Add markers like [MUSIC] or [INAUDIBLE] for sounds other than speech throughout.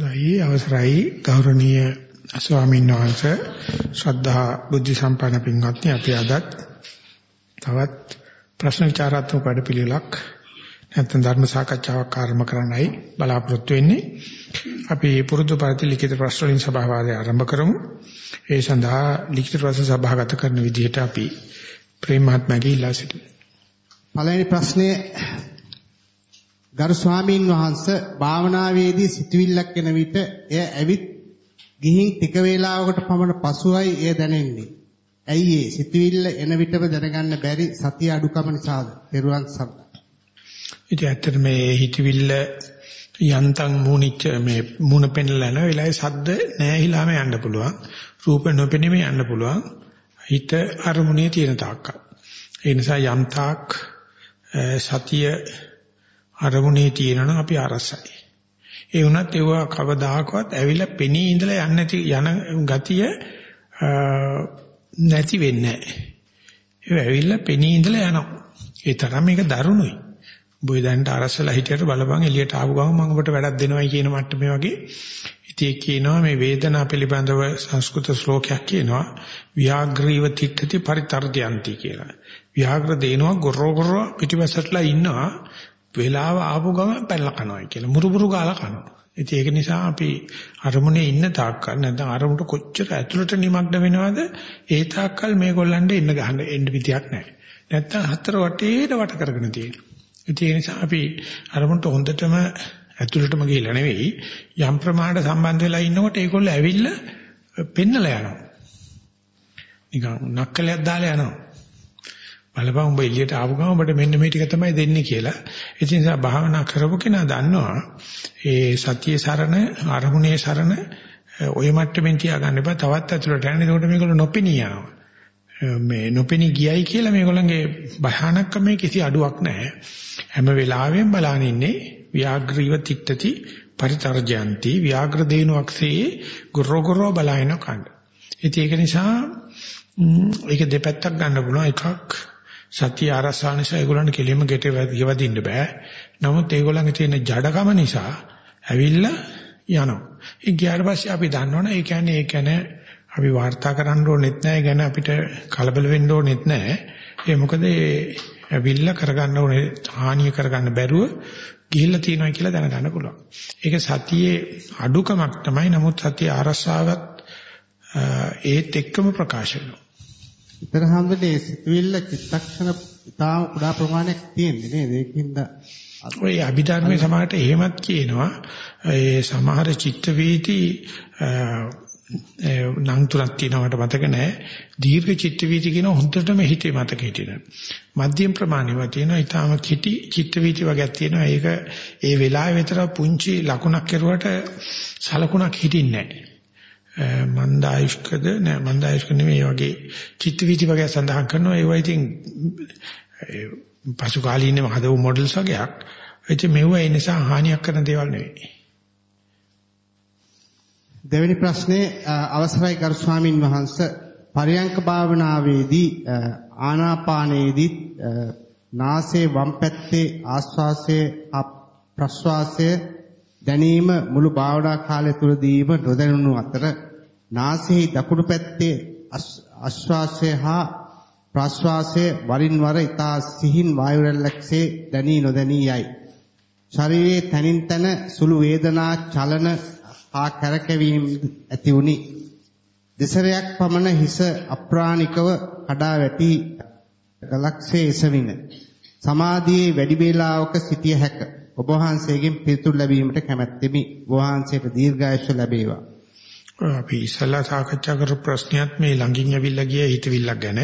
දෛ අවසරයි ගෞරවනීය ස්වාමීන් වහන්සේ ශ්‍රද්ධා බුද්ධ සම්පන්න පින්වත්නි අපි අදත් තවත් ප්‍රශ්න විචාරාත්මක වැඩපිළිවෙලක් නැත්නම් ධර්ම සාකච්ඡාවක් ආරම්භ කරන්නයි බලාපොරොත්තු වෙන්නේ. අපි පුරුදු පරිදි ලිඛිත ප්‍රශ්න වලින් සභාවාදය ආරම්භ කරමු. ඒ සඳහා ලිඛිත ප්‍රශ්න සභාගත කරන විදිහට අපි ප්‍රේම මහත්මයාගේ ඉල්ලා සිටිමු. පළවෙනි ප්‍රශ්නේ ගරු ස්වාමීන් වහන්ස භාවනාවේදී සිතුවිල්ලක් එන විට එය ඇවිත් ගිහින් ටික වේලාවකට පමණ පසුයි එය දැනෙන්නේ. ඇයි ඒ සිතුවිල්ල එන විටම දැනගන්න බැරි සතිය අඩුකම නිසාද? පෙරුවන් සබ්ද. ඉතින් ඇත්තට මේ හිතවිල්ල යන්තම් මූණිච්ච මේ මූණ පෙන්නලා යන වෙලාවේ සද්ද නැහිලාම යන්න පුළුවන්. රූප නොපෙනීම යන්න පුළුවන්. හිත අරමුණේ තියෙන තාක්කල්. ඒ නිසා යම් තාක් සතිය අරමුණේ තියෙනනම් අපි අරසයි. ඒ වුණත් ඒව කවදාකවත් ඇවිල්ලා පෙනී ඉඳලා යන්නේ නැති යන ගතිය නැති වෙන්නේ නැහැ. ඒ ඇවිල්ලා පෙනී ඉඳලා යනවා. ඒ තරම් මේක දරුණුයි. බොයි දැන්ට අරසලා හිටියට බලපන් එළියට ආපු ගමන් මම ඔබට වැඩක් දෙනවයි කියන මට්ටමේ වගේ. ඉතින් කියනවා මේ වේදනාව පිළිබඳව සංස්කෘත ශ්ලෝකයක් කියනවා ව්‍යාග්‍රීව තිට්ඨති පරිතරජයන්ති කියලා. ව්‍යාග්‍ර දේනවා ගොරෝ ගොරෝ පිටිපස්සටලා ඉන්නවා වෙලාව ආපු ගමන් පැනලා කනවා කියලා. මුරුමුරු ගාලා කනවා. ඉතින් ඒක නිසා අපි අරමුණේ ඉන්න තාක්කල් නැත්නම් අරමුණට කොච්චර ඇතුළට නිමග්න වෙනවද ඒ තාක්කල් මේගොල්ලන්ට එන්න ගහන්න එන්න විදියක් නැහැ. නැත්නම් හතර වටේට වට කරගෙන තියෙනවා. ඉතින් ඒ නිසා අපි අරමුණට හොඳටම ඇතුළටම ගිහිල්ලා නෙවෙයි යම් ප්‍රමාණයට සම්බන්ධ වෙලා ඉන්නකොට ඒගොල්ලෝ ඇවිල්ලා පෙන්නලා යනවා. නිකන් නක්කලයක් දාලා යනවා. බලපන් උඹ එළියට ආපු ගමන් ඔබට මෙන්න මේ ටික තමයි දෙන්නේ කියලා. ඒ නිසා භාවනා කරපු කෙනා දන්නවා ඒ සතියේ සරණ අරමුණේ සරණ ඔය මට්ටමින් තියාගන්න එපා. තවත් ඇතුළට යන්න. ඒකට මේගොල්ලෝ නොපෙනී යනවා. මේ නොපෙනී ගියයි කියලා මේගොල්ලන්ගේ භයානකමේ කිසි අඩුවක් නැහැ. හැම වෙලාවෙම බලන ඉන්නේ ව්‍යාග්‍රීව තිට්ඨති පරිතරජයන්ති ව්‍යාග්‍ර දේනුවක්සේ ගොරොගොරෝ බලන කන්න. ඉතින් ඒක නිසා ඒක දෙපැත්තක් ගන්න පුළුවන් එකක් සතිය ආරසා නිසා ඒගොල්ලන්ට කෙලින්ම ගෙට යවදින්න බෑ. නමුත් ඒගොල්ලන්ගේ තියෙන ජඩකම නිසා ඇවිල්ලා යනවා. ඒ ගියාට පස්සේ අපි දන්නවනේ ඒ කියන්නේ ඒ කියන්නේ අපි වාර්තා කරන්න ඕනෙත් නෑ. ඒ ගැන අපිට කලබල වෙන්න ඕනෙත් නෑ. ඒ මොකද ඒ ඇවිල්ලා කරගන්න ඕනේ හානිය කරගන්න බැරුව ගිහිල්ලා තියෙනවා කියලා දැනගන්න පුළුවන්. ඒක සතියේ අඩුකමක් තමයි. නමුත් සතිය ආරස්සාවත් ඒත් එක්කම ප්‍රකාශ වෙනවා. ඉතර හැමදේ සිතුවිල්ල චිත්තක්ෂණ ඉතාම කුඩා ප්‍රමාණයක් තියෙන්නේ නේද? ඒකින්ද ඔය අභිධර්මයේ සමාහට එහෙමත් කියනවා ඒ සමහර චිත්ත වීති නම් තුනක් තියෙනවට මතක නැහැ. දීර්ඝ චිත්ත වීති කියන හොඳටම හිතේ මතක හිටින. මධ්‍යම ප්‍රමාණයව තියෙනවා. ඊටාම කිටි චිත්ත වීති වගේක් තියෙනවා. ඒක ඒ වෙලාවේ විතර පුංචි ලකුණක් කරුවට සලකුණක් හිටින්නේ නැහැ. මන්දායුෂ්කද නෑ මන්දායුෂ්ක නෙමෙයි වගේ චිත්ත වීති වගේ සඳහන් කරනවා. ඒවා ඉතින් පසු කාලීනව හදපු මොඩල්ස් වගේක්. ඒ මෙව ඒ නිසා හානියක් කරන දේවල් නෙවෙයි. දෙවෙනි ප්‍රශ්නේ අවසරයි ගරු ස්වාමින් වහන්සේ පරියංක භාවනාවේදී ආනාපානයේදී නාසයේ වම් පැත්තේ ආශ්වාසයේ ප්‍රශ්වාසයේ දැනීම මුළු භාවනා කාලය තුලදීම නොදැනුණු අතර නාසයේ දකුණු පැත්තේ ආශ්වාසය හා ප්‍රශ්වාසය වරින් වර ඊතා සිහින් වායු රැල්ලක්සේ දැනී නොදැනී යයි. ශරීරයේ තනින් තන සුළු වේදනා චලන හා කැරකෙවීම ඇති වුනි. දෙසරයක් පමණ හිස අප්‍රාණිකව කඩා වැටි ගලක්සේ එසවින. සමාධියේ වැඩි වේලාවක සිටිය හැක. ඔබ වහන්සේගෙන් පිළිතුරු ලැබීමට කැමැත්තෙමි. ඔබ වහන්සේට දීර්ඝායුෂ ලැබේවා. අපි ඉස්සලා සාකච්ඡා කරපු ප්‍රශ්නයත් මේ ළඟින් ඇවිල්ලා ගිය හිතවිල්ලක් ගැන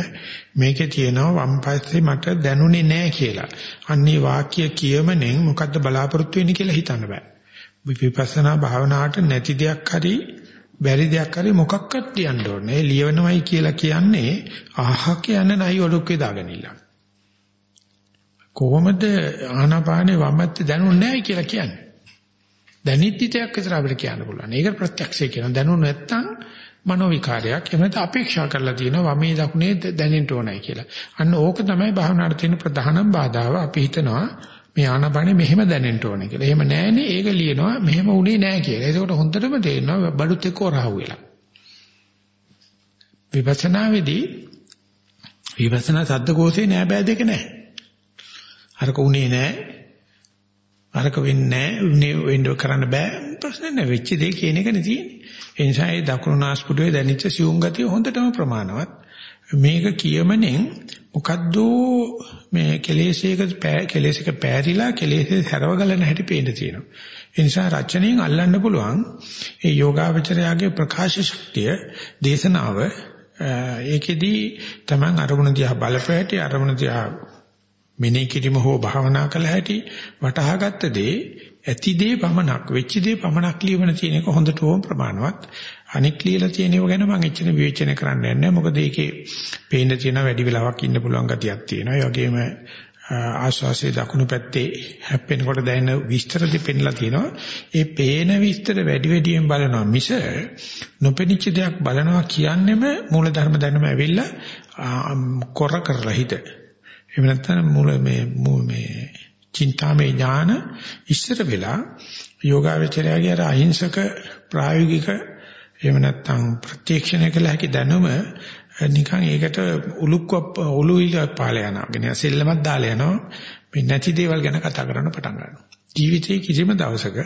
මේකේ තියෙනවා වම් පස්සේ මට දැනුනේ නැහැ කියලා. අන්නේ වාක්‍ය කියමනෙන් මොකද්ද බලාපොරොත්තු වෙන්නේ කියලා හිතන්න බෑ. විපස්සනා භාවනාවට නැති දෙයක් හරි බැරි දෙයක් හරි මොකක්වත් කියන්න ඕනේ. ලියවනවයි කියලා කියන්නේ අහ කියන්නේ නයි ඔඩොක්කේ දාගෙන ඉල්ලන්න. කොහොමද ආනාපානේ වමත් දැනුන්නේ නැහැ කියලා කියන්නේ? දැනිත්‍ිතයක් විතර අපිට කියන්න පුළුවන්. ඒක ප්‍රත්‍යක්ෂය කියන දැනුන නැත්තම් මනෝ විකාරයක් එහෙම නැත්නම් අපේක්ෂා කරලා තියෙනවා වමේ දකුණේ දැනෙන්න ඕනයි කියලා. අන්න ඕක තමයි භාවනාවට තියෙන ප්‍රධානම බාධාව. අපි හිතනවා මේ ආනපනේ මෙහෙම දැනෙන්න ඕනේ කියලා. එහෙම නැහැනේ ඒක ලියනවා මෙහෙම උනේ නැහැ කියලා. ඒකට හොඳටම තේරෙනවා බඩුත් එක්ක රහුව වෙලා. විපස්සනාවේදී විපස්සනා සද්දකෝෂේ නෑ බෑ දෙක නෑ. අරක උනේ නෑ. අරක වෙන්නේ නෑ. වෙන්න කරන්න බෑ. ප්‍රශ්න නෑ. වෙච්ච දේ කියන එකනේ තියෙන්නේ. ඒ නිසා ඒ දකුණු නාස්පුඩුවේ දැනිච්ච සියුම් ගතිය හොඳටම ප්‍රමාණවත්. මේක කියමනෙන් මොකද්ද මේ කෙලෙසයක කෙලෙසක පෑරිලා කෙලෙසේ හැරව ගලන හැටි පේන්න තියෙනවා. ඒ නිසා රචනයෙන් අල්ලන්න පුළුවන් ඒ යෝගාවචරයාගේ ප්‍රකාශ ශක්තිය දේශනාව ඒකෙදී Taman අරමුණ දිහා බලපෑටි අරමුණ දිහා මෙනෙහි කිරීම හෝ භාවනා කළ හැටි වටහාගත්ත දේ ඇති දේ පමණක් වෙච්ච දේ පමණක් ලියවන තියෙන එක හොඳටම ප්‍රමාණවත් අනික් ලියලා තියෙනව ගැන මම එච්චර විවේචනය කරන්න යන්නේ මොකද ඒකේ පේන්න තියෙන වැඩි වෙලාවක් ඉන්න පුළුවන් ගතියක් තියෙනවා ඒ වගේම ආශ්වාසයේ දකුණු පැත්තේ හැප්පෙනකොට දැනෙන විස්තර දෙපෙන්නලා තියෙනවා. ඒ පේන විස්තර වැඩි වැඩියෙන් බලනවා මිස නොපෙනිච්ච දෙයක් බලනවා කියන්නෙම මූලධර්ම දැනුම ඇවිල්ලා කොර කරලා හිත. එහෙම නැත්නම් මූල මේ මේ චින්තාමේ ඥාන ඉස්සර වෙලා යෝගාවචරයගේ අර අහිංසක ප්‍රායෝගික එහෙම නැත්නම් ප්‍රත්‍යක්ෂණය කළ හැකි දැනුම නිකන් ඒකට උලුක්ක ඔලුවිලක් පාලා යනවා. ගෙන සෙල්ලමක් දාලා යනවා. මේ නැති දේවල් ගැන කතා කරන්න පටන් ගන්නවා. ජීවිතේ කිසිම දවසක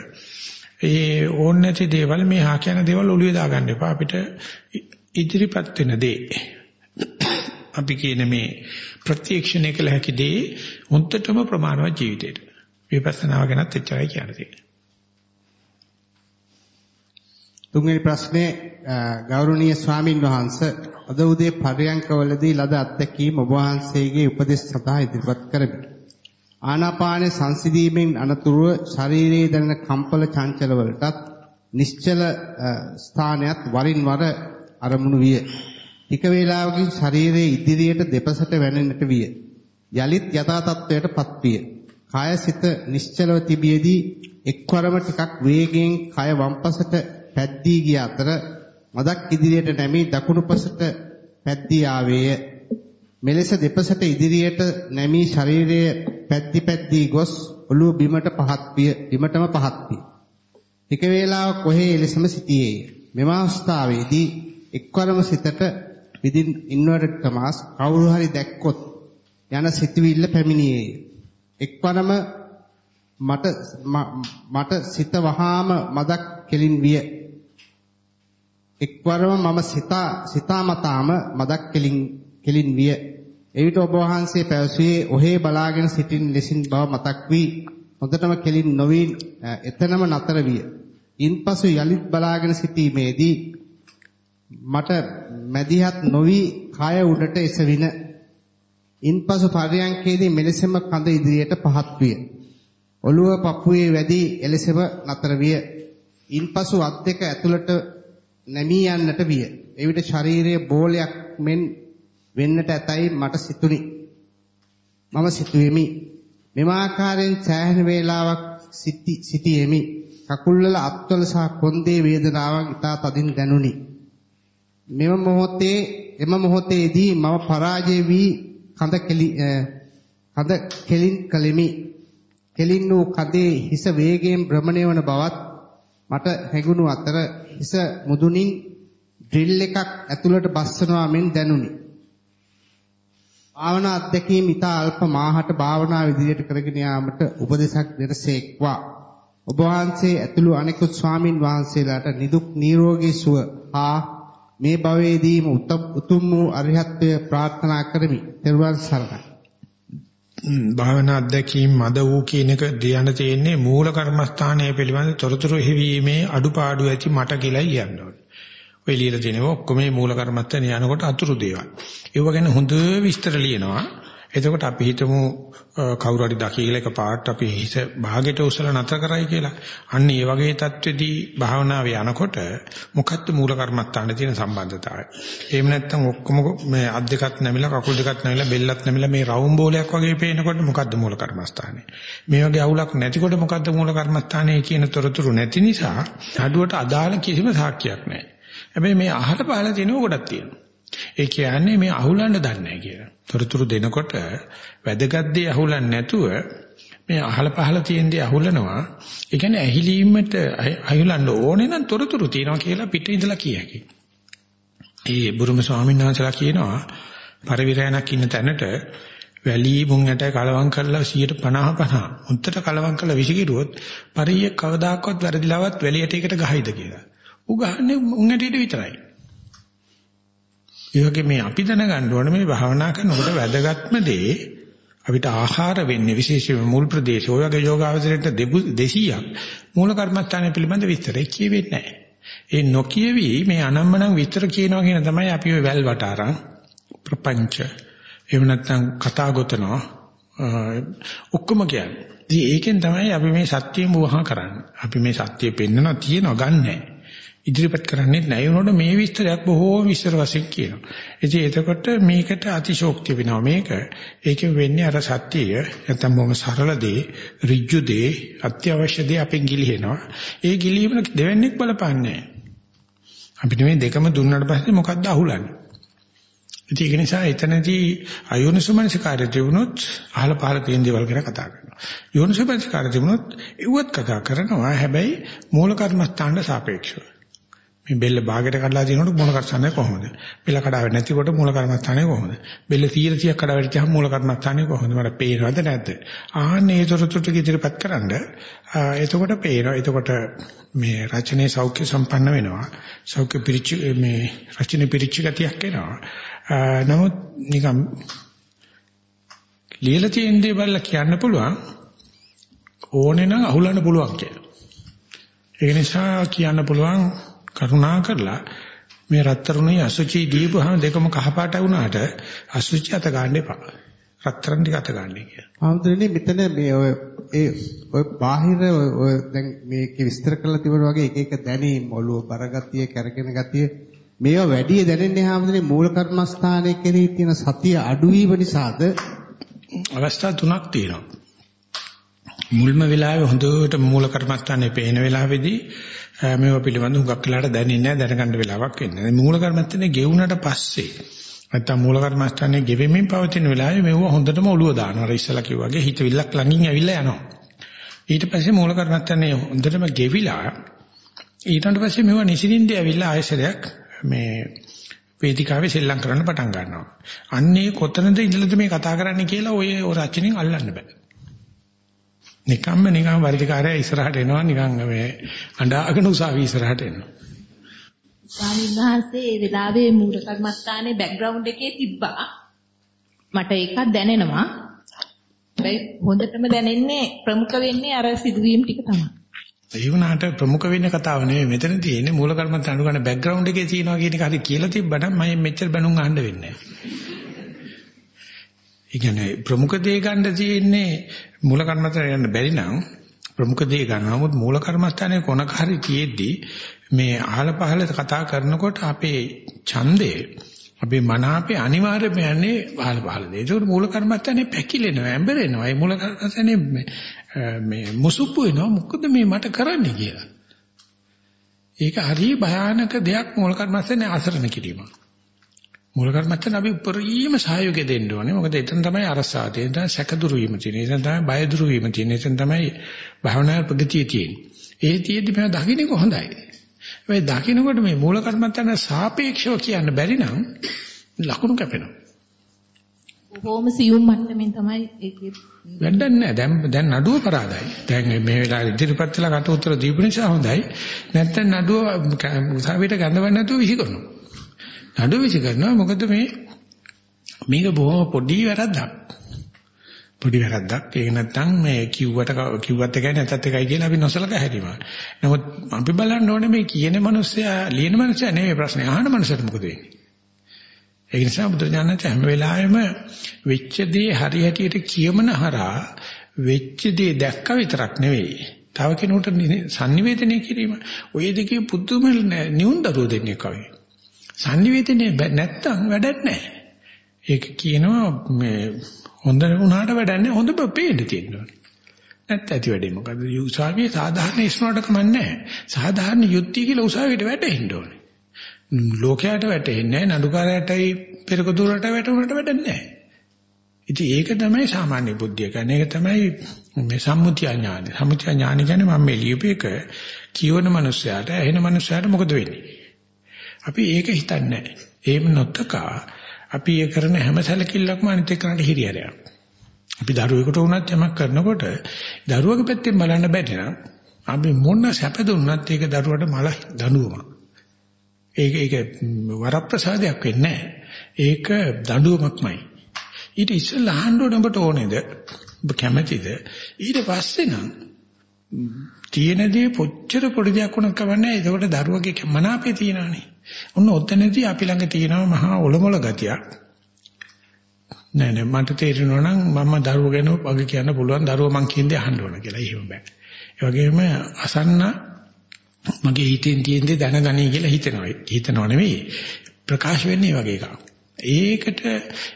ඒ ඕන නැති දේවල් මේ හා කියන දේවල් ඔළුවේ දාගන්න එපා. අපිට ඉදිරිපත් වෙන දේ. අපි කියන මේ ප්‍රත්‍යක්ෂණය කළ හැකි දේ හොන්දටම ප්‍රමාණවත් ජීවිතේට. විපස්සනාව ගැනත් එච්චරයි කියන්න තියෙන්නේ. තුන්වෙනි ප්‍රශ්නේ ගෞරවනීය ස්වාමින් වහන්සේ අද උදේ පරයන්කවලදී ලද අත්දැකීම් ඔබ වහන්සේගේ උපදෙස් සඳහා ඉදිරිපත් කරමි. ආනාපාන සංසිඳීමෙන් අනතුරුව ශරීරයේ දැනෙන කම්පල චංචල වලටත් නිශ්චල ස්ථානයත් වරින් වර අරමුණු විය. ටික වේලාවකින් ශරීරයේ ඉදිරියට දෙපසට වැනෙන්නට විය. යලිත් යථා තත්වයටපත් විය. කාය සිත නිශ්චලව තිබියදී එක්වරම ටිකක් වේගයෙන් කය වම්පසට පැද්දී ගිය අතර මදක් ඉදිරියට නැමී දකුණු පසට පැද්දී ආවේය. මෙලෙස දෙපසට ඉදිරියට නැමී ශරීරය පැද්දි පැද්දී ගොස් ඔළුව බිමට පහත් විය. බිමටම පහත් විය. ටික වේලාවක් කොහේ එලෙසම සිටියේය. මෙම අවස්ථාවේදී එක්වරම සිතට within inverted commas කවුරු හරි දැක්කොත් යන සිතුවිල්ල පැමිණියේය. එක්වරම මට මට සිත වහාම මදක් කෙලින් විය. එක්වරම මම සිතා සිතාමතාම මදක් කෙලින් කෙලින් විය. එවිට ඔබ වහන්සේ පැවසුවේ ඔහේ බලාගෙන සිටින් ලෙසින් බව මතක් වී හොඳටම කෙලින් නොවි එතනම නතර විය. ඉන්පසු යලිත් බලාගෙන සිටීමේදී මට මැදිහත් නොවි කය උඩට එසවින. ඉන්පසු පර්යංකේදී මෙලෙසම කඳ ඉදිරියට පහත් විය. ඔළුව පපුවේ වැඩි එලෙසම නතර විය. ඉන්පසු අත් දෙක ඇතුළට නැමී යන්නට විය. එවිට ශරීරයේ බෝලයක් මෙන් වෙන්නට ඇතයි මට සිතුනි. මම සිතුවෙමි. මෙම ආකාරයෙන් සෑහෙන වේලාවක් සිටියෙමි. කකුල්වල අත්වල සහ කොන්දේ වේදනාවක් ඉතා තදින් දැනුනි. මෙම මොහොතේ එම මොහොතේදී මම පරාජය වී කඳ කෙලි කඳ කෙලින් කලෙමි. කෙලින් වූ කදේ හිස වේගයෙන් භ්‍රමණය වන බවත් මට හැඟුණු අතර හිස මුදුනින් ඩ්‍රිල් එකක් ඇතුළට බස්සනවා මෙන් දැනුනි. භාවනා අධ්‍යක්ීම් ඉතා අල්ප මාහට භාවනා විදියට කරගෙන යාමට උපදෙසක් දෙනසේක්වා. ඔබ වහන්සේ ඇතුළු අනෙකුත් ස්වාමින් වහන්සේලාට නිදුක් නිරෝගී සුව හා මේ භවයේදීම උතුම් වූ අරිහත්ත්වය ප්‍රාර්ථනා කරමි. ත්වන් සරණයි. භාවනා අධ්‍යක්ීම් මද වූ කියන එක ධ්‍යාන තියෙන්නේ මූල කර්මස්ථානයේ පිළිබඳ තොරතුරු හිවීමේ අඩුපාඩු ඇති මට කියලා කියන්න ඕනේ. ඔය ලියලා තියෙනවා ඔක්කොම මේ මූල කර්මස්ථානේ යනකොට අතුරු දේවල්. ඒව ගැන හොඳ විස්තර ලියනවා. එතකොට අපි හිතමු කවුරු හරි දකීලා එකපාරට අපි හිස භාගයට උසල නැතර කරයි කියලා. අන්න ඒ වගේ தത്വෙදී භාවනාවේ යනකොට මොකක්ද මූල කර්මස්ථානයේ තියෙන සම්බන්ධතාවය. එහෙම නැත්නම් ඔක්කොම මේ අත් දෙකත් නැමිලා කකුල් දෙකත් නැමිලා බෙල්ලත් නැමිලා මේ රවුම් බෝලයක් වගේ පේනකොට මොකද්ද මූල කර්මස්ථානේ. මේ වගේ අවුලක් නැතිකොට මොකද්ද මූල කර්මස්ථානේ කියන තොරතුරු නැති නිසා නඩුවට අදාළ කිසිම සාක්ෂියක් නැහැ. හැබැයි මේ අහල පහල තියෙනව ගොඩක් තියෙනවා. ඒ කියන්නේ මේ අහුලන්න දන්නේ නැහැ කියලා. තොරතුරු දෙනකොට වැදගත් දේ අහුලන්නේ නැතුව මේ අහල පහල තියෙන දේ අහුලනවා. ඒ කියන්නේ ඇහිලීමට අහුලන්න ඕනේ නම් තොරතුරු තියෙනවා කියලා පිටින් ඉඳලා කියකි. ඒ බුරුම ස්වාමීන් වහන්සේලා කියනවා පරිවිරයන්ක් ඉන්න තැනට වැලි මුං ඇට කලවම් කරලා 150 50 උන්ටට කලවම් කරලා විසිකිරුවොත් පරිය කවදාකවත් වැරදිලාවත් වැලි ඇටයකට ගහයිද කියලා. ඌ ගහන්නේ මුං ඇටයට විතරයි. ඒ වගේ මේ අපි දැනගන්න ඕනේ මේ භාවනා කරනකොට වැදගත්ම දේ අපිට ආහාර වෙන්නේ විශේෂයෙන්ම මුල් ප්‍රදේශ ඔය වගේ යෝගාවචරයට 200ක් මූල කර්මස්ථානය පිළිබඳ විස්තරය කියවෙන්නේ නැහැ. ඒ නොකියවි මේ අනම්මනම් විස්තර කියනවා කියන තමයි අපි ඔය වැල් වටාරම් ප්‍රපංච එහෙම නැත්නම් කතා ගොතනවා ඔක්කොම කියන්නේ. ඉතින් ඒකෙන් තමයි අපි මේ සත්‍යයෙන් වහා කරන්නේ. අපි මේ සත්‍ය පෙන්නනවා තියනවා ගන්නෑ. ඉදිරිපත් කරන්නේ නැහැ. ඒ වුණොත් මේ විස්තරයක් බොහෝ විස්තර වශයෙන් කියනවා. ඉතින් එතකොට මේකට අතිශෝක්තිය වෙනවා මේක. ඒකෙන් වෙන්නේ අර සත්‍යය නැත්නම් බොහොම සරල දේ, ඍජු දේ, අත්‍යවශ්‍ය දේ අපෙන් ගිලිහෙනවා. ඒ ගිලීම දෙවන්නේක් බලපන්නේ අපිට මේ දෙකම දුන්නාට පස්සේ මොකද්ද අහුලන්නේ? ඉතින් ඒක නිසා එතනදී අයෝනිසමනසිකාරය තිබුණොත් අහල පහල තියෙන දේවල් ගැන කතා කරනවා. යෝනිසමනසිකාරය තිබුණොත් ඒවත් කතා කරනවා. හැබැයි මූල කර්මස්ථානට සාපේක්ෂව. මේ බෙල්ල භාගයට කඩලා තියෙනකොට මූල කර්මස්ථානය කොහොමද? බෙල්ල කඩාවෙන්නේ නැතිකොට මූල කර්මස්ථානය කොහොමද? බෙල්ල 100ක් කඩාවෙච්චාම මූල කර්මස්ථානය කොහොමද? මට පේනවද නැද්ද? ආන්නේ ඒතරතුට ඉදිරිපත් කරන්න එතකොට පේනවා. එතකොට මේ රචනයේ සෞඛ්‍ය සම්පන්න වෙනවා. සෞඛ්‍ය පිරිච්ච මේ රචනයේ පිරිච්ච ගතියක් එනවා. නමුත් නිකම් ලියලා තියෙන දේ බලලා කියන්න පුළුවන් ඕනේ නම් අහුලන්න පුළුවන් කියලා. ඒ නිසා කියන්න පුළුවන් කරුණා කරලා මේ රත්තරණුයි අසුචි දීපුවාම දෙකම කහපාට වුණාට අසුචි අත ගන්න එපා. රත්තරන් ටික අත ගන්න කියලා. ආම්දුරනේ මෙතන මේ ඔය ඒ ඔය බාහිර ඔය දැන් මේක විස්තර කරලා තිබුණා වගේ එක එක දැනීම් ඔළුව බරගතිය, කැරකෙන ගතිය මේවා වැඩි දැනෙන්නේ හැමදේම මූල කර්මස්ථානයේ කෙරෙහි තියෙන සතිය අඩුවීම නිසාද අවස්ථා තුනක් තියෙනවා. මුල්ම වෙලාවේ හොඳට මූල කර්මස්ථානයේ පේන වෙලාවේදී මේව පිළිබඳව හුඟක් වෙලාට දැනෙන්නේ නැහැ දැනගන්න වෙලාවක් වෙන්නේ. මූල කර්මස්ථානේ ගෙවුනට පස්සේ නැත්තම් මූල කර්මස්ථානේ ගෙවෙමින් පවතින වෙලාවේ මේව හොඳටම ඔළුව දානවා. අර ඉස්සලා කිව්වා වගේ හිතවිල්ලක් ළඟින් ඇවිල්ලා යනවා. ඊට පස්සේ මූල කර්මස්ථානේ හොඳටම ගෙවිලා ඊට පස්සේ මේව නිසින්ින්ද ඇවිල්ලා ආයසරයක් මේ වේදිකාවේ සෙල්ලම් කරන්න පටන් ගන්නවා. අන්නේ කොතනද ඉඳලාද මේ කතා කරන්නේ කියලා ඔය රචනෙන් අල්ලන්න බෑ. නිකම්ම නිකම් වර්ධිකාරය ඉස්සරහට එනවා නිකන් මේ අඬාගෙන උසාවි ඉස්සරහට එනවා. ස්වාමීන් වහන්සේ ඒ වෙලාවේ මූල කර්මස්ථානයේ බෑග්ග්‍රවුන්ඩ් එකේ තිබ්බා. මට ඒකක් දැනෙනවා. හැබැයි හොඳටම දැනෙන්නේ ප්‍රමුඛ වෙන්නේ අර සිදුවීම් ටික තමයි. ඒ වුණාට ප්‍රමුඛ වෙන්න කතාව නෙවෙයි මෙතන තියෙන්නේ මූල කර්මස්ථාන අනුගමන බෑග්ග්‍රවුන්ඩ් එකේ තියෙනවා කියන එක හරි කියලා තිබ්බනම් මම මෙච්චර බණුන් අහන්න වෙන්නේ නැහැ. ඒ කියන්නේ ප්‍රමුඛ දේ ගන්න තියෙන්නේ මූල කර්මස්ථානේ යන්න බැරි නම් ප්‍රමුඛ දේ ගන්න. නමුත් මූල කර්මස්ථානේ කොනක හරි තියෙද්දි මේ අහල පහල කතා කරනකොට අපේ ඡන්දේ අපේ මන අපේ අනිවාර්යයෙන්ම යන්නේ පහල පහල දේ. ඒක මූල කර්මස්ථානේ පැකිලෙනවා, ඇඹරෙනවා. ඒ මූල කර්මස්ථානේ මේ මුසුප්පු වෙනවා. මොකද මේ මට කරන්නේ කියලා. ඒක හරිය භයානක දෙයක් මූල කර්මස්ථානේ අසරණ කිරීමක්. මූල කර්මත්තෙන් අපි උපරිම සහයෝගය දෙන්න ඕනේ. මොකද එතන තමයි අරසාව තියෙන. එතන සැකදුරු වීම තියෙන. එතන තමයි බයදුරු වීම තියෙන. එතන තමයි භවනා ප්‍රගතිය තියෙන්නේ. ඒ තියෙද්දි මම දකින්නේ හොඳයි. මේ දකින්නකොට මේ මූල කර්මත්තෙන් සාපේක්ෂව කියන්න බැරි නම් ලකුණු කැපෙනවා. බොහොම සියුම් මට්ටමින් තමයි ඒකේ වැඩක් නැහැ. දැන් දැන් නඩුව පරාදයි. දැන් මේ වෙලාවේ ඉදිරිපත් වෙලා කට උතර දීපු නිසා හොඳයි. නැත්නම් නඩුව උසාවියට ගන්නව නැතුව විසිකරනවා. නඩු විසි කරනවා මොකද මේ මේක බොහොම පොඩි වැරද්දක්. පොඩි වැරද්දක්. ඒක නැත්තම් මේ කිව්වට කිව්වත් එකයි නැතත් එකයි කියලා අපි නොසලකා හැරීම. නමුත් අපි බලන්න ඕනේ මේ කියන මිනිස්සයා ලියන මිනිස්සයා නෙවෙයි ප්‍රශ්නේ අහන මිනිස්සට මොකද වෙන්නේ. ඒ නිසා බුදුරජාණන් හැම වෙලාවෙම වෙච්ච දේ හරි හැටියට කියමන හරහා වෙච්ච දේ දැක්ක විතරක් නෙවෙයි. තව කෙනෙකුට sannivedanaya කිරීම. ඔය දෙකේ පුදුම නියුන් දරුව දෙන්නේ කවයි. Sannivedanaye නැත්තම් වැඩක් නැහැ. ඒක කියනවා මේ හොඳ වුණාට වැඩක් නැහැ හොඳ බපේන්න තියෙනවා. නැත්නම් ඇති වැඩේ මොකද? උසාවියේ සාධාරණ ඉස්නවට කමන්නේ සාධාරණ යුක්තිය කියලා උසාවියට වැටෙන්න ඕනේ. ලෝකයට වැටෙන්නේ නැහැ නඩුකාරයටයි පෙරක දුරට වැටුණට වැඩක් නැහැ. ඉතින් ඒක තමයි සාමාන්‍ය බුද්ධිය කියන්නේ. ඒක තමයි මේ සම්මුතිය ඥානය. සම්මුතිය ඥානය කියන්නේ මම මේ ලියුපේක කියවන මනුස්සයාට ඇහෙන මනුස්සයාට මොකද වෙන්නේ? අපි ඒක හිතන්නේ නැහැ. එහෙම නොතකා අපි ඒ කරන හැම සැලකිල්ලක්ම අනිත් එක්කනට හිරියරයක්. අපි දරුවෙකුට වුණත් යමක් කරනකොට දරුවගේ පැත්තෙන් බලන්න බැරි නම් අපි මොන සැප දුන්නත් ඒක දරුවට මල දඬුවමක්. ඒක ඒක වරප්‍රසාදයක් වෙන්නේ ඒක දඬුවමක්මයි. ඊට ඉස්සෙල්ලා අහන්න ඕන ඔබට ඕනේද? ඔබ කැමතිද? ඊට පස්සේ නම් තියෙන දේ පොච්චර පොඩි දෙයක් වුණත් කවන්නේ ඒකට දරුවගේ මනාපේ තියෙනවානේ. ඔන්න ඔතනදී අපි ළඟ තියෙනවා මහා ඔලොමල ගතියක්. නෑ නෑ මට තේරෙනවා නම් මම දරුවෝ ගැන වගේ කියන්න පුළුවන් දරුවෝ මං කියන්නේ අහන්න ඕන කියලා. එහෙම බෑ. ඒ වගේම අසන්න මගේ හිතෙන් තියෙන දේ දැනගනී කියලා හිතනවා. හිතනව නෙවෙයි. ප්‍රකාශ වෙන්නේ වගේ එකක්. ඒකට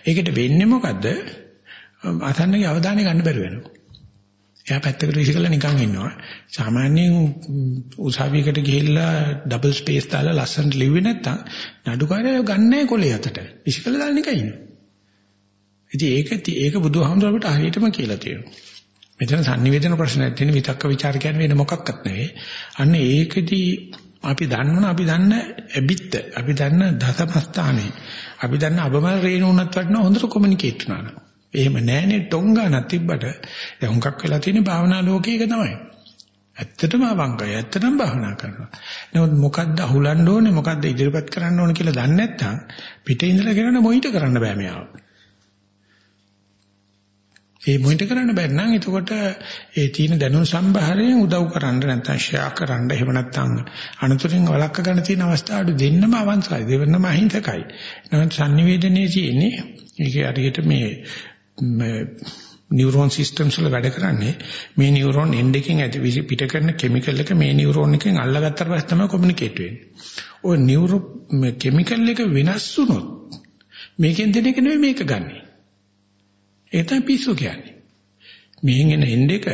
ඒකට වෙන්නේ මොකද්ද? අසන්නගේ අවධානය ගන්න බැරි වෙනවා. එයා පැත්තකට විසිකලා නිකන් ඉන්නවා. සාමාන්‍යයෙන් උසාවියකට ගිහිල්ලා ඩබල් ස්පේස් දාලා ලස්සනට ලිව්වේ නැත්තම් නඩුකාරයෝ ගන්නෑ කොලේ අතට. විසිකලා දාලා නිකන් ඉන්නවා. ඉතින් ඒක ඒක බුදුහාමුදුරුවෝ අපිට හරියටම කියලා තියෙනවා. මෙතන sannivedana ප්‍රශ්නයක් තියෙන විතක්ක ਵਿਚාර කියන්නේ වෙන මොකක්වත් නෙවෙයි. අන්න ඒකෙදී අපි දන්නවනේ අපි දන්න ඇබිත්ත අපි දන්න දසමස්ථානේ අපි දන්න අබමල් රේණු උනත් වටන හොඳට කොමියුනිකේට් කරනවා. එහෙම නැහනේ ටොංගානක් තිබ්බට දැන් හුඟක් වෙලා තියෙන භාවනා ලෝකයක තමයි. ඇත්තටම අවංකයි ඇත්තටම භාවනා කරනවා. නමුත් මොකද්ද අහුලන්න ඕනේ මොකද්ද ඉදිරිපත් කරන්න ඕනේ කියලා දන්නේ නැත්නම් පිටේ ඉඳලා කරන මොහිට කරන්න බෑ මෙයාව. ඒ මොහිට කරන්න බැරි නම් එතකොට ඒ තියෙන දැනුම් සම්භාරයෙන් උදව් කරන්න නැත්නම් ෂෙයා කරන්න එහෙම නැත්නම් අනතුරින් වළක්ව ගන්න තියෙන අවස්ථා අඩු දෙන්නම අවංසයි දෙවන්නම අහිංසකයි. නමුත් sannivedanaye තියෙන්නේ ඒකේ හරියට මේ නියුරෝන් සිස්ටම්ස් වල වැඩ කරන්නේ මේ නියුරෝන් එන්ඩ් එකෙන් ඇති පිට කරන කිමිකල් එක මේ නියුරෝන් එකෙන් අල්ලගත්තට පස්සේ තමයි කොමියුනිකේට් වෙන්නේ. ඔය නියුරෝ කිමිකල් එක වෙනස් වුණොත් මේකෙන් දෙන එක නෙවෙයි මේක ගන්නෙ. ඒක තමයි පිස්සු කියන්නේ. මෙහෙන් එන එන්ඩ් එක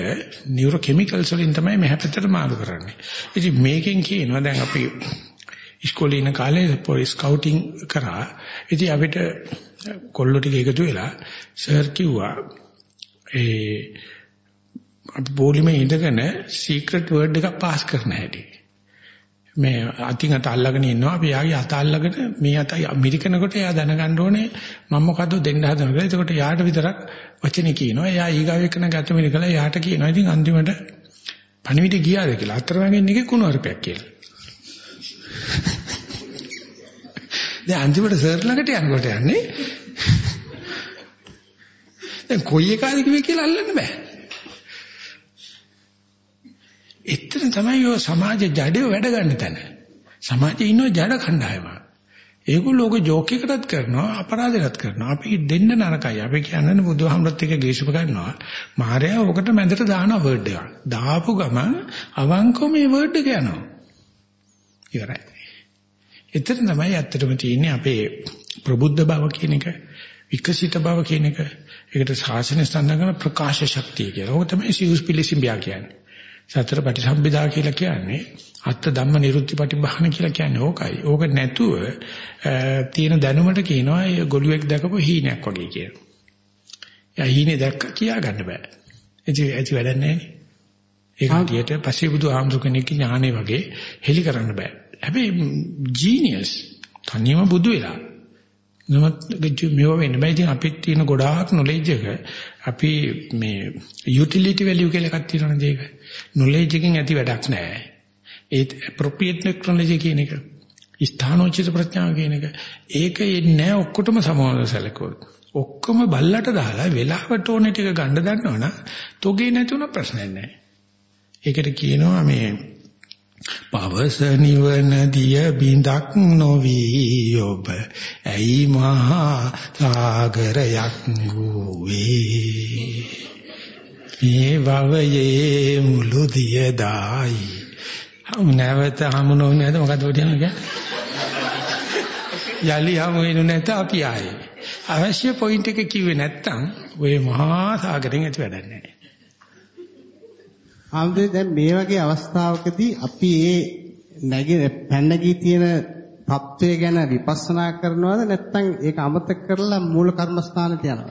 නියුරෝ කිමිකල්ස් වලින් තමයි මෙහා පැත්තට මාරු කරන්නේ. ඉතින් මේකෙන් කියනවා දැන් අපි ඉස්කෝලේ ඉන්න කාලේ පොලිස් ස්කවුටින් කරා. ඉතින් අපිට කොල්ලෝ ටික එකතු වෙලා සර් කිව්වා ඒ අපි පොලිමේ ඉඳගෙන සීක්‍රට් වර්ඩ් එකක් පාස් කරන්න හැටි. මේ අතින් අත අල්ලගෙන ඉන්නවා අපි යාගේ අත අල්ලගෙන මේ අත මිරිකනකොට එයා දැනගන්න ඕනේ මම මොකද්ද දෙන්න හදන කියලා. එතකොට යාට විතරක් වචනේ කියනවා. එයා ඊගාව එක්කන ගත මිරිකලා යාට කියනවා. ඉතින් අන්තිමට පණිවිඩ ගියාද කියලා. අතරමැගෙන් එකේ කුණුවරපයක් කියලා. දැන් අන්තිමට සර් ළඟට යනකොට යන්නේ දැන් කොයි එකාද කිව්වේ කියලා අල්ලන්න බෑ. එතන තමයි ඔය සමාජ ජඩේ වැඩ ගන්න තැන. සමාජයේ ඉන්න ජඩ කණ්ඩායම. ඒගොල්ලෝ ඔක ජෝක් එකකටත් කරනවා අපරාධයටත් කරනවා. අපි දෙන්න නරකයි. අපි කියන්නේ බුදුහාමරත් එක්ක ගේෂුප ගන්නවා. මාර්යා ඔකට මැදට දාන වර්ඩ් එකක්. දාපු ගමන් අවංකව මේ වර්ඩ් එක යනවා. ඉවරයි. එතන තමයි ඇත්තටම තියෙන්නේ අපේ ප්‍රබුද්ධ බව කියන එක, විකසිත බව කියන එක. ඒකට ශාසනය සඳහන් ප්‍රකාශ ශක්තිය කියලා. ඕක තමයි සියුස් පිළිසිම්බියා කියන්නේ. සතර පටිසම්භිදා කියලා කියන්නේ අත්ත ධම්ම නිරුත්ති පටිභාන කියලා කියන්නේ ඕකයි. ඕක නැතුව තියෙන දැනුමට කියනවා ඒ ගොළුෙක් දැකපු හීනයක් වගේ කියලා. යා හීනේ දැක්ක කියා ගන්න බෑ. ඒ ඇති වැඩක් නැහැ. ඒක හදියට පස්සේ බුදු ආමසු කෙනෙක් ඥානෙ වගේ හෙලි කරන්න බෑ. හැබැයි ජීනියස් තනියම බුදු වෙලා. නමුත් මේව වෙන්න බෑ. ඉතින් අපිට තියෙන ගොඩාක් නොලෙජ් එක අපි මේ යුටිලිටි වැලියු කියලා එකක් තියෙනවනේ ඒක. නොලෙජ් එකකින් ඇති වැඩක් නෑ. ඒ appropriate technology කියන එක. ස්ථානෝචිත ප්‍රඥාව කියන එක. ඒක එන්නේ ඔක්කොටම සමානව සැලකුවොත්. ඔක්කොම බල්ලට දාලා වෙලාවට ඕනේ ටික ගන්න දන්නවනම් තොගේ නැතුණ ප්‍රශ්නයක් නෑ. ඒකට කියනවා මේ පවස නිවන දිය බිඳක් නොවි ඔබ. ඇයි මහා සාගරයක් වූවේ? මේ භවයේ මුළු දිය දායි නැවත හමු නොවන්නේ නැද මොකද ඔය කියන්නේ යලි හමු වෙනු නැත අපි ආයේ. අවශ්‍ය පොයින්ට් එක කිව්වේ නැත්තම් ඔය මහා සාගරෙන් ඇති වැඩක් නැහැ. හම්දේ දැන් මේ වගේ අවස්ථාවකදී අපි ඒ නැගී පැන නැගී තියෙන தත්වය ගැන විපස්සනා කරනවද නැත්නම් ඒක අමතක කරලා මූල කර්මස්ථානට යනවද?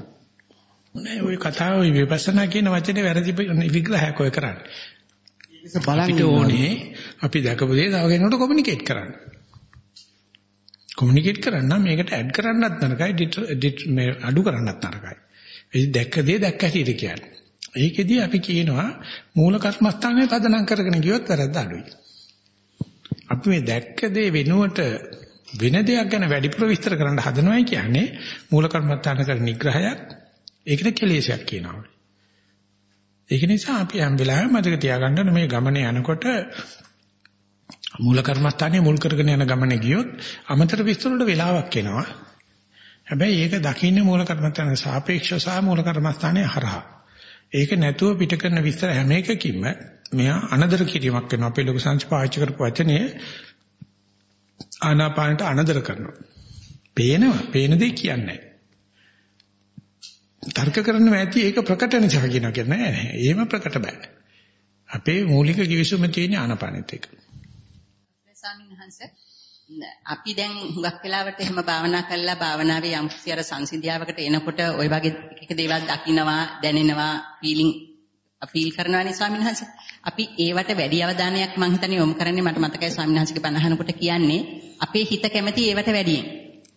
නෑ ওই කතාව ওই විපස්සනා කියන වචනේ වැරදි විග්‍රහයක් ඔය කරන්නේ. අපිට ඕනේ අපි දැකපු දේ තව කෙනෙකුට කොමියුනිකේට් කරන්න. කොමියුනිකේට් කරන්න මේකට ඇඩ් කරන්නත් නරකයි මේ අඩු කරන්නත් නරකයි. ඒ දැක්ක දේ දැක්ක හැටියට කියන්නේ. ඒකෙදී අපි කියනවා මූල කර්මස්ථානයේ තදනම් කරගෙන ගියොත් වැරද්ද අඩුයි. අපි මේ දැක්ක දේ වෙනුවට වෙන දෙයක් ගැන වැඩිපුර විස්තර කරන්න හදනවයි කියන්නේ මූල කර්මස්ථාන කර නිග්‍රහයක් ඒකට කෙලෙසයක් කියනවා. ඒක නිසා අපි හැම වෙලාවෙම මතක තියාගන්න මේ ගමනේ යනකොට මූල කර්මස්ථානයේ මුල් කරගෙන යන ගමනේ ගියොත් අමතර විස්තර වලට වෙලාවක් එනවා. හැබැයි ඒක දකින්නේ මූල කර්මස්ථානයේ සාපේක්ෂව සහ මූල කර්මස්ථානයේ හරහා. ඒක නැතුව පිට කරන විස්තර හැම එකකින්ම මෙයා අනදර කිරීමක් වෙනවා. අපේ ලොකු සංච පාවිච්චි කරපු වචනේ ආනාපානට අනදර කරනවා. පේනවා. පේන දේ කියන්නේ තර්ක කරන්න ඇති ඒක ප්‍රකට නිසා කියනවා කියන්නේ නෑ නෑ. එහෙම ප්‍රකට බෑ. අපේ මූලික කිවිසුම තියෙන ආනාපානෙත් එක. ස්වාමීන් වහන්සේ අපි දැන් හුඟක් වෙලාවට එහෙම භාවනා කරලා භාවනාවේ යම් කිසි අර සංසිඳියාවකට එනකොට ওই වගේ එක දේවල් දකින්නවා දැනෙනවා ෆීලිං ෆීල් කරනවානේ ස්වාමීන් වහන්සේ. අපි ඒවට වැඩි අවධානයක් මම හිතන්නේ යොමු කරන්නේ මට මතකයි ස්වාමීන් වහන්සේගේ බණ අහනකොට කියන්නේ අපේ හිත කැමති ඒවට වැඩියෙන්.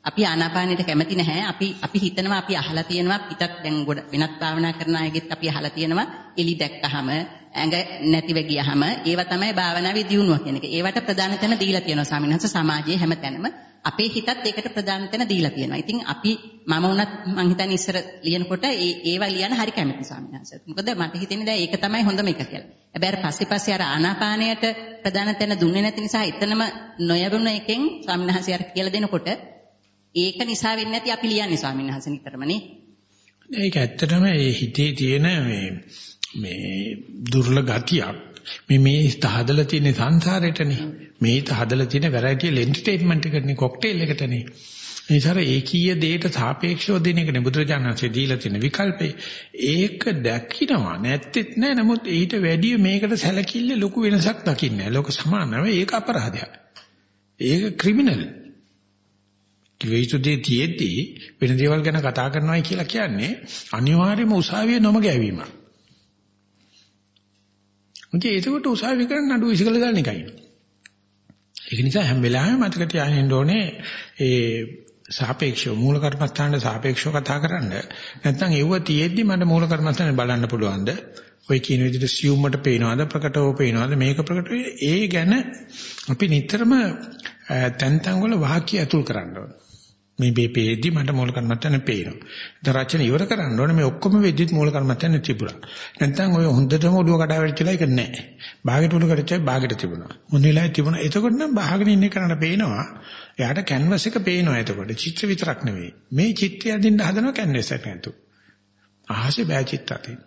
අපි ආනාපානෙට කැමති නැහැ. අපි අපි හිතනවා අපි අහලා තියෙනවා පිටත් දැන් ගොඩ වෙනත් භාවනා කරන අයගෙත් අපි අහලා තියෙනවා එලි දැක්කහම ඇඟ නැතිව ගියහම ඒවා තමයි භාවනාවේ දියුණුව කියන එක. ඒවට ප්‍රධාන තැන දීලා තියෙනවා ස්වාමීන් වහන්සේ සමාජයේ හැමතැනම. අපේ හිතත් ඒකට ප්‍රධාන තැන දීලා තියෙනවා. ඉතින් අපි මම වුණත් මං හිතන්නේ ඉස්සර ලියනකොට ඒ ඒවා ලියන්න හරි කැමති ස්වාමීන් වහන්සේ. මොකද මට හිතෙන්නේ දැන් ඒක තමයි හොඳම එක කියලා. හැබැයි අර පස්සේ පස්සේ අර ආනාපානයට ප්‍රධාන තැන දුන්නේ නැති නිසා එතනම නොයවුන එකෙන් ස්වාමීන් වහන්සේ අර කියලා දෙනකොට ඒක නිසා වෙන්නේ නැති අපි ලියන්නේ ස්වාමීන් වහන්සේ නිතරම නේ. ඒක ඇත්තටම ඒ හිතේ තියෙන මේ මේ දුර්ල ගතියක්. මේ මේ හදලා තියෙන සංසාරෙටනේ. මේ හදලා තියෙන වැරයිටිල් එන්ටර්ටේන්මන්ට් එකනේ කොක්ටේල් එකටනේ. ඒසාර ඒකීය දෙයට සාපේක්ෂව දෙන එකනේ බුදුරජාණන්සේ දීලා තියෙන විකල්පේ. ඒක දැක්කිනවා නැත්තේත් නෑ. නමුත් ඊට වැඩිය මේකට සැලකිල්ල ලොකු වෙනසක් දකින්නේ නෑ. ලෝක සමානව ඒක අපරාධයක්. ඒක ක්‍රිමිනල්. කිවිසුදී තියෙද්දි වෙන දේවල් ගැන කතා කරනවායි කියලා කියන්නේ අනිවාර්යයෙන්ම උසාවියේ නොම ගැවීමක්. මොකද ඒකට උසාවිය කරන්න නඩුව ඉසිකල දාන්න එකයි. ඒක නිසා හැම වෙලාවෙම මතක තියාගන්න ඕනේ ඒ සාපේක්ෂව මූල කර්මස්ථානට සාපේක්ෂව කතා කරන්න. නැත්නම් ඒව තියෙද්දි මට මූල කර්මස්ථානේ බලන්න පුළුවන්ද? ඔය කියන විදිහට සියුම්මට පේනවද ප්‍රකටව පේනවද මේක ප්‍රකට ඒ ගැන අපි නිතරම තැන් තැන් වල වාක්‍ය ඇතුල් කරන්න ඕනේ. මේ මේ පේද්දි මට මූල කර්මත්තන පේනවා. දැන් රචන ඉවර කරන්න ඕනේ මේ ඔක්කොම වෙද්දිත් මූල කර්මත්තන තිබුණා. නැත්නම් ඔය හොඳටම ඔළුව කඩා වැටිලා ඒක නැහැ. බාගෙට ඔළුව කඩච්චයි බාගෙට තිබුණා. මොන වෙලාවෙ තිබුණා. එතකොට නම් බාගෙන ඉන්න කරන්න පේනවා. එයාට කැන්වස් එක පේනවා එතකොට. චිත්‍ර විතරක් නෙවෙයි. මේ චිත්‍රය අදින්න හදනවා කැන්වස් එක නැතු. අහසේ බෑ චිත්ත අතින්.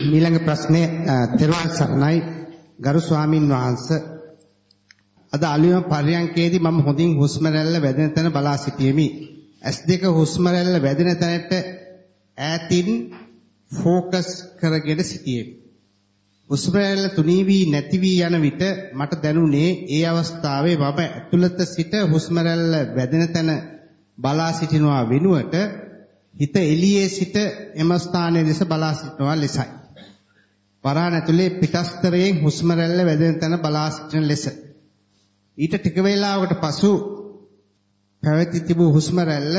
ඊළඟ ප්‍රශ්නේ තෙරුවන් සරණයි ගරු ස්වාමින් වහන්සේ අද අලුයම පර්යංකේදී මම හොඳින් හුස්ම රැල්ල වැදෙන තැන බලා සිටියෙමි. S2 හුස්ම රැල්ල වැදෙන තැනට ඈතින් ફોકસ කරගෙන සිටියෙමි. හුස්ම රැල්ල තුනී වී නැති වී යන විට මට දැනුනේ ඒ අවස්ථාවේ මම ඇතුළත සිට හුස්ම රැල්ල වැදෙන තැන බලා සිටිනවා වෙනුවට හිත එළියේ සිට එම ස්ථානයේ දෙස බලා සිටනවා ලෙසයි. වරහන් ඇතුලේ පිටස්තරයෙන් හුස්ම රැල්ල වැදෙන තැන බලා සිටින ලෙස ඊට ටික වේලාවකට පසු පැවති තිබූ හුස්ම රැල්ල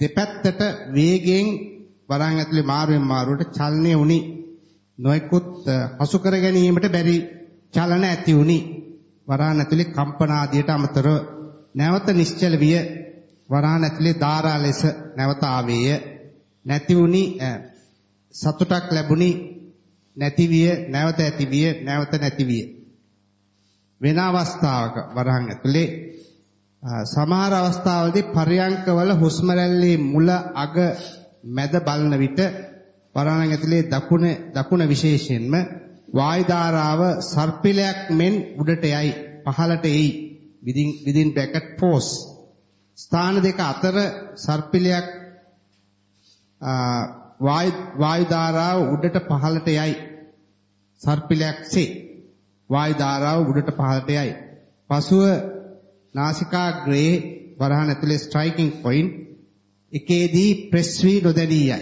දෙපැත්තට වේගයෙන් වරහන් ඇතුලේ මාරුවෙන් මාරුවට චලනය වුණි. නොයෙකුත් හසු කර ගැනීමට බැරි චලන ඇති වුණි. වරහන් ඇතුලේ කම්පන ආදියට අමතරව නැවත නිශ්චල විය වරහන් ඇතුලේ ධාරා ලෙස නැවත ආවේය. නැති වුණි සතුටක් ලැබුණි නැති විය නැවත ඇති විය නැවත නැති විය වෙන අවස්ථාවක වරහන් ඇතුලේ සමහර අවස්ථාවලදී පර්යංකවල හුස්ම රැල්ලේ මුල අග මැද බලන විට වරහන් ඇතුලේ දකුණ දකුණ විශේෂයෙන්ම වායු ධාරාව සර්පිලයක් මෙන් උඩට යයි පහළට එයි within within bracket pause ස්ථාන දෙක අතර සර්පිලයක් වායු වායු ධාරාව උඩට පහළට යයි සර්පිලයක්සේ වායු ධාරාව උඩට පහළට යයි. පසුව නාසිකාග්‍රේ වරහන් ඇතුලේ ස්ට්‍රයිකින් පොයින්ට් එකේදී ප්‍රෙස් වී නොදැනියයි.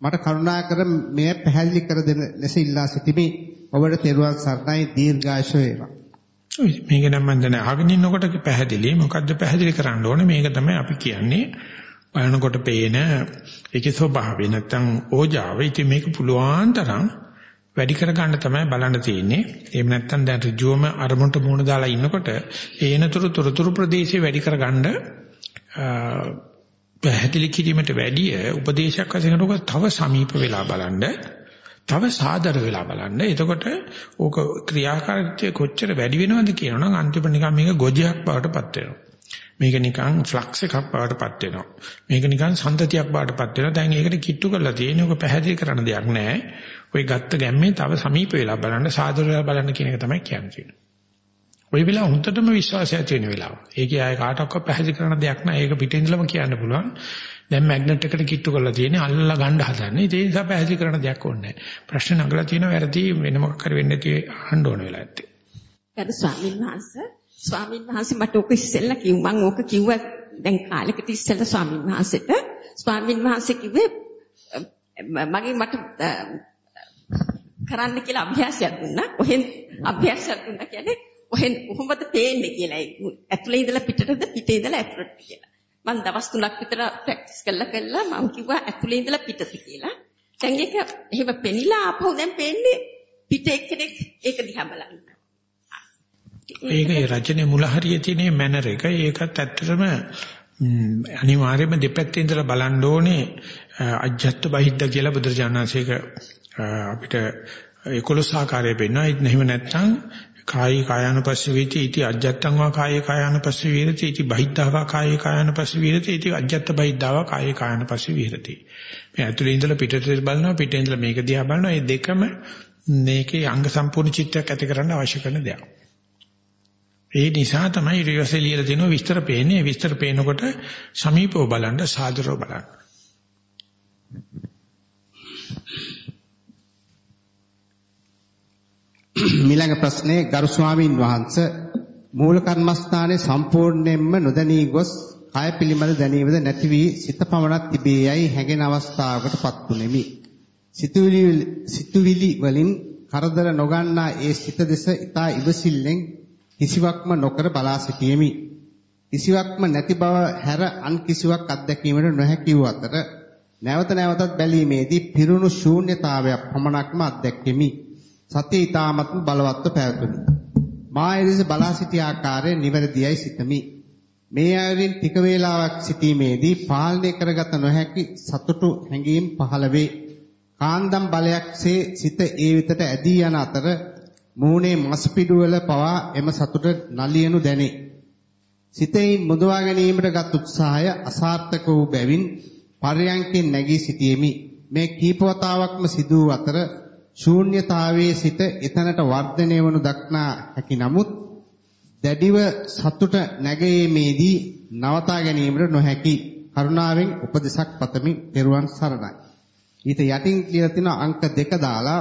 මට කරුණාකර මෙය පැහැදිලි කර දෙන ලෙස ඉල්ලා සිටිමි. ඔබට තෙරුවන් සරණයි දීර්ඝායුෂ වේවා. මේක නම් මම දැන් අහගෙන ඉන්නකොට පැහැදිලි මොකද්ද පැහැදිලි කරන්න ඕනේ මේක තමයි අපි කියන්නේ බලනකොට පේන ඒකේ ස්වභාවය නැත්තම් ඕජාව ඉතින් මේක පුළුවන් තරම් වැඩි කරගන්න තමයි බලන්න තියෙන්නේ එහෙම නැත්තම් දැන් ඍජුවම අරමුණට මුහුණ දාලා ඉන්නකොට ඒනතුරු තොරතුරු ප්‍රදේශය වැඩි කරගන්න පැහැදිලි කිරීමට වැඩිය උපදේශයක් වශයෙන් තව සමීප වෙලා බලන්න තව සාදර වෙලා බලන්න. එතකොට ඕක ක්‍රියාකාරීත්වය කොච්චර වැඩි වෙනවද කියනවනම් අන්තිමට නිකන් මේක ගොජයක් බවට පත් වෙනවා. මේක නිකන් ෆ්ලක්ස් එකක් බවට පත් වෙනවා. මේක නිකන් සම්තතියක් බවට පත් වෙනවා. දැන් ඒකට කිට්ටු කරලා තියෙන ඕක පැහැදිලි කරන්න දෙයක් නැහැ. ඔය ගත්ත ගැම්මේ තව සමීප වෙලා බලන්න සාදර වෙලා බලන්න කියන එක තමයි කියන්නේ. ඔය වෙලාව හොඳටම විශ්වාසය ඇති වෙන වෙලාව. ඒකේ ආය කාටවත් පැහැදිලි කරන දෙයක් නෑ. ඒක පිටින්දලම කියන්න පුළුවන්. දැන් මැග්නට් එකට කිට්ටු කරලා තියෙන්නේ අල්ලලා ගන්න හදන්නේ. ඒ නිසා පැහැදිලි කරන දෙයක් ඕනේ නෑ. ප්‍රශ්න නගලා තියෙන වැරදි වෙන මොකක් හරි වෙන්න ඇති අහන්න ඕන වෙලා ඇත්තේ. ගරු ස්වාමීන් වහන්සේ ස්වාමීන් වහන්සේ මට ඔක ඉස්සෙල්ලා කිව් මං ඕක කිව්වා දැන් කාලෙකට ඉස්සෙල්ලා ස්වාමීන් වහන්සේට ස්වාමීන් වහන්සේ කිව්වේ මගේ මට කරන්න කියලා අභ්‍යාසයක් දුන්නා. කොහෙන් අභ්‍යාසයක් දුන්නා කියන්නේ කොහෙන් කොහොමද පේන්නේ කියලා. ඇතුලේ ඉඳලා පිටටද පිටේ ඉඳලා ඇතුලට කියලා. මම දවස් 3ක් විතර ප්‍රැක්ටිස් කළා කළා මම කිව්වා ඇතුලේ ඉඳලා පිටත කියලා. දැන් ඒක එහෙම පෙනිලා ආපහු දැන් පේන්නේ පිට එක්කෙනෙක් ඒක දිහා බලන්න. ඒකේ රචනයේ මුල හරිය තියෙන මැනර් එක ඒකත් ඇත්තටම අනිවාර්යයෙන්ම දෙපැත්තේ ඉඳලා බලන්න ඕනේ අජ්ජත් බහිද්ද කියලා බුදුරජාණන්සේක අපිට 11 ආකාරයේ පෙන්වයි. එහෙම නැත්නම් කායි කායानुපස්සී වේති इति අජ්ජත්තං වා කායේ කායानुපස්සී වේති इति බහිද්ධාවා කායේ කායानुපස්සී වේති इति අජ්ජත්ත බහිද්ධාවා කායේ කායानुපස්සී වේති මේ ඇතුලේ ඉඳලා පිටට බලනවා පිටේ ඉඳලා මේක දිහා බලනවා. මේ දෙකම මේකේ අංග සම්පූර්ණ චිත්‍රයක් ඇති කරන්න අවශ්‍ය කරන දෙයක්. ඒ නිසා තමයි ඊට පස්සේ ලියලා දෙනවා විස්තර පේන්නේ. විස්තර පේනකොට සමීපව බලන්න සාදරව බලන්න. [CLEARS THROAT] මීළඟ ප්‍රශ්නේ ගරු ස්වාමින් වහන්සේ මූල කර්මස්ථානයේ සම්පූර්ණයෙන්ම නොදැනී ගොස් කය පිළිබඳ දැනීමද නැති වී සිත පමණක් තිබේ යයි හැඟෙන අවස්ථාවකටපත් තුනේමි. සිතුවිලි සිතුවිලි වලින් කරදර නොගන්නා ඒ සිත දෙස ඊතා ඉවසිල්ලෙන් කිසිවක්ම නොකර බලා සිටියෙමි. කිසිවක්ම නැති බව හැර අන් කිසිවක් අත්දැකීමට නොහැකි වූ අතර නැවත නැවතත් බැලීමේදී පිරුණු ශූන්‍යතාවයක් පමණක්ම අත්දැක්කෙමි. සතිය ඊ타මත්ම බලවත්ව පැවතුණි. මා එදෙස බලා සිටි ආකාරය නිවැරදියයි සිතමි. මේ අයුරින් ටික වේලාවක් සිටීමේදී පාලනය කරගත නොහැකි සතුටු හැඟීම් පහළ වේ. කාන්දම් බලයක්සේ සිත ඒ විතට ඇදී යන අතර මූණේ මස් පිඩුවල පවා එම සතුට නලියනු දැනේ. සිතේ මුදවා ගැනීමට ගත් උත්සාහය අසාර්ථක වූ බැවින් පර්යංකෙන් නැගී සිටීමේ මේ කීපවතාවක්ම සිදු වූ අතර ශූන්‍යතාවයේ සිට එතනට වර්ධනය වනු දක්නා හැකි නමුත් දැඩිව සතුට නැගීමේදී නවතා ගැනීමට නොහැකි කරුණාවෙන් උපදේශක් පතමි පෙරුවන් සරණයි. ඊට යටින් කියලා තියෙන අංක දෙක දාලා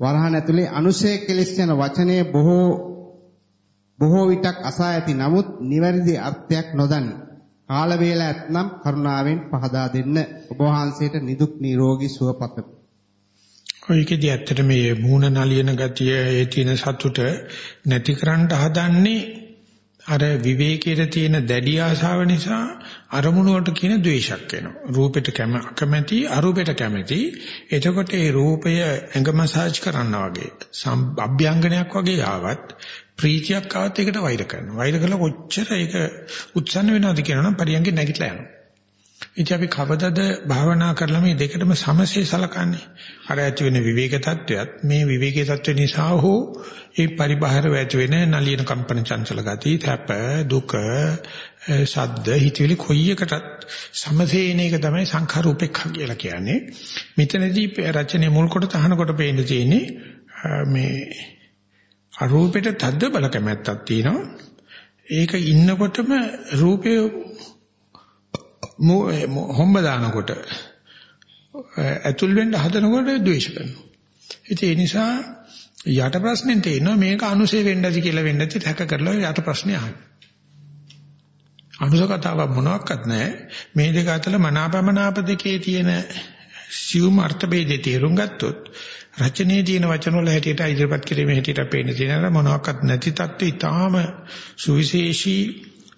වරහන් ඇතුලේ අනුශය කෙලස් යන වචනය බොහෝ බොහෝ විටක් අසා ඇති නමුත් නිවැරදි අර්ථයක් නොදනි. කාල වේලා ඇතනම් කරුණාවෙන් පහදා දෙන්න ඔබ වහන්සේට නිදුක් නිරෝගී සුව පතමි. ඔයකදී ඇත්තට මේ මූණ නලියන ගතිය ඒ තියෙන සතුට නැති කරන්න හදන්නේ අර විවේකයේ තියෙන දැඩි ආශාව නිසා අරමුණු වලට කියන ද්වේෂයක් එනවා. රූපෙට කැමති අරූපෙට කැමති. එතකොට ඒ රූපය ඇඟ මසාජ් කරනවා වගේ අභ්‍යංගනයක් වගේ ආවත් ප්‍රීතියක් ආවත් ඒකට වෛර කරනවා. වෛර කළා කොච්චර ඒක උත්සන්න වෙනවද කියනනම් පරියන්ගේ නැගිටලා යනවා. ඉතින් අපි කවදද භාවනා කරලා මේ දෙකටම සමසේ සලකන්නේ? අර ඇති වෙන විවේක තත්වයක් මේ විවේකී තත්ව නිසා හෝ ඒ පරිබාහිර ඇති වෙන නලියන කම්පන චංචල ගති, තප, දුක, ශබ්ද, හිතවිලි කොයි එකටත් සමසේන එක තමයි සංඛාර උපේක්ඛා කියලා කියන්නේ. මෙතනදී රචනයේ මුල් කොට තහනකොට පේන්න තියෙන්නේ මේ අරූපෙට තද්ද බල කැමැත්තක් තියෙනවා. ඒක ඉන්නකොටම රූපේ හොම්බ දානකොට ඇතුල් වෙන්න හදනකොට ද්වේෂ කරනවා. ඉතින් ඒ නිසා යට ප්‍රශ්නෙන් තේිනවා මේක අනුසේ වෙන්න ඇති කියලා වෙන්න ඇති තැක කරලා යට ප්‍රශ්නේ අහන්න. අනුස කතාවක් මොනවත් නැහැ. මේ දෙක අතර මනාපමනාප දෙකේ තියෙන සියුම් අර්ථ ભેදේ තේරුම් ගත්තොත් රචනයේ තියෙන වචන වල හැටියට ඉදිරිපත් කිරීමේ හැටියට පේන තියෙන මොනවත් නැති தත්ත්වය ඊටාම සුවිශේෂී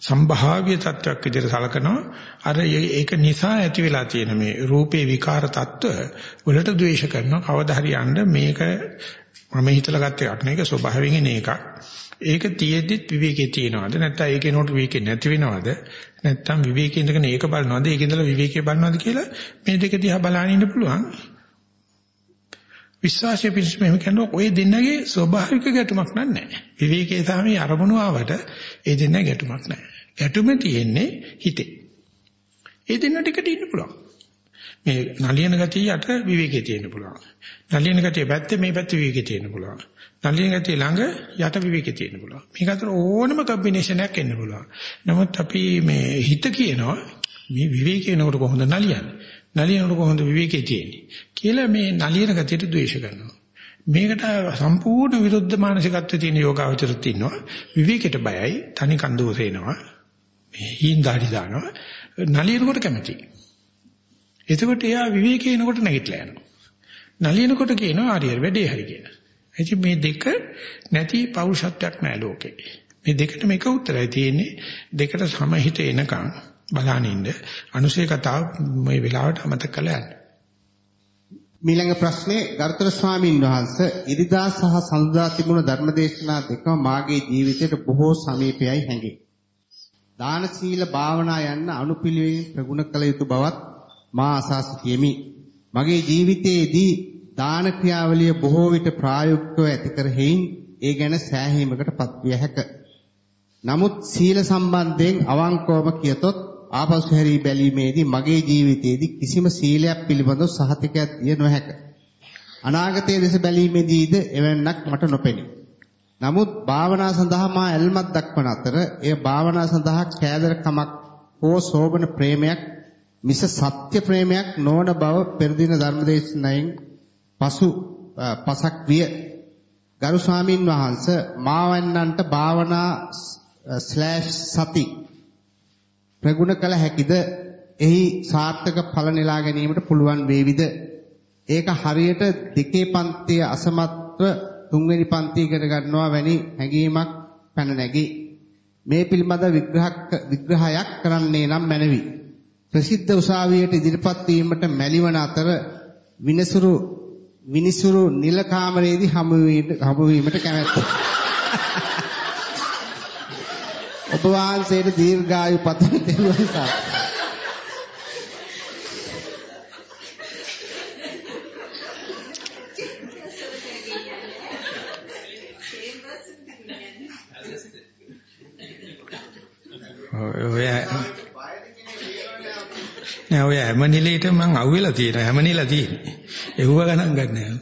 සම්භාව්‍ය තත්ත්වයක් විදිහට සලකනවා. අර ඒක නිසා ඇති වෙලා තියෙන මේ රූපේ විකාර තත්ත්ව වලට ද්වේෂ කරනවා. කවදා හරි යන්න මේක මම හිතලා ගත්ත එකක් නේ. ඒක ස්වභාවයෙන් එන එකක්. ඒක තියෙද්දිත් විවේකේ තියනවාද? නැත්නම් ඒකේ නෝට විවේකේ නැති වෙනවද? නැත්නම් විවේකේ ඉඳගෙන ඒක බලනවද? ඒකේ ඉඳලා විවේකේ බලනවද කියලා මේ දෙක දිහා බලන්න ඉන්න පුළුවන්. විශ්වාසය පිළිස් මෙහෙම කරනවා ඔය දෙන්නගේ ස්වභාවික ගැටුමක් නැහැ. විවේකයේ සහ මේ අරමුණු ආවට ඒ දෙන්න ගැටුමක් නැහැ. ගැටුම තියෙන්නේ හිතේ ඒ දෙන්න ටිකට ඉන්න පුළුවන් මේ නලියන ගතිය යට විවේකයේ තියෙන්න පුළුවන් නලියන ගතිය පැත්තේ මේ පැත්තේ විවේකයේ තියෙන්න පුළුවන් නලියන ගතිය ළඟ යට විවේකයේ තියෙන්න පුළුවන්. මේක අතර ඕනම කම්බිනේෂන් එකක් එන්න පුළුවන්. නමුත් අපි මේ හිත කියනවා මේ විවේකේ නකොට කොහොමද නලියන්නේ? නලියනකොට කොහොමද විවේකේ තියෙන්නේ? කියලා මේ නලියන ගතියට ද්වේෂ කරනවා. මේකට සම්පූර්ණ විරුද්ධ මානසිකත්වයේ තියෙන යෝගාවචරත් ඉන්නවා. විවේකයට බයයි, තනි කන්දෝසේනවා. මේ හිඳාඩි දානවා. නලියනකොට කැමති. එතකොට එයා විවේකේ එනකොට නැගිටලා යනවා. නලියනකොට කියනවා හරි හරි වැඩේ හරි කියලා. ඉතින් මේ දෙක නැති පෞරුෂත්වයක් නෑ ලෝකේ. මේ දෙකට මේක උත්තරයි තියෙන්නේ. දෙකට සමහිත එනකන් බලනින්න අනුශේ කතාව මේ වෙලාවට අමතක කළා යන්න. මීළඟ ප්‍රශ්නේ ගරුතර ස්වාමීන් වහන්සේ ඉරිදා සහ සඳුදා තිබුණ ධර්මදේශනා දෙකම මාගේ ජීවිතයට බොහෝ සමීපයයි හැඟේ. දාන සීල භාවනා යන්න අනුපිළිවෙලින් ප්‍රගුණ කළ යුතු බවත් මා අසා සිටියෙමි. මගේ ජීවිතයේදී දාන ක්‍රියාවලිය බොහෝ විට ප්‍රායෝගිකව ඇති කර හේයින් ඒ ගැන සෑහීමකටපත් විය හැක. නමුත් සීල සම්බන්ධයෙන් අවංකවම කියතොත් ආපසු හැරී බැලීමේදී මගේ ජීවිතයේදී කිසිම සීලයක් පිළිබඳව සහතිකයක් දිය නොහැක. අනාගතයේ දෙස බැලීමේදීද එවන්නක් මට නොපෙනේ. නමුත් භාවනා සඳහා මා ඇල්මක් දක්වන අතර එය භාවනා සඳහා කෑදරකමක් හෝ සෝබන ප්‍රේමයක් මිස සත්‍ය ප්‍රේමයක් නොවන බව පෙරදින ධර්මදේශනයෙන් පසු පසක් විය. ගරු ස්වාමින් වහන්සේ මාවන්නන්ට භාවනා සති ප්‍රගුණ කළ හැකිද? එහි සාර්ථක ඵල නෙලා ගැනීමට පුළුවන් වේවිද? ඒක හරියට දෙකේ පන්තිය අසමත්ව තුන්වෙනි පන්තිය ඉගෙන ගන්නවා වැනි හැඟීමක් පැන නැගී මේ පිළිබඳ විග්‍රහයක් කරන්නේ නම් මැනවි ප්‍රසිද්ධ උසාවියට ඉදිරිපත් වීමට මැලිවන අතර විනසුරු විනිසුරු නිල කාමරයේදී හමු වීමට කැමැත්ත. [LAUGHS] ඔබ වහන්සේට දීර්ඝායු පතන දෙවියන් සා. ඔය නෑ ඔය හැම නිලේට මං අහුවෙලා තියෙනවා හැම නිලා තියෙන්නේ. ඒව ගණන් ගන්න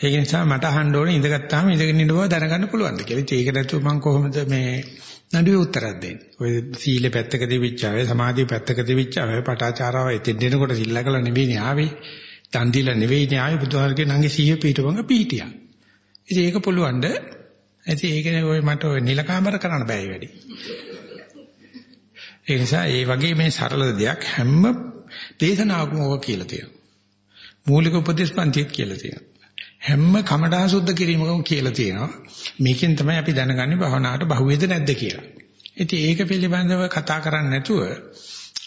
ඒක නිසා මට අහන්න ඕනේ ඉඳගත්තාම ඉඳගෙන ඉන්න බව දැනගන්න පුළුවන්ද කියලා. ඒක නැතුව මං කොහොමද මේ නඩුවේ උත්තරයක් දෙන්නේ. ඔය සීල පැත්තක දෙවිච්චාවේ සමාධිය පැත්තක දෙවිච්චාවේ පටාචාරාව එතෙන් දෙනකොට සිල්ලකල නෙවෙයිනේ ආවේ. දන් දීලා නෙවෙයිනේ ආවේ බුදුහාරගේ නංගේ සීය පීඨවංග පීඨියා. ඉතින් ඒක පුළුවන්ද? ඉතින් ඒකනේ ඔය මට ඔය නිලකාමර කරන්න බෑ වැඩි. ඒ නිසා ඒ වගේ මේ සරල දෙයක් හැම දේශනාවකම ඕක කියලා තියෙනවා. මූලික උපදේශ පන්තිත් කියලා තියෙනවා. හැම කමඩා සුද්ධ කිරීමකම කියලා තියෙනවා. මේකෙන් තමයි අපි දැනගන්නේ භවනාට බහුවේද නැද්ද කියලා. ඉතින් ඒක පිළිබඳව කතා කරන්නේ නැතුව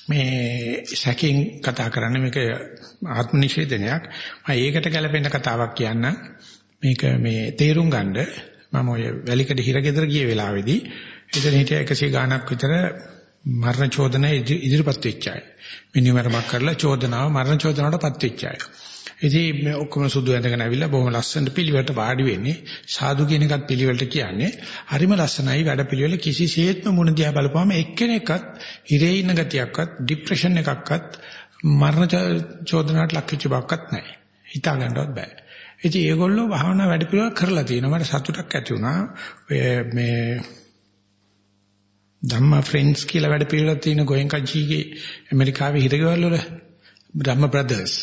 මේ සැකෙන් කතා කරන්න මේක ආත්ම නිෂේධනයක්. මම ඒකට ගැලපෙන කතාවක් කියන්න. මේක මේ තේරුම් ගන්න මම ඔය වැලිකඩ හිරගෙදර ගිය වෙලාවේදී එතන හිටිය 100 ගාණක් විතර මරණ චෝදන ඉදිරිපත් වෙච්ච අය. මිනිමරමක් කරලා චෝදනාව මරණ චෝදනාවටපත් වෙච්ච අය. ඉතින් මේ ඔක්කොම සුදු ඇඳගෙන ඇවිල්ලා බොහොම ලස්සනට පිළිවෙලට වාඩි වෙන්නේ. සාදු කියන එකත් පිළිවෙලට කියන්නේ. හරිම ලස්සනයි වැඩ පිළිවෙල කිසිසේත්ම මුණ දිහා බලපුවම එක්කෙනෙක්වත් හිරේ ඉන්න ගතියක්වත් ડિප්‍රෙෂන් එකක්වත් මරණ චෝදනාවට ලක් වෙච්ච බවක්වත් නැහැ. හිතා ගන්නවත් බෑ. ඉතින් ඒගොල්ලෝ භාවනා වැඩ පිළිවෙල කරලා තියෙනවා. මට සතුටක් ඇති වුණා. මේ ධම්මා ෆ්‍රෙන්ඩ්ස් කියලා වැඩ පිළිවෙලක් තියෙන ගෝයන්කජීගේ ඇමරිකාවේ හිරගෙවල් වල ධම්ම බ්‍රදර්ස්.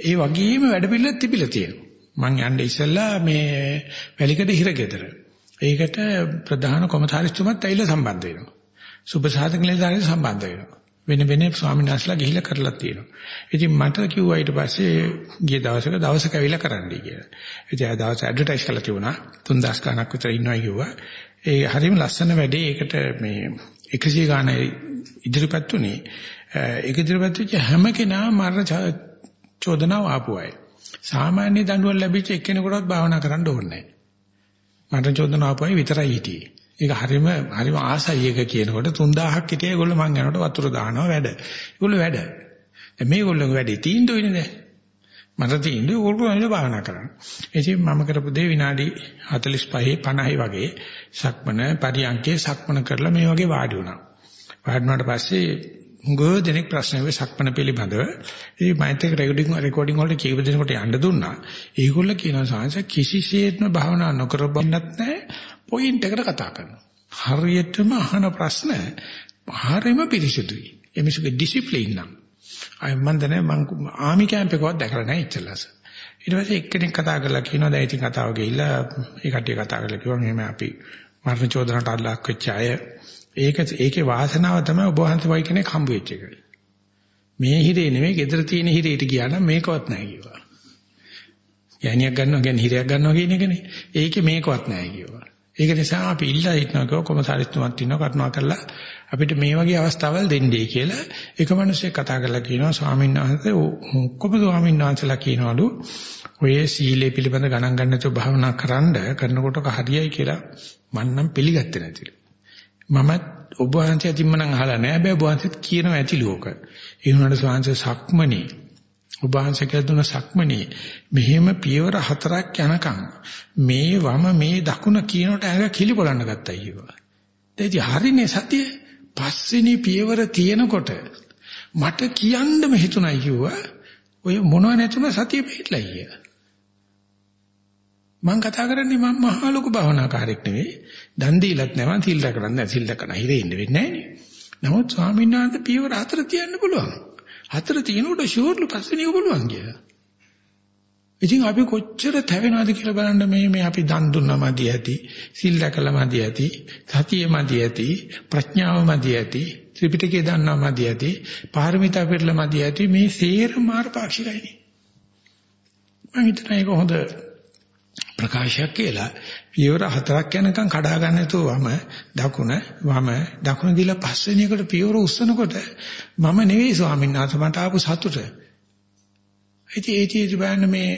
ඒ වගේම වැඩ පිළිවෙලක් තිබිලා තියෙනවා. මං යන්නේ ඉස්සෙල්ලා මේ වැලිකඩ හිරගෙදර. ඒකට ප්‍රධාන කොමසාරිස්තුමත් ඇවිල්ලා සම්බන්ධ වෙනවා. සුබසාධක නිලධාරියට සම්බන්ධ වෙනවා. වෙන වෙන ස්වාමීන් වහන්සේලා ගිහිල්ලා කරලා තියෙනවා. ඉතින් මට කිව්වා ඊට පස්සේ ගිය දවසක දවසක ඇවිල්ලා කරන්නයි කියලා. ඉතින් ආ දවස් ඇඩ්වර්ටයිස් කරලා තිබුණා. 3000 ගණක් විතර ඉන්නවා කිව්වා. ඒ හරියම ලස්සන වැඩේ ඒකට මේ 100 ගාන ඉදිරිපත් උනේ. ඒක ඉදිරිපත් වෙච්ච හැම කෙනාම මරණ චෝදනාව ආපු අය. සාමාන්‍ය දඬුවම් ලැබිච්ච එක්කෙනෙකුටවත් භාවනා කරන්න ඕනේ නැහැ. මරණ චෝදනාව ආපු අය විතරයි හිටියේ. ඒක හරිම හරිම ආසයි එක කියනකොට 3000ක් හිටියේ ඒගොල්ලෝ මං යනකොට වතුර දානවා වැඩ. ඒගොල්ලෝ වැඩ. දැන් මේගොල්ලෝගේ වැඩේ තීන්දුවනේ දැන්. මට තීන්දුව ඕගොල්ලෝ ඇවිල්ලා භාවනා කරන්න. ඉතින් මම කරපු දේ විනාඩි 45 50 වගේ සක්මන පරියන්කේ සක්මන කරලා මේ වගේ වාඩි වුණා. වාඩි වුණාට පස්සේ හුඟ දෙනෙක් ප්‍රශ්න වෙයි සක්මන පිළිබඳව. ඉතින් මම ඒක රෙකෝඩින් රෙකෝඩින් වලට කීප දෙනෙකුට යන්න දුන්නා. ඒගොල්ලෝ කියනවා සාංශ කිසිසේත්ම භාවනා නොකර බන්නත් නැහැ. පොයින්ට් එකට කතා කරනවා. හරියටම අහන ප්‍රශ්න හරියම පිරිසිදුයි. එමිසුගේ ඩිසිප්ලින් නම්. අය මන් දන්නේ මං ආමි කැම්ප් එකවත් දැකලා නැහැ ඉච්චලස. ඊට පස්සේ එක්කෙනෙක් කතා කරලා කියනවා දැන් ඉතින් කතාව ගිහිල්ලා ඒ කට්ටිය කතා කරලා කිව්වා මෙහෙම අපි මරණ චෝදනට අල්ලක් වෙච්ච අය ඒක ඒකේ වාසනාව තමයි ඔබ වහන්සේ වයි කෙනෙක් හම්බ වෙච්ච එක. මේ හිරේ නෙමෙයි gedara තියෙන හිරේට ගියා නම් මේකවත් නැහැ කිව්වා. යණියක් ගන්නවා කියන්නේ හිරයක් ගන්නවා කියන එකනේ. ඒකේ මේකවත් නැහැ කිව්වා. ඒක නිසා අපි ඉල්ලා හිටනවා කොමසාරිස්තුමක් ඉන්නවා කරුණා කරලා අපිට මේ වගේ අවස්ථාවල් දෙන්නේ කියලා එක මිනිහෙක් කතා කරලා කියනවා ස්වාමීන් වහන්සේ ඔක්කොම ස්වාමීන් වහන්සේලා කියනවලු ඔය සීලේ පිළිබඳ ගණන් ගන්න නැතුව භාවනා කරන්න කරනකොට හරියයි කියලා මම නම් පිළිගත්තේ නැතිලු. මම ඔබ වහන්සේ අතින්ම නම් අහලා නැහැ. හැබැයි ඔබ වහන්සේත් කියනවා ඇතිලු ඕක. ඒ වුණාට ස්වාමීන් සක්මනේ ඔබ වහන්සේ කියලා දුන්න සක්මනේ මෙහෙම පියවර හතරක් යනකම් මේ වම මේ දකුණ කියනට ඇඟ කිලිපොලන්න ගත්තා ඊවා. ඒටි හරිනේ සතිය. පස්වෙනි පියවර තියෙනකොට මට කියන්නම හිතුණා කිව්වා ඔය මොනව නැතුණ සතිය පිටලා ඊය. මම කතා කරන්නේ මම මහා ලොකු භවනාකාරයෙක් නෙවෙයි. දන් දීලත් නැවන් සිල් රැකරන්නේ නැහැ. සිල් රැකන හිරේ ඉන්න වෙන්නේ නැහැ නමුත් ස්වාමීන් වහන්සේ පියවර හතර තියන්න පුළුවන්. හතර තියෙනකොට ෂුවර්ලු පස්වෙනික පුළුවන් කියලා. ඉතින් අපි කොච්චර තැවෙනවද කියලා බලන්න මේ මේ අපි දන් දුන්නා මදි ඇති, සිල් රැකලා මදි ඇති, සතිය මදි ඇති, ප්‍රඥාව මදි ඇති, ත්‍රිපිටකය දන්නා මදි ඇති, පාරමිතා පෙරලා මදි ඇති මේ සේර මාර්ගපාක්ෂිකයිනේ. මම හිතනවා ඒක හොඳ ප්‍රකාශයක් කියලා පියවර හතරක් යනකම් කඩා ගන්න නැතුව වම දකුණ වම දකුණ දීලා පස්වෙනි එකට පියවර උස්සනකොට මම නෙවෙයි ස්වාමීන් වහන්සේ මට ආපු සතුට. ඉතින් ඒ චීජ බලන්න මේ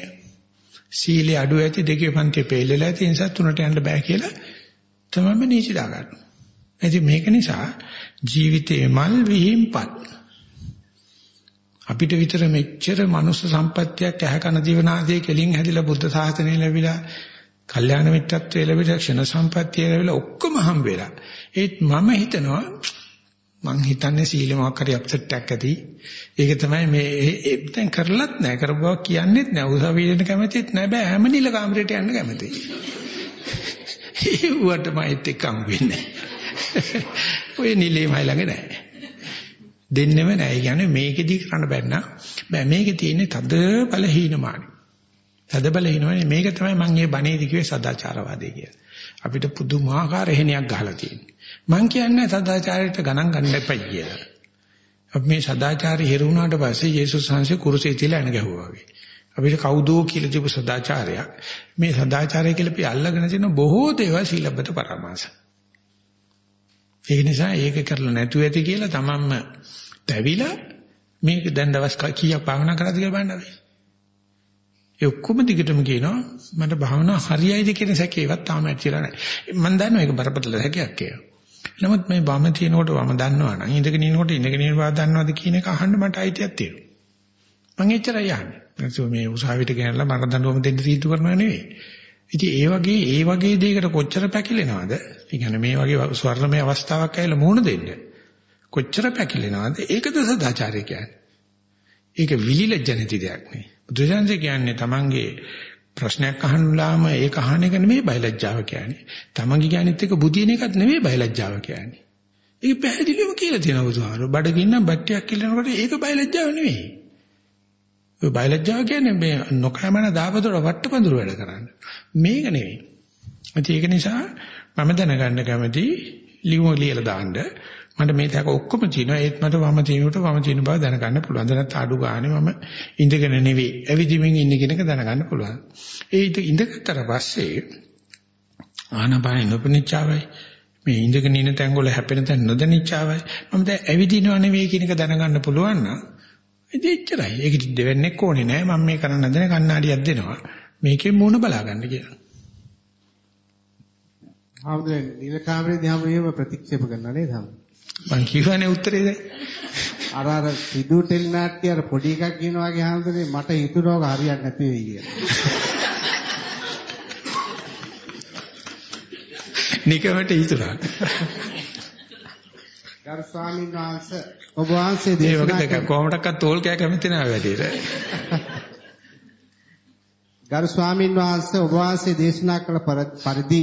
සීලේ අඩු ඇති දෙකේ පන්තියේ පෙළෙලා ඇති නිසා තුනට යන්න බෑ කියලා තමයි නීති දා ගන්න. ඉතින් මේක නිසා ජීවිතේ මල් විහිම්පත් අපිට විතර මෙච්චර මනුස්ස සම්පත්තියක් ඇහ කන දිවනාදී කෙලින් හැදිලා බුද්ධ ශාසනය ලැබිලා කල්යාණ මිත්‍රත්වයේ ලැබිලා ක්ෂණ සම්පත්තිය ලැබිලා ඔක්කොම හම්බ වෙලා. ඒත් මම හිතනවා මං හිතන්නේ සීල මොකක් හරි අප්සෙට් එකක් ඇති. ඒක තමයි මේ දැන් කරලත් නැහැ කරපුවා කියන්නෙත් නැහැ උසාවියට කැමතිත් නැහැ බෑ හැම නිල කාමරයට යන්න කැමතියි. [LAUGHS] ඒවට මයිත් එක්කම් වෙන්නේ [LAUGHS] ඔය නිලේ මයි ළඟ නැහැ දෙන්නෙම නැහැ. කියන්නේ මේකෙදි කරන්න බැන්න. බෑ මේකේ තියෙන්නේ තද බල හීනමානයි. තද බල හීනමානයි මේක තමයි මම මේ බණේදි කිව්වේ සදාචාරවාදී කියලා. අපිට පුදුමාකාර එහෙණයක් ගහලා තියෙන්නේ. මම කියන්නේ සදාචාරයට ගණන් ගන්න එපයි කියලා. අපි මේ සදාචාරය හිරුණාට පස්සේ යේසුස් වහන්සේ කුරුසේ තියලා එන ගැහුවා වගේ. අපිට කවුදෝ කියලා තිබු සදාචාරයක්. මේ සදාචාරය කියලා අපි අල්ලගෙන තියෙන බොහෝ දේවල් සීලබ්බත පරමාස. ඒ නිසා ඒක කරලා නැතුව ඇති කියලා තමන්ම තැවිලා මේක දැන් දවස් කීයක් භාවනා කරාද කියලා බලන්න අපි. ඒ ඔක්කොම දිගටම කියනවා මට භාවනා හරියයිද කියන සැකේවත් තාම ඇතිලා නැහැ. මම දන්නවා ඒක බරපතල සැකයක් කියලා. නමුත් මේ වම තිනකොට වම දන්නවා නම් ඉඳගෙන ඉනකොට ඉඳගෙන ඉන්න බව දන්නවද කියන එක අහන්න මට අයිතියක් තියෙනවා. මම එච්චරයි යන්නේ. නැත්නම් මේ උසාවියට ගෙනල්ලා මරණ දඬුවම දෙන්න තීන්දුව කරනවා නෙවෙයි. ඉතින් ඒ වගේ ඒ වගේ දෙයකට කොච්චර පැකිලෙනවද? ඒ කියන්නේ මේ වගේ ස්වර්ණමය අවස්ථාවක් ඇවිල්ලා මුහුණ දෙන්න. කොච්චර පැකිලෙනවද? ඒකද සදාචාරය කියන්නේ. ඒක විලිලැජ්ජ නැති දෙයක් නේ. බුදුසසුන කියන්නේ තමන්ගේ ප්‍රශ්නයක් අහනුලාම ඒක අහන එක නෙමෙයි බයලජ්ජාව කියන්නේ. තමන්ගේ ඥානෙත් එක්ක බුදින එකත් නෙමෙයි බයලජ්ජාව කියන්නේ. ඒක පැහැදිලිවම කියලා තියෙනවා බුදුහාරෝ. බඩගින්න බට්ටියක් කිල්ලනකොට ඒක බයලජ්ජාව නෙමෙයි. ඔය බයලජ්ජාව කියන්නේ මේ නොකෑමන දාපදොර වට්ටපඳුර වැඩ කරන්නේ. මේක නෙවෙයි. ඒක නිසා මම දැනගන්න කැමති ලියුම ලියලා දාන්න මට මේ තක ඔක්කොම තියෙනවා ඒත් මට වම තියෙනකොට වම තියෙන බව දැනගන්න පුළුවන්. දැනත් අඩු ගානේ මම ඉඳගෙන නෙවෙයි ඇවිදිමින් ඉන්න කෙනෙක් දැනගන්න පුළුවන්. ඒ ඉඳගත්තට පස්සේ ආනපාන නොපනිච්චාවයි මේ ඉඳගෙන ඉන්න තැන් වල හැපෙන තැන් නොදැනිච්චාවයි මම දැන් ඇවිදිනව නෙවෙයි කියන එක දැනගන්න පුළුවන් නම් ඉතින් එච්චරයි. ඒක දෙවෙන්නේක් ඕනේ නෑ මම මේ කරන්න හදන කණ්ණාඩියක් දෙනවා. මේකේ මූණ බලා ගන්න කියලා. ආවද නිල කාමරේ දිහාම එහෙම ප්‍රතික්ෂේප කරනවා නේද? මං කියවනේ උත්තරේ දැන්. අර අර සිදු ටෙලි නාට්‍ය අර පොඩි එකක් කියනවා වගේ හැමදේම මට හිතුනෝක හරියන්නේ නැති වෙයි කියලා. නිකමට හිතුණා. ගරු ස්වාමීන් වහන්සේ ඔබ වහන්සේ දේශනා දෙක කොහොමඩක්වත් තෝල් කෑ කැමති නැහැ වැඩියට. ගරු ස්වාමීන් වහන්සේ ඔබ වහන්සේ දේශනා කළ පර- පරිදි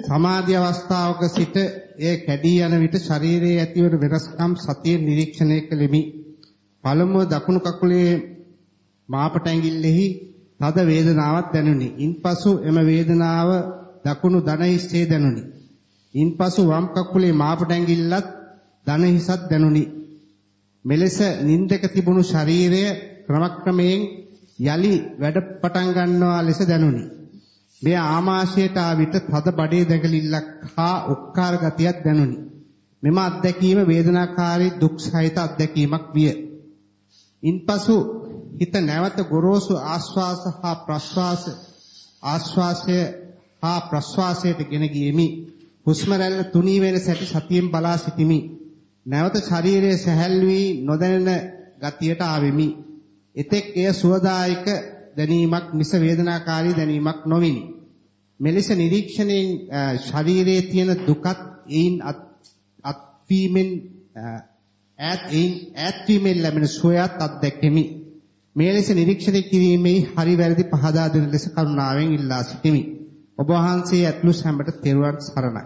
සමාධි අවස්ථාවක සිට එය කැඩී යන විට ශරීරයේ ඇතිවන වෙනස්කම් සතියෙන් නිරීක්ෂණය කළෙමි. පළමුව දකුණු කකුලේ මාපට ඇඟිල්ලෙහි තද වේදනාවක් දැනුනි. ඉන්පසු එම වේදනාව දකුණු දන හිස්සේ දැනුනි. ඉන්පසු වම් කකුලේ මාපට ඇඟිල්ලත් දන හිසත් දැනුනි. මෙලෙස නින්දක තිබුණු ශරීරය ක්‍රමක්‍රමයෙන් යලි වැඩ පටන් ගන්නවා ලෙස දැනුනි. මේ ආමාශයට ආ විට තද බඩේ දැඟලිල්ලක් හා උක්කාර ගතියක් දැනුනි. මෙම අත්දැකීම වේදනාකාරී දුක් සහිත අත්දැකීමක් විය. ඉන්පසු හිත නැවත ගොරෝසු ආශ්වාස හා ප්‍රශ්වාස ආශ්වාසය හා ප්‍රශ්වාසයට ගෙන ගියෙමි. හුස්ම රැල්ල තුනී වෙන සැටි සතියෙන් බලා සිටිමි. නැවත ශරීරයේ සැහැල්ලු වී නොදැනෙන ගතියට ආවෙමි. එතෙක් එය සුවදායක දැනීමක් මිස වේදනාකාරී දැනීමක් නොවිනි. මෙලෙස නිරීක්ෂණයෙන් අ, ශරීරයේ තියෙන දුකත් ඒන් අත්වීමෙන් ඈත් ඒන් ඈත්වීමෙන් ලැබෙන සුවයත් අත්දැකෙමි. මේ ලෙස නිරීක්ෂණය කිරීමේ හරි වැරදි පහදා දෙන ලෙස කරුණාවෙන් ඉල්ලා සිටිමි. ඔබ වහන්සේ ඇතුළු හැමට තෙරුවන් සරණයි.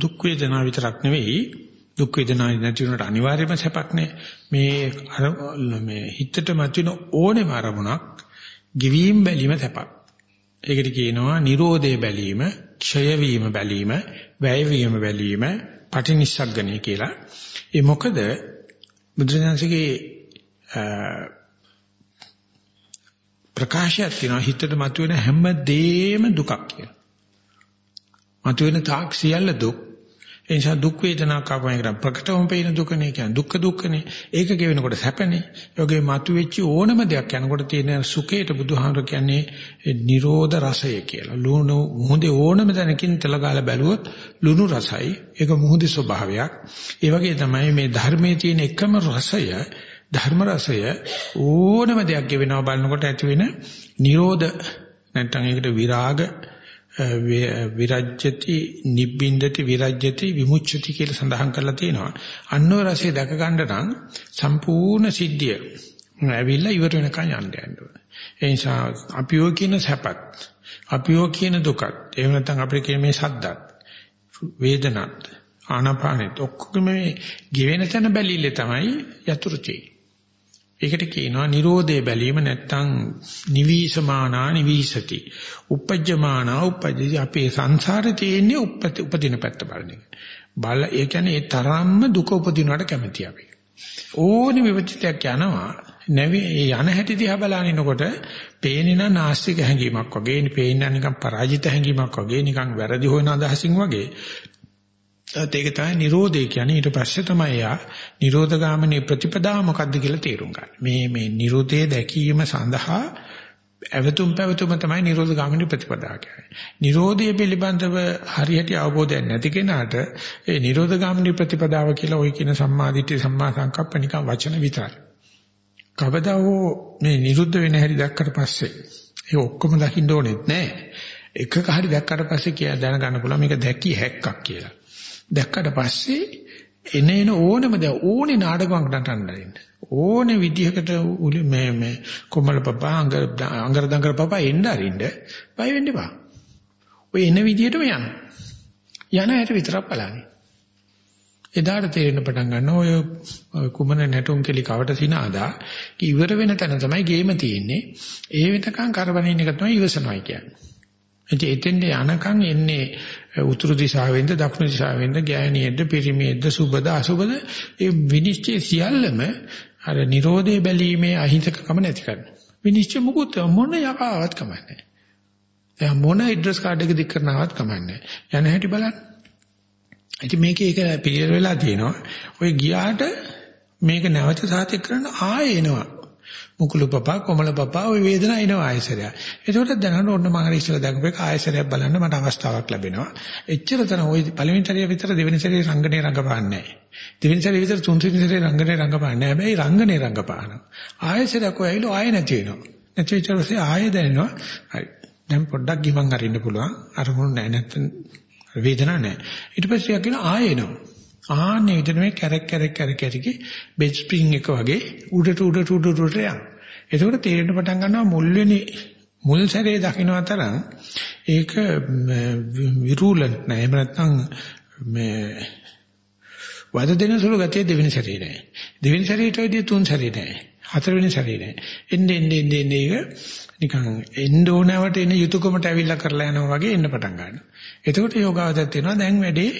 දුක් වේදනා විතරක් නෙවෙයි දුක් වේදනා නැති වුණාට අනිවාර්යයෙන්ම සැපක් නේ මේ අර මේ හිතට මතුවෙන ඕනෙම අරමුණක් ගිවීම බැලීම සැපක් ඒකට කියනවා Nirodhe බැලීම ක්ෂය වීම බැලීම වැය වීම බැලීම පටිනිස්සග්ගණය කියලා ඒ මොකද බුදුරජාණන්සේගේ ප්‍රකාශයක් තියෙනවා හිතට මතුවෙන හැම දෙයක්ම දුකක් කියලා. මතුවෙන තාක් සියල්ල දුක්. ඒ නිසා දුක් වේදනා කපම එකට ප්‍රකටවම පේන දුකනේ කියන්නේ දුක්ඛ දුක්ඛනේ. ඒක ගෙවෙනකොට සැපනේ. යෝගේ මතුවෙච්ච ඕනම දෙයක් යනකොට තියෙන සුඛයට බුදුහාමර කියන්නේ නිරෝධ රසය කියලා. ලුණු මුහුදේ ඕනම තැනකින් තල ගාලා බැලුවොත් ලුණු රසයි. ඒක මුහුදේ ස්වභාවයක්. ඒ වගේ තමයි මේ ධර්මයේ තියෙන එකම රසය ධර්ම රසය ඕනම දෙයක් ගෙවෙනවා බලනකොට ඇති වෙන නිරෝධ නැත්නම් ඒකට විරාග විරජ්‍යති නිබ්බින්දති විරජ්‍යති විමුච්ඡති කියලා සඳහන් කරලා තියෙනවා. අන්නෝ රසය දැක ගන්න නම් සම්පූර්ණ සිද්ධිය ඇවිල්ලා ඉවර වෙනකන් යන්න යන්න ඕනේ. ඒ නිසා අපියෝ කියන සැපත් අපියෝ කියන දුකත් එහෙම නැත්නම් අපිට කියන මේ සද්දත් වේදනත් ආනාපානෙත් ඔක්කොම මේ ගෙවෙන තැන බැලිල්ල තමයි යතුරු තියෙන්නේ. ඒකට කියනවා Nirodhe බැලීම නැත්තම් නිවිසමානා නිවිසති. uppajjamana uppajjati අපේ සංසාරේ තියෙන්නේ උපදින පැත්ත බලන එක. බල ඒ කියන්නේ ඒ තරම්ම දුක උපදිනවට කැමති අපි. ඕනි විවිධයක් යනවා නැවි යන හැටි දිහා බලනකොට පේන්නේ නම් නාස්තික හැඟීමක් වගේ, පේන්නේ නිකන් පරාජිත හැඟීමක් වගේ, නිකන් වැරදි හොයන අදහසින් වගේ. ඒක තමයි Nirodhe කියන්නේ ඊට පස්සේ තමයි යා Nirodhagaamane ප්‍රතිපදාව මොකක්ද කියලා තේරුම් ගන්න. මේ මේ Nirodhe දැකීම සඳහා අවතුම් පැවතුම තමයි Nirodhagaamane ප්‍රතිපදාව කියන්නේ. Nirodhe පිළිබඳව හරියට අවබෝධයක් නැති කෙනාට ඒ Nirodhagaamane ප්‍රතිපදාව කියලා ওই කියන සම්මාදිට්ඨි සම්මා සංකප්ප නිකන් වචන විතරයි. කවදා හෝ මේ නිරුද්ධ වෙන හැටි දැක්කට පස්සේ ඒ ඔක්කොම දකින්න ඕනෙත් නැහැ. එකක හරි දැක්කට පස්සේ කියා දැනගන්න පුළුවන් මේක දැකිය හැක්කක් කියලා. දැක්කට පස්සේ එන එන ඕනම දේ ඕනේ නාටකයක් නටන්න ඕනේ විදිහකට මේ මේ කොමල පපා අඟර අඟර දඟර පපා එන්න අරින්න බය වෙන්න එපා. ඔය එන විදිහටම යන්න. යන හැට විතරක් බලන්න. එදාට තේරෙන්න පටන් ගන්නවා ඔය කුමන නැටුම් කෙලි කවට සිනාදා ඉවර වෙන තැන තමයි ගේම තියෙන්නේ. ඒ වෙනකන් කරවනින් එක තමයි ඉවසනවා කියන්නේ. ඉතින් එතෙන්ද යනකම් එන්නේ උතුරු දිශාවෙන්ද දකුණු දිශාවෙන්ද ගෑණියෙක්ද පිරිමියෙක්ද සුබද අසුබද ඒ විනිශ්චය සියල්ලම අර Nirodhe බැලීමේ අහිංසකකම නැති කරනවා. විනිශ්චය මුකුත් මොන යකාවත් කමන්නේ. එයා මොන ඇඩ්‍රස් කාඩ් එක දික් කරනවත් කමන්නේ. යන හැටි බලන්න. ඉතින් මේකේ ඒක පිළිවෙල වෙලා තියෙනවා. ඔය ගියාට මේක නැවත සාතික කරන ආයෙ එනවා. මුකුළු පපා කොමල පපා ওই වේදනාව එනවා ආයසරය. ඒකට දැනගන්න ඕන මම ඉස්සෙල්ලා දැකපු එක ආයසරයක් බලන්න මට අවස්ථාවක් ලැබෙනවා. එච්චර තන ওই පළවෙනි සැරේ විතර දෙවෙනි සැරේ රංගනේ රංගපාන්නේ නැහැ. දෙවෙනි සැරේ විතර තුන්වෙනි සැරේ රංගනේ රංගපාන්නේ නැහැ. හැබැයි රංගනේ රංගපානවා. ආයසරයක් ඔය ඇවිල්ලා ආයෙ නැති වෙනවා. නැති වෙච්ච පස්සේ ආයෙ දැනෙනවා. හරි. දැන් පොඩ්ඩක් ගිමන් අරින්න පුළුවන්. අරමුණු නැහැ නැත්නම් වේදනාවක් නැහැ. ඊට පස්සේ යකින ආයෙ එනවා. ආන්නේ විදිහට මේ කැරක් කැරක් කැරක් කැරකි බෙඩ් ස්ප්‍රින්ග් එක වගේ උඩට උඩට උඩට උඩට යනවා. එතකොට තේරෙන්න පටන් ගන්නවා මුල් වෙනි මුල් සැරේ දකින්න තරම් ඒක විරූලන්ට් නෑ. එහෙම නැත්නම් මේ වද දෙන සුළු ගතිය දෙවෙනි සැරේ නෑ. දෙවෙනි සැරේට වැඩිය තුන් සැරේ නෑ. හතරවෙනි සැරේ නෑ. එන්නේ එන්නේ එන්නේ එන්නේ නිකන් එන්න ඕනවට එන යුතුයකමට ඇවිල්ලා කරලා යනවා වගේ එන්න පටන් ගන්නවා. එතකොට යෝගාවදත් වෙනවා දැන් වැඩේ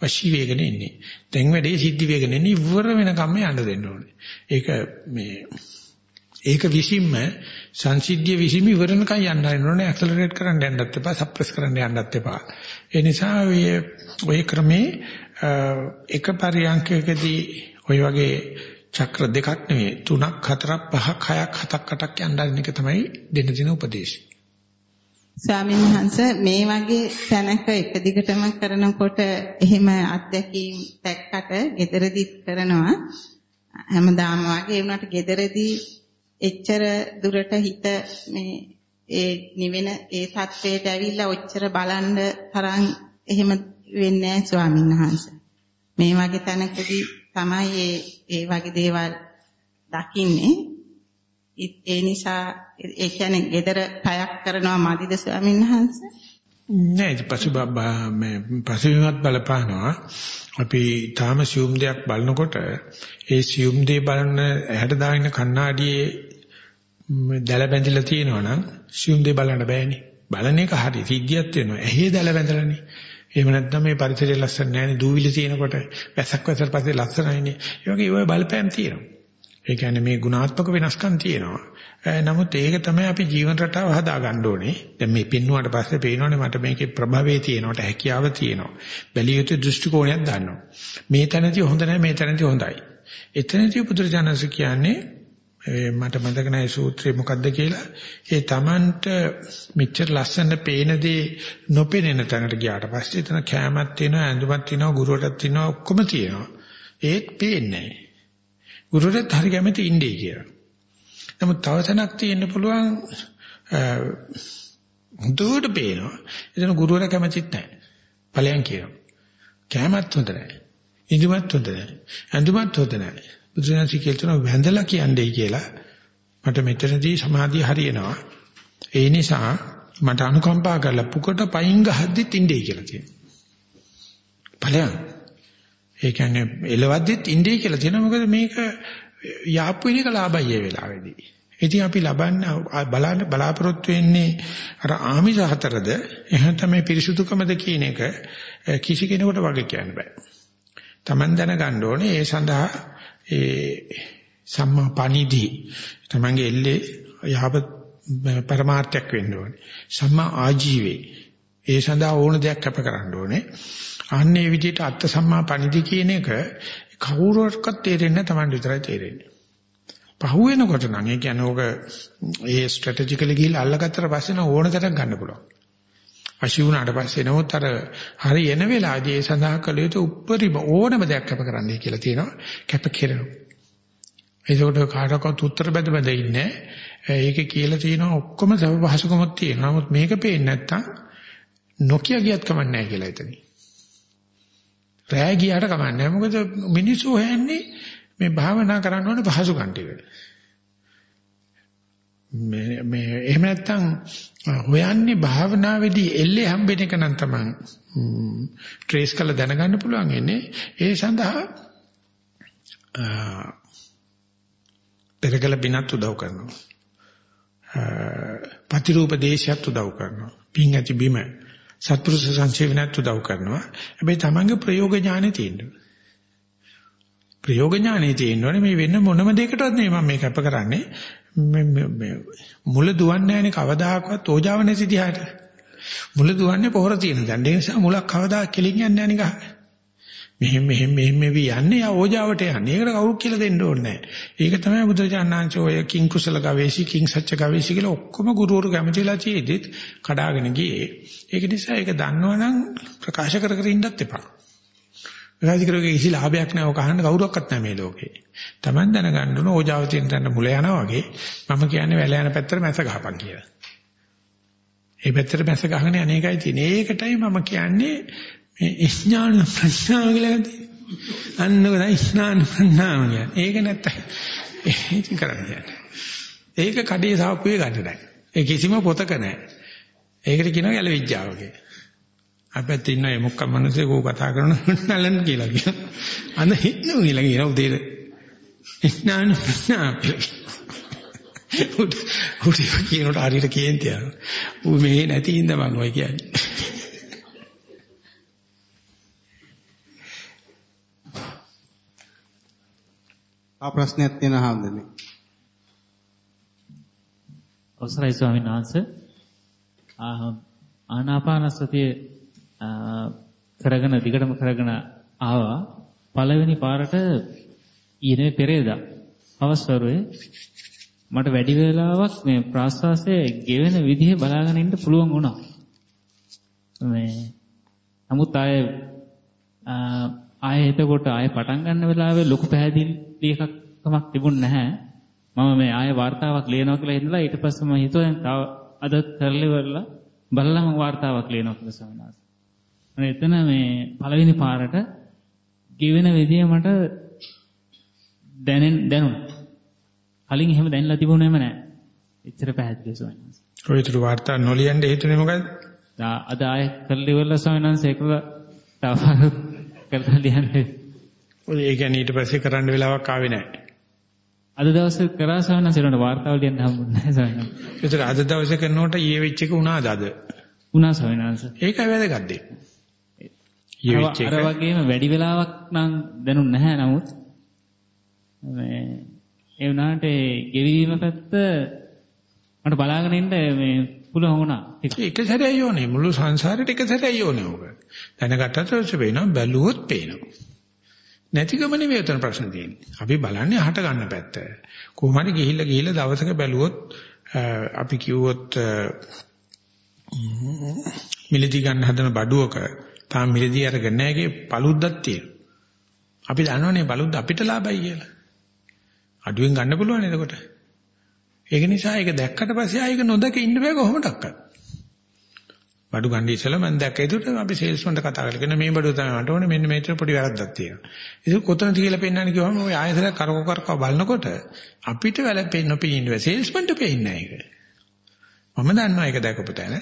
වශී වේගන ඉන්නේ. දැන් වැඩේ සිද්ධි වේගන ඉන්නේ ඉවර වෙනකම්ම යන්න දෙන්න ඕනේ. ඒක මේ ඒක විසින්ම සංසිද්ධිය විසින්ම ඉවරනකම් යන්න හරිනෝනේ ඇක්සලරේට් කරන්න යන්නත් එපා සප්‍රෙස් කරන්න යන්නත් එපා. ඒ නිසා ඔය ඔය ක්‍රමේ එක පරියන්කයකදී ඔය වගේ චක්‍ර දෙකක් නෙවෙයි තුනක් හතරක් පහක් හයක් හතක් අටක් යන්න එක තමයි දෙන්න දෙන උපදේශය. ස්වාමීන් වහන්සේ මේ වගේ තැනක එක දිගටම කරනකොට එහෙම අත්දැකීම් දැක්කට gederedit කරනවා. හැමදාම වගේ වුණාට gederedi එච්චර දුරට හිත මේ ඒ නිවෙන ඒ தത്വයට ඇවිල්ලා ඔච්චර බලන්න තරම් එහෙම වෙන්නේ නැහැ ස්වාමීන් වහන්සේ. මේ වගේ තැනකදී තමයි ඒ ඒ වගේ දේවල් දකින්නේ. ඒ නිසා ඒ කියන්නේ gedara පයක් කරනවා මදිද ස්වාමීන් වහන්සේ? නෑ පසු මේ පසුවිමත් බලපානවා. අපි තාම සියුම් දෙයක් බලනකොට ඒ සියුම් දේ බලන ඇහැට දාගෙන කණ්ණාඩියේ දැල බැඳිලා තියෙනවා නම් සියුම් දේ බලන්න බෑනේ. බලන එක හරි සිද්ධියක් වෙනවා ඇහි දැල බැඳලානේ එහෙම නැත්නම් මේ පරිසරය ලස්සන නෑනේ. දූවිලි තියෙනකොට වැසක් වැසට පස්සේ ලස්සනයිනේ. ඒ වගේ ඒවා බලපෑම් තියෙනවා. ඒ කියන්නේ මේ ගුණාත්මක වෙනස්කම් තියෙනවා නමුත් ඒක තමයි අපි ජීවන රටාව හදා ගන්න ඕනේ. දැන් මේ පින්නුවාට පස්සේ පේනවනේ මට මේකේ ප්‍රභවයේ තියෙනවට හැකියාව තියෙනවා. බැලිය යුතු දෘෂ්ටි කෝණයක් දන්නවා. මේ තැනදී හොඳ නැහැ මේ තැනදී හොඳයි. එතනදී පුදුරජනස කියන්නේ මට මතක නැහැ සූත්‍රය මොකද්ද කියලා. ඒ Tamanට මෙච්චර ලස්සන පේන දේ නොපෙනෙන තැනට ගියාට පස්සේ එතන කැමයක් තියෙනවා, ඇඳුමක් තියෙනවා, ගුරුවරයෙක් තියෙනවා, ඔක්කොම තියෙනවා. ඒත් පේන්නේ නැහැ. ගුරුවරයෙක් හරි කැමති ඉන්නේ කියලා. නමුත් තව තැනක් තියෙන්න පුළුවන් හුදුට පේනවා. එතන ගුරුවරයා කැමතිත් නැහැ. ඵලයන් කියනවා. කැමත් හොඳ නැහැ. ඉදුමත් හොඳ නැහැ. ඇඳුමත් හොඳ නැහැ. බුදුසසුන කියනවා වැඳලා කියන්නේ කියලා. මට මෙතනදී සමාධිය හරියනවා. ඒ නිසා මට අනුකම්පා කරලා පුකට පයින් ගහද්දිත් ඉන්නේ කියලා කියනවා. ඵලයන්. ඒ කියන්නේ එලවද්දිත් ඉන්නේ කියලා කියනවා. මොකද මේක යාප්පු වෙන එක ලාභයි ඒ වෙලාවේදී. ඉතින් අපි ලබන්නේ බලන්න බලාපොරොත්තු වෙන්නේ අර ආමිෂ හතරද එහෙනම් තමයි පිරිසුදුකමද කියන එක කිසි කෙනෙකුට වගේ කියන්න බෑ. Taman දැනගන්න ඕනේ ඒ සඳහා ඒ සම්මා පණිදි තමන්ගේ එල්ලේ යහපත් පරමාර්ථයක් වෙන්න ඕනේ. සම්මා ආජීවේ ඒ සඳහා ඕන දෙයක් කැප කරන්න ඕනේ. අන්නේ විදිහට අත්ත සම්මා පණිදි කියන එක කවුරුවක්වත් තේරෙන්නේ නැහැ Taman විතරයි තේරෙන්නේ. පහු වෙනකොට නම් ඒ කියන්නේ ඕක ඒ ස්ට්‍රැටජිකලි ගිහිල්ලා අල්ලගත්තට පස්සේ නම් ඕන තරම් ගන්න පුළුවන්. අශි වුණාට පස්සේ නමුත් අර හරි එන වෙලාවදී ඒ සඳහා කළ යුතු උප්පරිම ඕනම දෙයක් කැප කරන්නයි කියලා තියෙනවා. කැප කෙරෙනවා. ඒකට කාටවත් උත්තර බඳ බඳ ඉන්නේ. ඒකේ කියලා තියෙනවා ඔක්කොම සබ පහසුකමක් තියෙනවා. නමුත් මේක පේන්නේ නැත්තම් නොකිය ගියත් කමක් නැහැ කියලා එතනින්. රෑ ගියාට කමක් නැහැ. මොකද මිනිස්සු හොයන්නේ මේ භාවනා කරන්න ඕනේ පහසුකම් ටික. මේ මේ එහෙම නැත්තම් හොයන්නේ භාවනාවේදී එල්ලේ හම්බෙන එක නම් තමයි ට්‍රේස් කරලා දැනගන්න පුළුවන් ඉන්නේ. ඒ සඳහා පෙරකල බිනත් උදව් කරනවා. ප්‍රතිරූප දේශයත් උදව් කරනවා. පිං ඇති බිම සත්පුරුෂ සංසේවනත් උදව් කරනවා. හැබැයි තමන්ගේ ප්‍රයෝග ඥානෙ තියෙනවා. ප්‍රයෝග ඥානෙ තියෙනවනේ මේ වෙන මොනම දෙයකටවත් නෙමෙයි මම මේක අප කරන්නේ. මේ මුල දුවන්නේ නැහැනේ කවදාකවත් ඕජාව නැති දිහාට. මුල දුවන්නේ පොහොර තියෙන දැන් ඒ නිසා මුලක් කවදා කෙලින් යන්නේ නැහැ නිකන්. මෙහෙම මෙහෙම මෙහෙම මෙවි යන්නේ යා ඕජාවට යන්නේ. ඒකට කවුරුත් කියලා දෙන්න ඕනේ නැහැ. ඒක තමයි බුදුරජාණන්චෝ ඔය කිං කුසල ගවේෂි කිං සත්‍ය ගවේෂි කියලා ඔක්කොම ගුරුවරු කැමතිලා තියෙද්දිත් කඩාගෙන ගියේ. ඒක නිසා ඒක දන්නවනම් ප්‍රකාශ කර කර ඉන්නත් එපා. ප්‍රකාශ කරගේ කිසි ලාභයක් නැහැ. ඔක අහන්න කවුරක්වත් නැහැ මේ ලෝකේ. Taman දැනගන්න ඕන ඕජාව තියෙන තැන මුල යනවා වගේ මම කියන්නේ වැල යන පැත්තට මැස ගහපන් කියලා. ඒ පැත්තට මැස ගහගෙන අනේකයි තියෙන්නේ. ඒකටයි මම කියන්නේ මේ ස්ඥාන ප්‍රඥාව කියලා තියෙන්නේ. අන්නක ස්ඥාන ප්‍රඥාව කියන්නේ. ඒක නැත්තම් ඒක කරන්නේ. ඒක කඩේ සාප්පුවේ ගන්න නැහැ. ඒ කිසිම පොතක නැහැ. ඒකට කියනවා ගැල විද්‍යාව කියලා. අපිත් ඉන්න ඒ මොකක් මිනිස්සේ කෝ කතා කරන නලන් කියලා කියනවා. අන්න හිටනු කියලා කියනවා උදේට. ස්ඥාන ප්‍රඥාව උඩ උඩ කියනට හරියට කේන්තිය. ඌ මේ නැති ඉඳ මං ඔය කියන්නේ. ආ ප්‍රශ්නයක් තියෙනවා හම්දනේ. අවසරයි ස්වාමීන් වහන්සේ. ආනාපාන සතිය කරගෙන දිගටම කරගෙන ආවා. පළවෙනි පාරට ඊනේ පෙරේදා අවස්වරුවේ මට වැඩි වේලාවක් මේ ප්‍රාශ්වාසයේ ගෙවෙන විදිහ බලාගෙන ඉන්න පුළුවන් වුණා. මේ නමුත් ආයේ ආයේ එතකොට ආයේ පටන් ගන්න වෙලාවේ ලොකු පැහැදිලි ලියකක් කමක් තිබුණ නැහැ. මම මේ ආයෙ වார்த்தාවක් ලියනවා කියලා හිතලා ඊට පස්සේ මම හිතුවා තව අද කරලිවලා බලලා මම වார்த்தාවක් ලියනවා කියලා ස්වාමීන් වහන්සේ. අනේ එතන මේ පළවෙනි පාරට ගෙවෙන විදිය මට දැනෙන් දැනුණා. කලින් එහෙම දැනලා තිබුණේම නැහැ. එච්චර පැහැදිලි ස්වාමීන් වහන්සේ. ඔයතුරු වார்த்தා නොලියන්න හේතුනේ මොකද්ද? අද ආයෙ කරලිවලා ස්වාමීන් වහන්සේ ඒකල තව කරලා ලියන්නේ. ඔය ඒ කියන්නේ ඊට පස්සේ කරන්න වෙලාවක් ආවේ නැහැ. අද දවසේ කරා සවන සිරණ වාර්තාව ලියන්න හම්බුනේ සවන. ඒතර අද දවසේ කරනකොට ඊයේ වෙච්ච එක උනාද අද? උනා සවනanse. ඒකයි වැදගත් දෙය. ඊයේ වෙච්ච එක. අර වගේම වැඩි වෙලාවක් නම් දැනුන්නේ නැහැ නමුත් මේ ඒ වුණාට ගෙවිවීම පැත්ත මට බලාගෙන ඉන්න මේ පුළුවන් වුණා. එක සැරේයි යෝනේ මුළු සංසාරෙට එක සැරේයි යෝනේ ඕක. දැනගත්තට පස්සේ පේනවා බැලුවොත් පේනවා. නැතිකම නෙවෙයි උතන ප්‍රශ්න තියෙන්නේ. අපි බලන්නේ අහට ගන්න පැත්ත. කොහොම හරි ගිහිල්ලා ගිහිල්ලා දවසක බැලුවොත් අපි කිව්වොත් මිලදී ගන්න හදන බඩුවක තාම මිලදී අරගෙන නැගේ පළුද්දක් තියෙනවා. අපි දන්නවනේ බලුද්ද අපිට ලාභයි කියලා. අඩුවෙන් ගන්න පුළුවන් එතකොට. ඒක නිසා ඒක දැක්කට පස්සේ ආයෙක නොදක ඉන්න බෑ කොහොමඩක්වත්. බඩු ගන්න ඉස්සෙල්ලා මම දැක්ක ඒකට අපි සේල්ස් වන්ට කතා කරගෙන මේ බඩුව තමයි මට ඕනේ මෙන්න මේතර පොඩි වැරද්දක් තියෙනවා. ඒක කොතනද කියලා පෙන්වන්න කිව්වම ওই ආයතන කරකෝ කරකව බලනකොට අපිට වැළපෙන්න පේන්නේ සේල්ස් වන්ට පේන්නේ නැහැ ඒක. මම දන්නවා ඒක දැකපු තැන.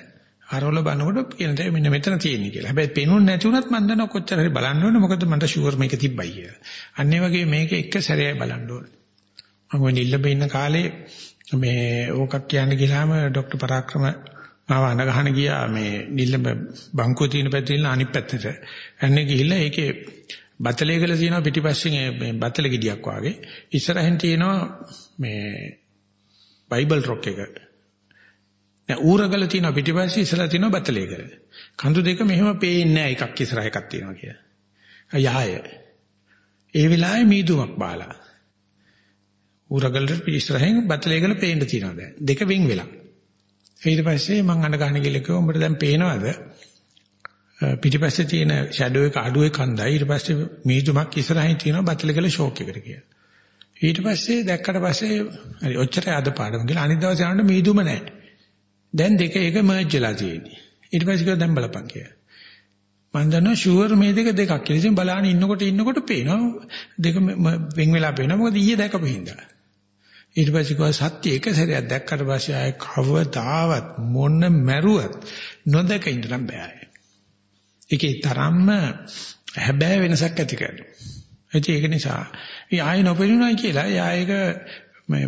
අරවල බලනකොට කියන දේ මෙන්න මෙතන තියෙන්නේ කියලා. හැබැයි පේනුනේ නැති වුණත් මම දන්නවා කොච්චර හරි බලන්න ඕනේ මොකද මට ෂුවර් මේක තිබ්බයි කියලා. අන්න ඒ වගේ මේක එක සැරේයි බලන්න ඕනේ. මම නිල්ලඹ ඉන්න කාලේ මේ ඕකක් කියන්න ගියාම ડોક્ટર පරාක්‍රම මාව අඳගහන ගියා මේ නිල්ලඹ බංකුව තියෙන පැත්තේ ඉන්න අනිත් පැත්තට. එන්නේ ගිහිල්ලා ඒකේ බතලේ ගල තියෙනවා පිටිපස්සෙන් මේ බතල ගෙඩියක් වාගේ. ඉස්සරහින් තියෙනවා මේ බයිබල් රොක් එක. දැන් ඌරගල තියෙනවා පිටිපස්සේ ඉස්සරහ තියෙනවා බතලේ ගල. කඳු දෙක මෙහෙම පේන්නේ නැහැ එකක් ඉස්සරහ එකක් තියෙනවා කියලා. යහය. ඒ වෙලාවේ මීදුමක් බාලා. ඌරගලට ඉස්සරහින් බතලේ ගල පේන්න තියෙනවා දැන්. දෙක වින් වෙලා. ඊට පස්සේ මං අඬ ගන්න කියලා කිව්වා උඹට දැන් පේනවද පිටිපස්සේ තියෙන ෂැඩෝ එක අඩුවේ කන්දයි ඊට පස්සේ මීදුමක් ඉස්සරහින් තියෙනවා බතලකල ෂෝක් එකට කියලා. ඊට පස්සේ දැක්කට පස්සේ හරි ඔච්චරයි අද පාඩම කියලා අනිත් දවසේ යනකොට මීදුම නැහැ. දැන් දෙක එක මර්ජ් වෙලා තියෙන්නේ. ඊට පස්සේ කිව්වා දැන් බලපන් කියලා. මම දන්නවා ෂුවර් මේ දෙක දෙකක් කියලා. ඉතින් බලාගෙන ඉන්නකොට ඉන්නකොට පේනවා දෙක වෙන් වෙලා පේනවා. මොකද ඊයේ දැකපු හින්දා. ඊට පස්සේ කිව්වා සත්‍ය එක සැරයක් දැක්කට පස්සේ ආය කවදාවත් මොන මැරුවත් නොදක ඉඳලා බෑ. ඒකේ තරම්ම හැබෑ වෙනසක් ඇති කරනවා. ඒක නිසා මේ ආය නොපෙනුනයි කියලා යා ඒක මේ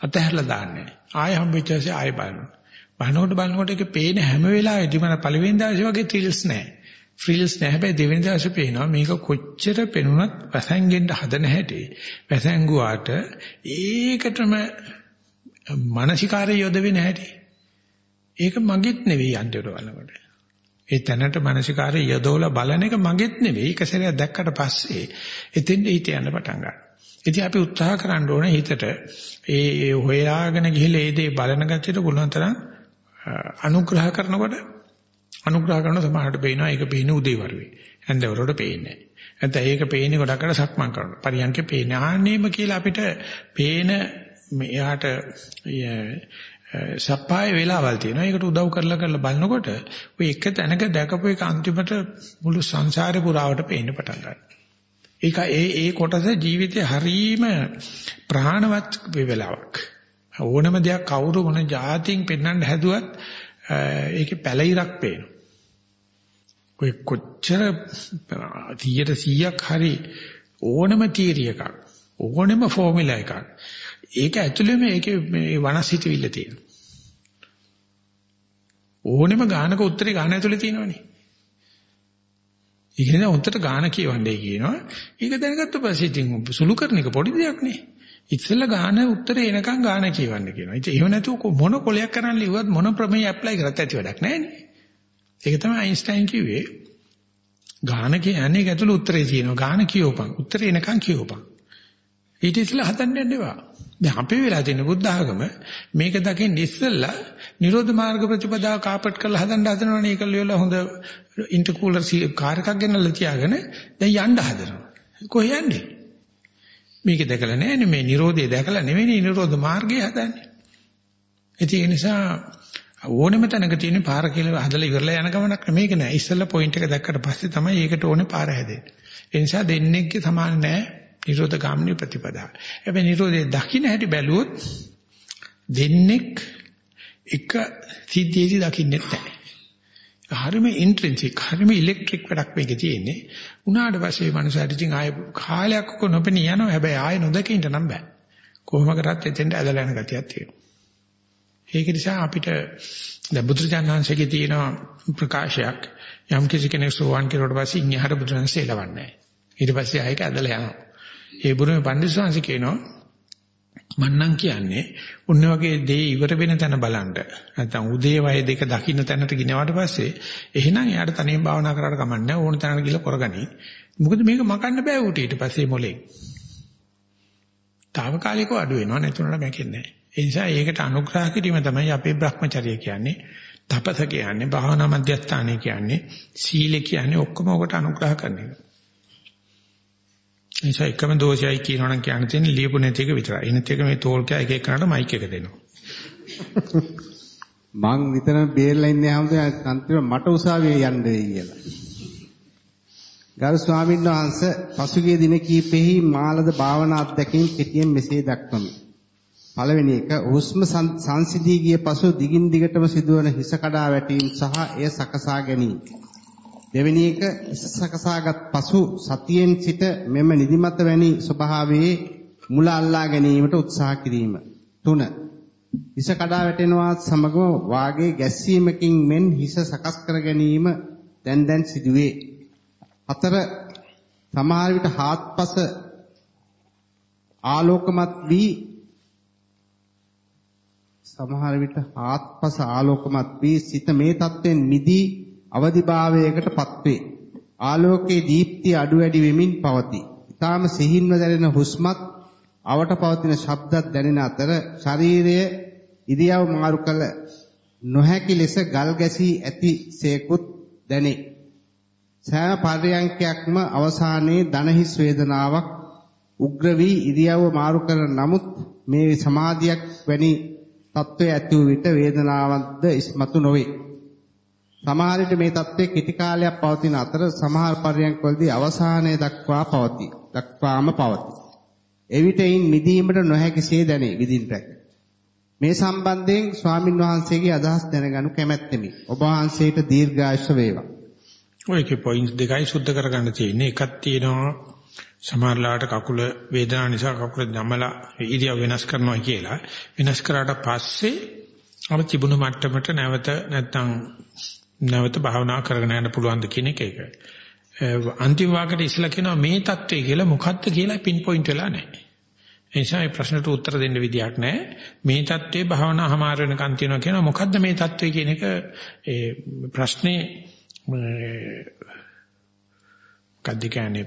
අතහැරලා දාන්නේ. ආය හම්බෙච්ච ආය බලනවා. බලනකොට බලනකොට ඒක පේන හැම වෙලාවෙදිම පළවෙනි දවසේ වගේ ත්‍රිල්ස් නැහැ. ෆ්‍රිල්ස් නැහැ. හැබැයි දෙවෙනි දවසේ පේනවා මේක කොච්චර පෙනුනත් වැසැංගෙන්න හදන හැටි. වැසැංගුවාට ඒකටම මානසිකාරය යොදවෙන්නේ නැහැටි. ඒක මගෙත් නෙවෙයි අන්තිමට බලනකොට. ඒ තැනට මානසිකාරය යොදවලා බලන එක මගෙත් නෙවෙයි. ඒක සැරයක් දැක්කට පස්සේ එතෙන්ද හිත යන්න පටන් ගන්නවා. ඉතින් අපි උත්සාහ කරන්න ඕනේ හිතට ඒ හොයාගෙන ගිහලා ඒ දේ බලන ගැටියට පුළුවන් තරම් අනුග්‍රහ කරනකොට අනුග්‍රහ කරන සමාහට පේනවා ඒක පේන්නේ උදේවරුේ. හන්දවරට පේන්නේ නැහැ. නැත්නම් ඒක පේන්නේ ගොඩක් අර සක්මන් කරනවා. පරියන්කේ පේන්නේ ආන්නේම කියලා අපිට පේන මෙයාට සප්පාය වෙලාවල් තියෙනවා. ඒකට උදව් කරලා කරලා බලනකොට ඔය එක තැනක දැකපු එක අන්තිමට මුළු සංසාරේ පුරාවට පේන්න පටන් ගන්නවා. ඒක ඒ ඒ කොටස ජීවිතේ හරීම ප්‍රාණවත් වෙලාවක්. ඕනම දෙයක් කවුරු මොන જાතියින් පෙන්වන්න හැදුවත් ඒකේ පැලිරක් පේනවා. ඔය කොච්චර 100ක් හරි ඕනම තීරිය එකක් ඕනම ෆෝමියුලා එකක් ඒක ඇතුළේ මේකේ මේ වනස්හිතවිල්ල තියෙනවා. ඕනෙම ගානක උත්තරේ ගාන ඇතුළේ තියෙනවනේ. ඒක නේද උන්ට ගාන කියවන්නේ කියනවා. ඒක දැනගත්ත පස්සේ ඉතින් සුළු කරන එක පොඩි දෙයක් නේ. ඉතින්ලා ගාන උත්තරේ එනකන් ගාන කියවන්න කියනවා. ඉතින් එහෙම නැතුව මොන කොලයක් කරන්න ලිව්වත් මොන ප්‍රමේය ඇප්ලයි කරත් ඇති වැඩක් නැහැ නේ. ඒක තමයි අයින්ස්ටයින් කිව්වේ. ගාන කියන්නේ ඒක ඇතුළේ උත්තරේ තියෙනවා. ගාන කියවපන්. උත්තරේ එනකන් කියවපන්. ඊට ඉස්සෙල්ලා හදන්න යන්න එපා. දැන් අපේ වෙලා තියෙන බුද්ධ ආගම මේක දකින්න ඉස්සෙල්ලා නිරෝධ මාර්ග ප්‍රතිපදාව කාපට් කරලා හදන්න හදනවනේ ඒක ලියලා හොඳ ඉන්ටර්කූලර් කාර් එකක් ගෙනල්ලා තියාගෙන දැන් යන්න හදනවා. කොහේ යන්නේ? මේක දැකලා නැහැ මේ නිරෝධය දැකලා නෙවෙයි නිරෝධ මාර්ගය හදන්නේ. ඒ නිසා ඕනෙම තැනක තියෙන පාර කියලා හදලා ඉවරලා යන ගමනක් මේක නෑ. ඉස්සෙල්ලා පොයින්ට් එක දැක්කට පස්සේ තමයි ඒකට ඕනේ පාර හැදෙන්නේ. ඒ නිසා දෙන්නෙක්ගේ සමාන නෑ නිරෝධ ගාමිනී ප්‍රතිපදාව. හැබැයි නිරෝධයේ දකින්න හැටි බැලුවොත් දෙන්නෙක් එක සිද්ධියේදී දකින්නේ නැහැ. හරිම ඉන්ට්‍රින්සික් හරිම ඉලෙක්ට්‍රික් වැඩක් මේකේ තියෙන්නේ. උනාට පස්සේ මනුස්සයාට ඉතින් ආය කාලයක් කො නොපෙනී යනවා. හැබැයි ආය නොදකින්න නම් බෑ. කොහොම කරත් එතෙන්ට ඇදලා යන ගතියක් තියෙනවා. ඒක නිසා අපිට දැන් බුදුරජාණන්සේගේ තියෙන ප්‍රකාශයක් යම් කිසි කෙනෙක් සෝවාන් කෙරුවට පස්සේ ඉන්හිහට බුදුරජාණන්සේ එලවන්නේ නැහැ. ඊට පස්සේ ආයක ඇදලා යනවා. ඒ බුරුමේ පඬිස්සංශ කියනවා මන්නම් කියන්නේ උන්න වගේ දේ ඉවර වෙන තැන බලන්න. නැත්නම් උදේ වය දෙක දකින්න තැනට ගිනවට පස්සේ එහෙනම් එයාට තනියෙන් භාවනා කරාට කමන්නේ ඕන තැනකට ගිහලා කරගනි. මොකද මේක මකන්න බෑ ඌට ඊට පස්සේ මොලේ. తాවකාලිකව අඩු වෙනවා නැතුණට මැකෙන්නේ නැහැ. ඒ නිසා ඒකට අනුග්‍රහ කිරීම තමයි අපේ Brahmacharya කියන්නේ. තපස කියන්නේ භාවනා මධ්‍යස්ථානය කියන්නේ සීල කියන්නේ ඔක්කොම ඔකට අනුග්‍රහ කරන එක. නිසා එකම දෝෂයයි කියනවනම් කියන්න තියෙන්නේ ලියපු නැති එක විතරයි. එනත් එක මේ තෝල් කෑ එක එකනට මයික් එක දෙනවා. මං විතරම බේරලා ඉන්නේ හැමෝටම අන්තිම මට උසාවියේ යන්න වෙයි කියලා. ගරු ස්වාමීන් වහන්සේ පසුගිය දින කිහිපෙහි මාලද භාවනා අධ්‍යක්ෂින් කෙටියෙන් මෙසේ දක්වමි. පළවෙනි එක හුස්ම සංසිඳී ගිය පසු දිගින් දිගටම සිදුවන හිස කඩා වැටීම සහ එය සකසා ගැනීම. දෙවෙනි එක සකසාගත් පසු සතියෙන් සිට මෙම නිදිමත වැනි ස්වභාවයේ මුල අල්ලා ගැනීමට උත්සාහ කිරීම. 3. හිස කඩා වැටෙනවා සමගම වාගේ ගැස්සීමකින් මෙන් හිස සකස් කර ගැනීම දැන් දැන් සිදුවේ. 4. සමහර විට හාත්පස ආලෝකමත් වී සමහර විට හාත්පස ආලෝකමත් වී සිත මේ තත්වෙන් මිදී අවදිභාවයකටපත් වේ. ආලෝකයේ දීප්තිය අඩු වැඩි වෙමින් පවතී. ඊටාම සිහින්ව දැනෙන හුස්මත් අවට පවතින ශබ්දත් දැනෙන අතර ශරීරය ඉරියව් මාරු කළ නොහැකි ලෙස ගල් ගැසී ඇති සේකුත් දැනේ. සෑම පර්යංකයක්ම අවසානයේ දනහිස් වේදනාවක් උග්‍ර වී ඉරියව්ව මාරු කරන නමුත් මේ සමාධියක් වැනි තත්ත්වයේ ඇති වූ විට වේදනාවක්ද ඉස්මතු නොවේ. සමහර විට මේ தත්ත්වයේ කෙටි කාලයක් පවතින අතර සමහර පර්යංකවලදී අවසානයේ දක්වා පවතී. දක්වාම පවතී. එවිටයින් මිදීමට නොහැකිසේ දැනේ විදින්ට. මේ සම්බන්ධයෙන් ස්වාමින් වහන්සේගේ අදහස් දැනගනු කැමැත්තෙමි. ඔබ වහන්සේට දීර්ඝායුෂ වේවා. ඔයකේ පොයින්ට්ස් දෙකයි සුද්ධ කරගන්න තියෙන්නේ. එකක් තියෙනවා සමහරලාට කකුල වේදනාව නිසා කකුල දමලා ඉරියව් වෙනස් කරනවා කියලා වෙනස් කරාට පස්සේ අර තිබුණු මට්ටමට නැවත නැත්තම් නැවත භාවනා කරගෙන යන්න පුළුවන් ද කියන එක ඒක. අන්තිම වාක්‍යෙට ඉස්සලා කියනවා මේ தත්ත්වය කියලා මොකක්ද කියලා පින් පොයින්ට් වෙලා නැහැ. ඒ නිසා මේ ප්‍රශ්නට උත්තර දෙන්න විදියක් නැහැ. මේ தත්ත්වේ භාවනා හමාර වෙනකන් තියෙනවා කියනවා මොකද්ද මේ தත්ත්වය කියන එක ඒ ප්‍රශ්නේ මොකද්ද කියන්නේ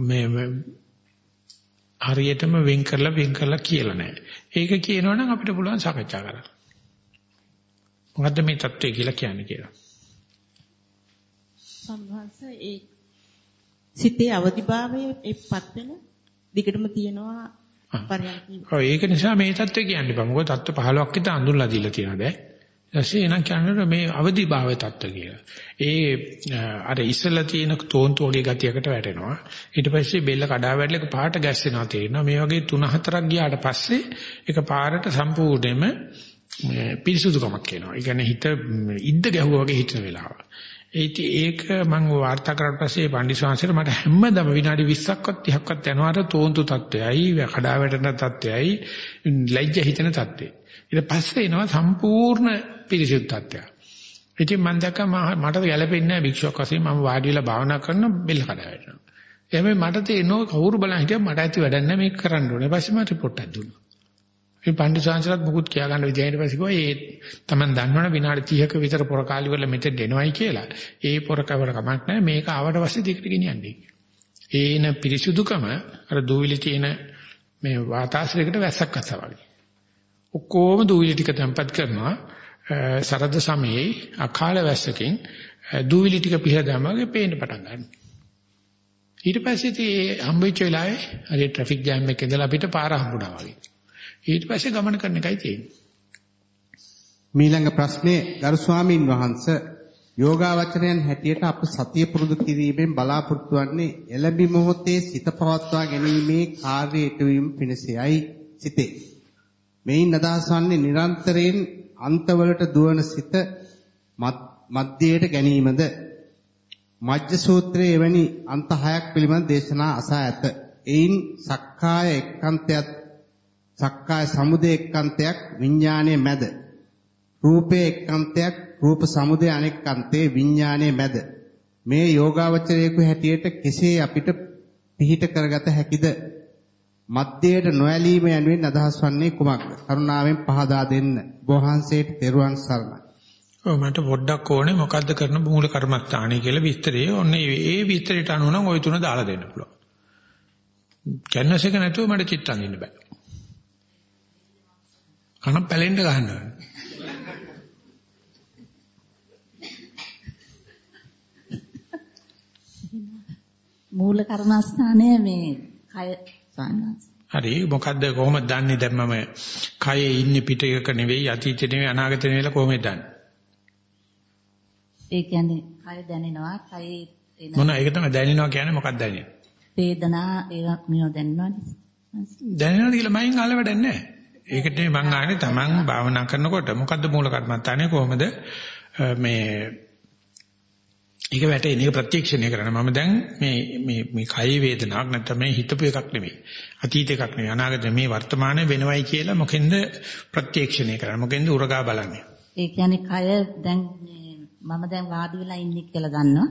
මේ හරියටම වෙන් කරලා වෙන් කරලා කියලා නැහැ. ඒක කියනවනම් අපිට පුළුවන් සාකච්ඡා කරන්න. මොකද්ද මේ தත්ත්වය කියලා කියන්නේ කියලා. සම්හස ඒ සිතේ අවදිභාවයේ එපත් වෙන දිගටම තියෙනවා පරයන්ති. ඔව් ඒක නිසා මේ தත්ත්වය කියන්නේ බා. මොකද தත්ත්ව 15ක් විතර අඳුල්ලා දීලා තියෙනවා දැන්. ඊටසේ එනම් කියන්නේ මේ අවදි භාවය தত্ত্ব කියලා. ඒ අර ඉස්සලා තියෙන තෝන්තු වගේ ගතියකට වැටෙනවා. ඊට පස්සේ බෙල්ල කඩා වැටලක පහට ගැස්සෙනවා තේරෙනවා. මේ වගේ තුන හතරක් ගියාට පස්සේ ඒක පාරට සම්පූර්ණයෙන්ම පිරිසුදුකමක් එනවා. ඒ කියන්නේ හිත ඉද්ද ගැහුවා වගේ හිතන වෙලාව. ඒටි ඒක මම වාර්තා කරලා පස්සේ පන්දිස්වාංශයට මට හැමදාම විනාඩි 20ක්වත් 30ක්වත් යනවා අර තෝන්තු තත්වයයි කඩා වැටෙන තත්වයයි ලැජ්ජ හිතෙන තත්වේ. ඊට පස්සේ එනවා සම්පූර්ණ පිරිසිදු තත්ත්වයක්. ඉතින් මම දැක්කා මට ගැළපෙන්නේ නැහැ භික්ෂුවක් වශයෙන් මම වාඩි වෙලා භාවනා කරන බෙල්ල කඩා වැටෙනවා. එහම මට තේරෙනවා කවුරු බලන් හිටියත් මට ඇති වැඩක් නැහැ මේක කරන්න ඕනේ. ඊපස්සේ මම රිපෝට් එකක් දුන්නා. මේ පණ්ඩිතාංශලත් මුකුත් කියා ගන්න විදිහ ඊට පස්සේ කිව්වා ඒ Taman දන්නවනේ විනාඩි 30ක විතර පොර කාලි වල මෙතෙන් එනවයි කියලා. ඒ පොර කවර කමක් නැහැ මේක ආවට පස්සේ දිගට ගෙනියන්නේ. ඒන පිරිසුදුකම අර දූවිලි තියෙන මේ වාතාශ්‍රයකට වැස්සක් අස්සා වගේ. ඔක්කොම දූවිලි ටික තැම්පත් කරනවා සරද සමයේ අකාල වැස්සකින් දූවිලි ටික පිහ දැමගේ පේන්න පටන් ගන්නවා. ඊට පස්සේ ඉතින් හම්බෙච්ච වෙලාවේ හරි ට්‍රැෆික් ජෑම් එකක ඉඳලා අපිට පාර හම්බුණා වගේ. ඊට පස්සේ ගමන කරන එකයි තියෙන්නේ. මීළඟ ප්‍රශ්නේ ගරු ස්වාමින් වහන්සේ යෝගාවචරයන් හැටියට අප සතිය පුරුදු කිරීමෙන් බලාපොරොත්තු වන්නේ එළඹි මොහොතේ සිත පවත්වා ගැනීමේ කාර්යයට වීම පිණිසයි සිතේ. මෙයින් අදහස් වන්නේ නිරන්තරයෙන් අන්තවලට දුවන සිත මධ්‍යයට ගැනීමද මජ්ජ සූත්‍රයේ එවැනි අන්ත හයක් පිළිබඳ දේශනා අසා ඇත. එයින් සක්කාය එක්කන්තයත් සක්කාය සමුදය එක්කන්තයක් විඥානයේ මැද. රූපේ එක්කන්තයක් රූප සමුදය අනෙක්කන්තේ විඥානයේ මැද. මේ යෝගාවචරයෙකු හැටියට කෙසේ අපිට පිහිට කරගත හැකිද? මධ්‍යයට නොඇලීම යනුවෙන් අදහස් වන්නේ කුමක්ද? කරුණාවෙන් පහදා දෙන්න. බෝහන්සේට තෙරුවන් සරණයි. ඔව් මට පොඩ්ඩක් ඕනේ මොකද්ද කරන මූල කර්මස්ථානයි කියලා විස්තරය. ඔන්න ඒ විස්තරයට අනුව නම් ওই තුන දාලා දෙන්න පුළුවන්. කැන්වස් එක නැතුව මට චිත්ත අඳින්න බෑ. කන පැලෙන්න ගන්නවා. මූල කර්මස්ථානය මේ ස්වාමීන් හරි මොකද්ද කොහොමද දන්නේ? දැන් මම කයේ ඉන්නේ පිට එක නෙවෙයි අතීතේ නෙවෙයි අනාගතේ නෙවෙයි කොහොමද දන්නේ? ඒ කියන්නේ කය දැනෙනවා කයේ එන මොන ඒක තමයි දැනෙනවා කියන්නේ මොකක්ද දැනෙන්නේ? වේදනා ඒවා මිනෝ දැනනවද දැනෙනවද කියලා මයින් අහලා වැඩක් නැහැ. ඒකට මම ආන්නේ Taman භාවනා කරනකොට. මොකද්ද මූල කර්මත්තානේ කොහොමද? මේ ඒක වැටෙන එක ප්‍රත්‍යක්ෂණය කරන්න. මම දැන් මේ මේ මේ කය වේදනාවක් නැත්නම් මේ හිතපු එකක් නෙවෙයි අතීත එකක් නෙවෙයි අනාගත මේ වර්තමානයේ වෙනවයි කියලා මොකෙන්ද ප්‍රත්‍යක්ෂණය කරන්නේ? මොකෙන්ද උරගා බලන්නේ? ඒ කියන්නේ කය දැන් මම දැන් වාඩි වෙලා ඉන්නේ කියලා දන්නවා.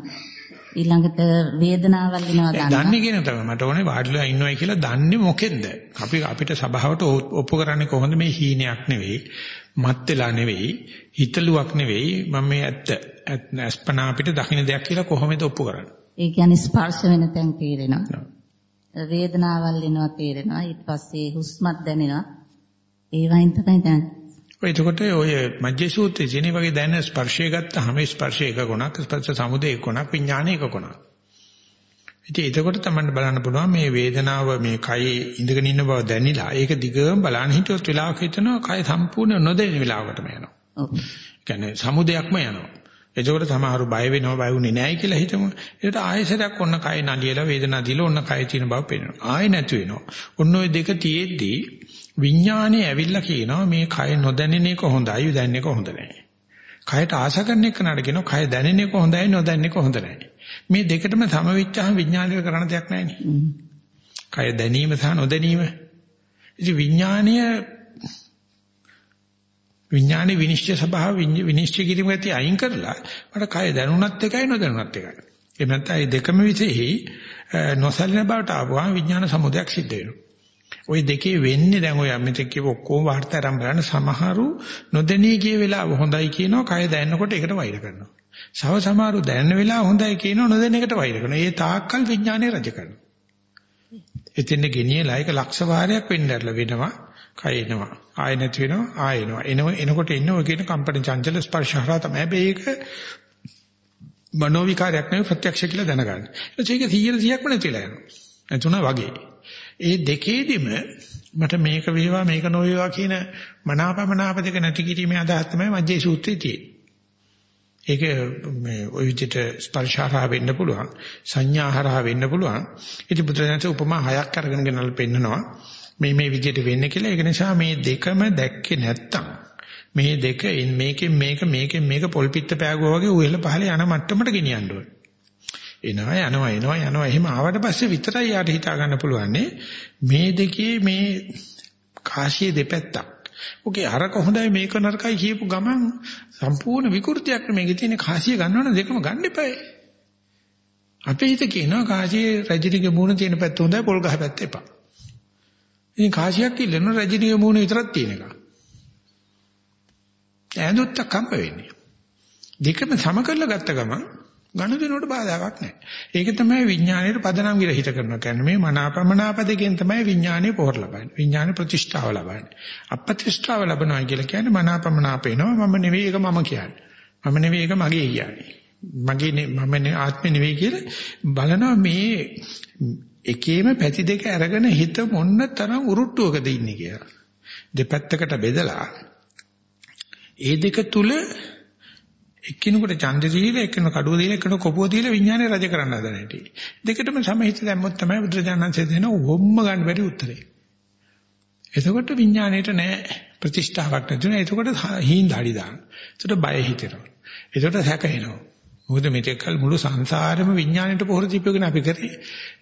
ඊළඟට වේදනාවල් එනවා දන්නවා. දන්නේ කියන තමයි. මට ඕනේ වාඩිලා ඉන්නවයි කියලා දන්නේ මොකෙන්ද? අපි අපිට සබාවට ඔප්පු කරන්නේ කොහොමද? මේ හීනයක් නෙවෙයි මත් වෙලා නෙවෙයි හිතලුවක් නෙවෙයි මම මේ ඇත්ත අස්පනා අපිට දකින්න දෙයක් කියලා කොහොමද ඔප්පු කරන්නේ? ඒ කියන්නේ ස්පර්ශ වෙන තැන් තේරෙනවා. වේදනාවල් එනවා තේරෙනවා. ඊට පස්සේ හුස්මත් දැනෙනවා. ඒ වයින් තමයි දැන්. එතකොට ඔය මජ්ජේ සූත්‍රයේ තියෙන වගේ දැනෙන ස්පර්ශය ගත්තාම ස්පර්ශය එක ගුණක් ස්පර්ශ සමුදය එක ගුණක් විඥානය එක ගුණක්. ඉතින් එතකොට තමයි බලන්න පුළුවන් මේ වේදනාව මේ කයේ ඉඳගෙන ඉන්න බව දැනිලා ඒක දිගම බලන්න හිටියොත් වෙලාවක හිතනවා කය සම්පූර්ණ නොදැනෙන වෙලාවකටම යනවා. ඔව්. කියන්නේ සමුදයක්ම යනවා. එතකොට සමහරු බය වෙනවා බය වුනේ නැහැ කියලා හිතමු. ඒකට ආයෙසරයක් ඔන්න කය නලියලා වේදනාව දීලා ඔන්න කය තියෙන බව පේනවා. ආයෙ නැති වෙනවා. ඔන්න ඔය දෙක තියෙද්දී විඥානේ ඇවිල්ලා කියනවා මේ කය නොදැනෙන එක හොඳයි දැනෙන එක හොඳ නැහැ. කයට ආශ කරන එක නඩ කියනවා කය දැනෙන එක හොඳයි නොදැනෙන එක හොඳ නැහැ. මේ දෙකටම සමවිච්චාම විඥානය කරන්න දෙයක් නැහැ කය දැනීම සහ නොදැනීම. ඉතින් විඥානීය විඥානේ විනිශ්චය සභාව විනිශ්චය කිරීම ගැති අයින් කරලා මට කය දැනුණත් එකයි නොදැනුණත් එකයි. එහෙම නැත්නම් මේ දෙකම විශේෂයි නොසලින බවට ආවම විඥාන සමුදයක් සිද්ධ වෙනවා. ওই දෙකේ වෙන්නේ දැන් ඔය මෙතෙක් කියව ඔක්කොම වාර්තා ආරම්භ කරන සමහරු නොදෙනී ගිය වෙලාව හොඳයි කියනවා කය දැනනකොට ඒකට වෛර කරනවා. සව සමහරු දැනන වෙලාව හොඳයි කියනවා නොදෙන එකට වෛර කරනවා. ඒ තාක්කල් විඥානය රජ කරනවා. එතෙන් ගෙනියලා ඒක ලක්ෂ වාරයක් වෙන්නදලා වෙනවා. කය එනවා. ආය නැති වෙනවා. ආය එනවා. එනව එනකොට ඉන්න ඔය කියන කම්පන චංචල ස්පර්ශ හරහා තමයි. හැබැයි ඒක මනෝ විකාරයක් නෙවෙයි ප්‍රත්‍යක්ෂ කියලා දැනගන්න. ඒක 100%ක්ම නැතිලා යනවා. නැතුණා වගේ. ඒ දෙකේදිම මට මේක වේවා මේක නොවේවා කියන මනාපමනාප දෙක නැති කිරීමේ අදහස් තමයි මජ්ජේ සූත්‍රයේ තියෙන්නේ. ඒක මේ ওই විදිහට ස්පර්ශහරහා වෙන්න පුළුවන් සංඥාහරහා වෙන්න පුළුවන්. ඉතින් බුදුරජාණන් උපමා හයක් අරගෙන ගෙනල්ලා පෙන්නනවා. මේ මේ විදිහට වෙන්නේ කියලා. ඒක නිසා මේ දෙකම දැක්කේ නැත්තම් මේ දෙක මේකෙන් මේක මේකෙන් මේක පොල් පිට පෑගුවා වගේ උහෙල පහල යන මට්ටමට ගෙනියන්න ඕනේ. එනවා යනවා එනවා යනවා එහෙම ආවට පස්සේ විතරයි යාට හිතා ගන්න පුළුවන් මේ දෙකේ මේ කාශිය දෙපැත්තක්. ඔකේ අරක හොඳයි මේක නරකයි කියපු ගමන් සම්පූර්ණ විකෘතියක් මේකේ තියෙන කාශිය ගන්නවනම් දෙකම ගන්න එපායි. අපේ හිත කියනවා කාශියේ රජිනිගේ මූණ තියෙන පැත්ත හොඳයි පොල් ගහ පැත්ත එපා. ඉතින් කාශියක් ඉල්ලන රජිනිගේ මූණ විතරක් තියෙන එක. ඈඳුත්ත කම්ප වෙන්නේ. දෙකම සම කරලා ගත්ත ගමන් ගනුදෙනුවට බාධාවක් නැහැ. ඒක තමයි විඥාණයට පදනම් විරහිත කරනවා කියන්නේ මේ මනාපමනාප දෙකෙන් තමයි විඥාණය පොහොර ලබන්නේ. විඥාන ප්‍රතිෂ්ඨාව ලබන්නේ. අප්‍රතිෂ්ඨාව ලබනවා කියලා කියන්නේ මනාපමනාප වෙනවා මම නෙවෙයි ඒක මම කියන්නේ. මම නෙවෙයි ඒක මගේ කියන්නේ. මගේ මම ආත්මෙ නෙවෙයි කියලා බලනවා මේ එකේම පැති දෙක අරගෙන හිත මොන්න තරම් උරුට්ටුවකද ඉන්නේ කියලා. දෙපැත්තකට බෙදලා ඒ දෙක තුල එක්කිනෙකුට ඡන්ද දීලා එක්කෙනෙකුට කඩුව දීලා එක්කෙනෙකුට කොපුව දීලා විඥානය රජ කරන්න හදන හැටි. දෙකටම සමහිත දැම්මොත් තමයි බුදුරජාණන්සේ දෙන හොම්ම ගන්න බැරි උත්තරේ. එතකොට විඥාණයට නෑ ප්‍රතිෂ්ඨාවක් නැති වෙනවා. එතකොට හීන් දාඩි දාන. එතකොට බය හිතෙනවා. එතකොට සැක එනවා. මොකද මෙතෙක්කල් මුළු සංසාරෙම විඥාණයට පොහොර දීපගෙන අපි කරේ.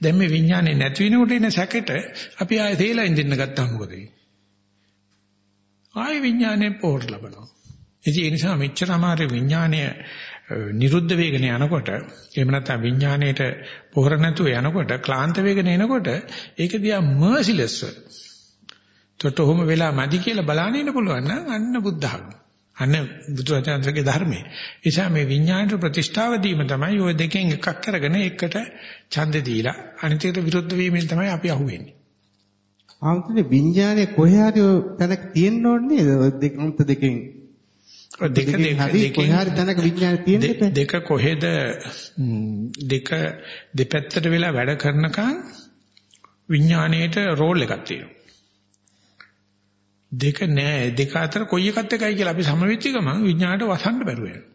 දැන් මේ විඥානේ නැති වෙනකොට එන සැකෙට අපි ආයෙ තේලා ඉඳින්න ගත්තා මොකද වෙන්නේ? ආයෙ විඥානේ පොහොර ලබනවා. ඉතින් ඒ නිසා මෙච්චර අමාරු විඥානය නිරුද්ධ වේගන යනකොට එහෙම නැත්නම් විඥාණයට පොහොර නැතුව යනකොට ක්ලාන්ත වේගන එනකොට ඒක දිහා මර්සිලස් තොටොහොම වෙලා මදි කියලා බලන්න ඉන්න පුළුවන් නම් අන්න බුද්ධහම අන්න බුදුරජාණන්ගේ ධර්මයේ. නිසා මේ විඥාණයට ප්‍රතිෂ්ඨාව දීම තමයි ওই දෙකෙන් එකක් කරගෙන එකට ඡන්ද දීලා අනිතයට විරුද්ධ වීමෙන් තමයි අපි අහුවෙන්නේ. ආමතුනේ විඥානයේ කොහේ හරි තැනක තියෙන්න ඕනේ නේද? දෙකන්ත දෙකෙන්. දෙක දෙක හරි තැනක විඥානය තියෙන්නේ දෙක කොහෙද දෙක දෙපැත්තට වෙලා වැඩ කරනකන් විඥාණයට රෝල් එකක් තියෙනවා. දෙක නෑ දෙක අතර කොයි එකත් එකයි කියලා අපි සමවෙච්ච ගමන් විඥාණයට වසන්න බැරුව යනවා.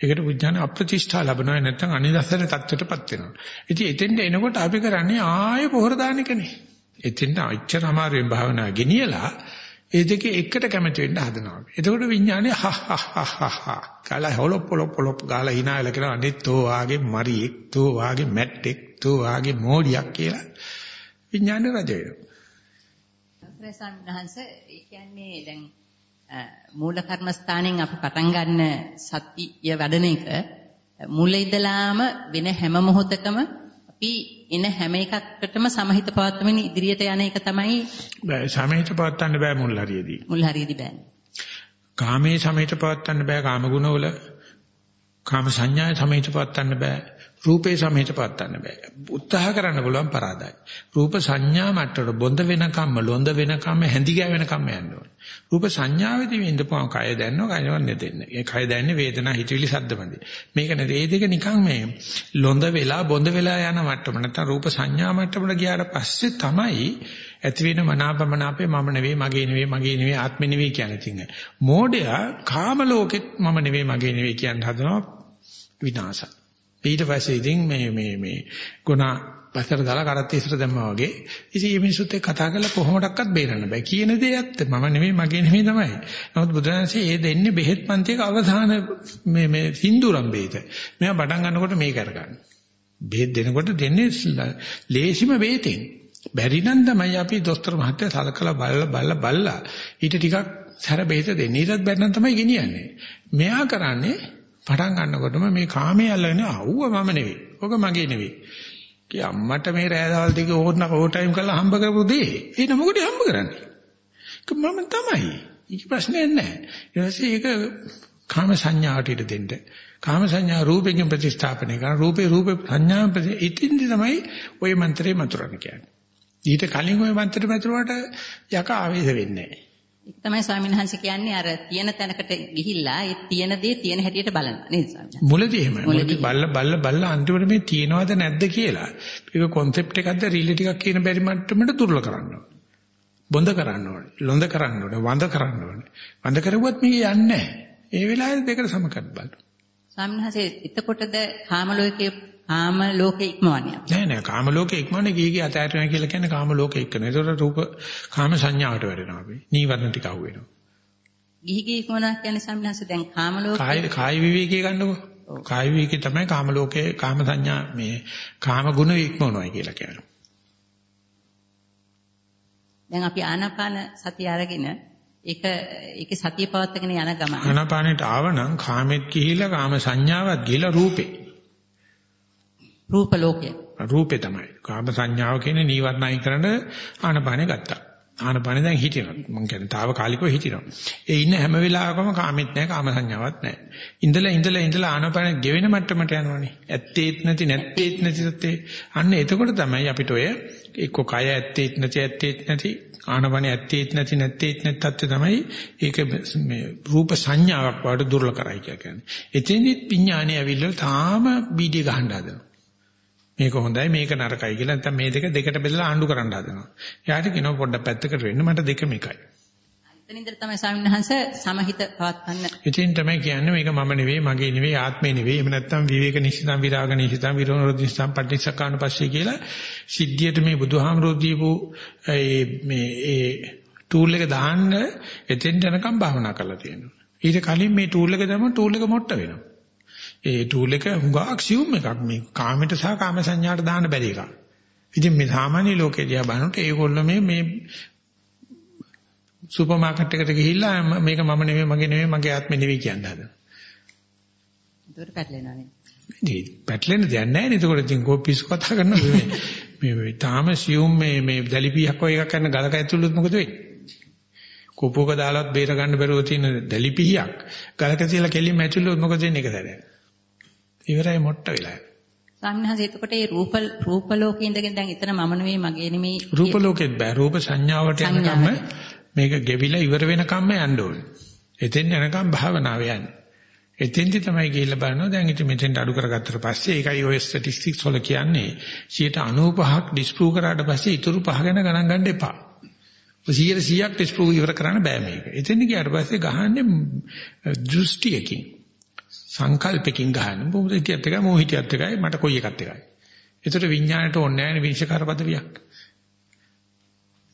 ඒකට විඥාන අප්‍රතිෂ්ඨා ලැබනවා නැත්නම් අනිදස්සන தත්ත්වයටපත් වෙනවා. ඉතින් එතෙන්ට එනකොට අපි කරන්නේ ආයෙ පොහොර දාන එකනේ. එතෙන්ට අච්චර අමාරුවෙන් භාවනා ගෙනියලා ඒ දෙකේ එකට කැමති වෙන්න හදනවා. එතකොට විඥානේ හහ හහ හහ කාලා හොලොප් පොලොප් පොලොප් ගාලා hina වෙලා කියන අනිත් තෝ වාගේ මරියෙක් තෝ වාගේ මැට්ටෙක් තෝ වාගේ මෝඩියක් කියලා විඥානේ රජ වෙනවා. ප්‍රසන්නහංශ ඒ කියන්නේ දැන් මූල කර්මස්ථානෙන් අපි පටන් ගන්න සතිය වැඩන එක මුල ඉඳලාම වෙන හැම මොහොතකම අපි එන හැම එකකටම සමහිත පවත්වමින් ඉදිරියට යන එක තමයි බෑ සමහිත පවත්වන්න බෑ මුල් හරියේදී. මුල් හරියේදී බෑනේ. කාමයේ සමහිත පවත්වන්න බෑ කාම ගුණවල. කාම සංඥාවේ සමහිත පවත්වන්න බෑ. රූපේ සමහිත පවත්වන්න බෑ. උත්සාහ කරන්න පුළුවන් පරාදයි. රූප සංඥා මට්ටමට බොඳ වෙනකම්ම ලොඳ වෙනකම්ම හැඳි ගෑවෙනකම්ම යන්න ඕනේ. රූප සංඥාවේදී ඉඳපුවම කය දැනනවා කයවත් නෙදෙන්නේ. ඒ කය දැනන්නේ වේදනා හිතවිලි සද්දමදී. මේක නේද? මේ දෙක නිකන් මේ ලොඳ වෙලා බොඳ වෙලා යන මට්ටම නැත්නම් රූප සංඥා මට්ටමට ගියාට පස්සේ තමයි ඇති වෙන මනාපමනාපේ මම නෙවෙයි මගේ නෙවෙයි මගේ නෙවෙයි ආත්මෙ නෙවෙයි කියන තින්. මෝඩයා කාම ලෝකෙත් මම නෙවෙයි මගේ නෙවෙයි කියන හදනවා විනාශය. ඊට පස්සේ ඉතින් මේ මේ මේ ගුණ පස්සට දාලා කරත් ඉස්සර දැම්මා වගේ. ඉතින් මේ මිනිස්සුත් එක්ක කතා කරලා කොහොමඩක්වත් බේරන්න බෑ. කියන දේ ඇත්ත. මම නෙමෙයි මගේ නෙමෙයි තමයි. නමුත් බුදුරජාණන්සේ ඒ දෙන්නේ බෙහෙත් පන්තියක අවසාන මේ මේ සින්දුරම් බේත. මෙයා පටන් ගන්නකොට මේක අරගන්න. බෙහෙත් දෙනකොට දෙන්නේ ලේසිම බේතෙන්. බැරි නම් තමයි අපි දොස්තර මහත්තයා සලකලා බලලා බලලා බලලා ඊට ටිකක් සැර බෙහෙත දෙන්නේ. ඊටත් බැන්නම් තමයි ගෙනියන්නේ. මෙයා කරන්නේ පටන් ගන්නකොටම මේ කාමයේ අල්ලගෙන ආව්ව මම නෙවෙයි. ඔක මගේ නෙවෙයි. කී අම්මට මේ රෑ දවල් දෙක ඕන ඕ ටයිම් කරලා හම්බ කරපු දේ. ඒක මොකටද හම්බ කරන්නේ? ඒක මම තමයි. ඒක ප්‍රශ්නයක් නැහැ. ඊට පස්සේ ඒක කාම සංඥාවට ඉඩ දෙන්න. කාම සංඥා රූපයෙන් ප්‍රතිස්ථාපනය කරන රූපේ රූප සංඥා ප්‍රති ඉතින්දි තමයි ওই මන්ත්‍රේ මතුරන්නේ කියන්නේ. ඊට කලින් ওই මන්ත්‍රේ මතුරුවට යක ආවේශ වෙන්නේ නැහැ. ඒක තමයි ස්වාමීන් වහන්සේ කියන්නේ අර තියෙන තැනකට ගිහිල්ලා ඒ තියෙන දේ තියෙන හැටියට බලනවා නේද ස්වාමීන් මුලදී එහෙමයි. මුලදී බල්ල බල්ල බල්ල අන්තිමට මේ තියනවද නැද්ද කියලා. මේක concept එකක්ද රීල ටිකක් කියන බැරි මට්ටමට දුර්ල කරන්න. බොඳ කරන්න ඕනේ. ලොඳ කරන්න ඕනේ. වඳ කරන්න ඕනේ. වඳ කරුවොත් මේක යන්නේ නැහැ. ඒ වෙලාවේ දෙකට සම කර බලන්න. ස්වාමීන් වහන්සේ එතකොටද කාම ලෝකයේ කාම ලෝකේ ඉක්මවන්නේ. නෑ නෑ කාම ලෝකේ ඉක්මවන්නේ ගිහි අතෑරෙනවා කියලා කියන්නේ කාම ලෝකේ ඉක්කන. ඒතකොට රූප කාම සංඥාවට වැටෙනවා අපි. නීවරණ ටික අහු වෙනවා. ගිහි ගිහි ඉක්මවනවා කියන්නේ ස්වාමීන් වහන්සේ දැන් කාම ලෝකේ කාය කාය විවේකී ගන්නකො. කාය විවේකී තමයි කාම ලෝකේ කාම සංඥා මේ කාම ගුණ ඉක්මවනවා කියලා කියන්නේ. දැන් අපි ආනාපාන සතිය අරගෙන ඒක ඒකේ සතිය පවත්වාගෙන යන ගමන. ආනාපානෙට ආවනම් කාමෙත් ගිහිලා කාම සංඥාවත් ගිහිලා රූපේ. රූප ලෝකය. රූපේ තමයි. කාම සංඥාව කියන නීවරණයි කරන ආනාපානෙ ගත්තා. ආනාපානෙ දැන් හිටිනවා. මම කියන්නේ తాවකාලිකව හිටිනවා. ඒ ඉන්න හැම වෙලාවකම කාමෙත් නැහැ කාම සංඥාවක් නැහැ. ඉඳලා ඉඳලා ඉඳලා ආනාපානෙ ගෙවෙන මට්ටමට යනවනේ. ඇත්තේත් නැති නැත්තේත් නැති තත්ත්වේ. අන්න එතකොට තමයි අපිට ඔය එක්ක කය ඇත්තේත් නැති ඇත්තේත් නැති ආනපන ඇත්තේත් නැති නැත්තේත් නැති තත්ත්වය තමයි ඒක මේ රූප සංඥාවක් වඩ දුර්ල කරයි කියන්නේ. එතෙන්දි විඥානය ඇවිල්ලා තාම බීඩිය ගහන්න හදනවා. මේක හොඳයි මේක නරකයි කියලා නැත්නම් මේ දෙක දෙකට බෙදලා ආණ්ඩු කරන්න හදනවා. එයාට කියනවා පොඩ්ඩක් පැත්තකට වෙන්න මට දෙකම එකයි. එතනින්ද තමයි ස්වාමීන් වහන්සේ සමහිත පවත්වන්න. ඉතින් තමයි කියන්නේ මේක මම නෙවෙයි මගේ නෙවෙයි ආත්මේ නෙවෙයි. එහෙම නැත්නම් විවේක නිශ්චිතම් විරාග නිශ්චිතම් විරෝධ නිශ්චිතම් පටිච්චසකාන පස්සේ කියලා සිද්ධියට මේ බුදුහාමරෝ දීපු මේ ඒ ටූල් එක දාන්න එතෙන් යනකම් භාවනා කරලා තියෙනවා. ඊට කලින් මේ ටූල් එක දැම්ම ටූල් එක මොට්ට වෙනවා. ඒ ටූල් එක හුඟක් සියුම් එකක් මේ කාමයට සහ කාම සංඥාට දාන්න බැරි එකක්. ඉතින් මේ සාමාන්‍ය ලෝකේ දිහා බලනකොට ඒගොල්ලෝ මේ මේ සුපර් මාකට් එකට ගිහිල්ලා මේක මම නෙමෙයි මගේ නෙමෙයි මගේ ආත්මෙ නෙවෙයි කියන හදන. ඒකට පැටලෙනවා නේ. නේ පැටලෙන්න දෙයක් නැහැ නේද? ඒකට ඉතින් කොපිස් කතා කරනවා මේ මේ තාම සියුම් මේ මේ දැලිපියක් වගේ එකක් කරන ගලක ඇතුළත් මොකද වෙන්නේ? කෝපුවක දාලවත් බේර ගන්න බැරුව තියෙන දැලිපියක් ගලක තියලා කෙලින්ම ඇතුළත් මොකද වෙන්නේ ඒක සැරයක්. ඉවරයි මොට්ට වෙලා. ස්වාමීන් එතකොට මේ රූප රූප ලෝකේ ඉඳගෙන දැන් එතන මම නෙවෙයි මගේ නෙවෙයි රූප ලෝකෙත් බෑ රූප සංඥාවට යනකම් මේක ගෙවිලා ඉවර වෙනකම්ම යන්න ඕනේ. එතෙන් යනකම් භාවනාව යන්නේ. එතෙන්දි තමයි ගිහිල්ලා බලනවා දැන් ඉතින් මෙතෙන්ට අඩු කරගත්තට පස්සේ ඒකයි ඔය ස්ටැටිස්ටික්ස් වල කියන්නේ 95ක් ඩිස්ප්‍රූව් කරාට පස්සේ ඊටු පහ ගැන ගණන් ගන්න එපා. 100ක් ඩිස්ප්‍රූව් ඉවර කරන්න බෑ මේක. එතෙන්දි ගියාට පස්සේ ගහන්නේ දෘෂ්ටියකින් සංකල්පකින් ගහන මොහොතියත් එකයි මොහිතියත් එකයි මට කොයි එකත් එකයි. ඒතර විඥාණයට ඕනේ නැහැ නේ විනිශ්චයකාර පදවියක්.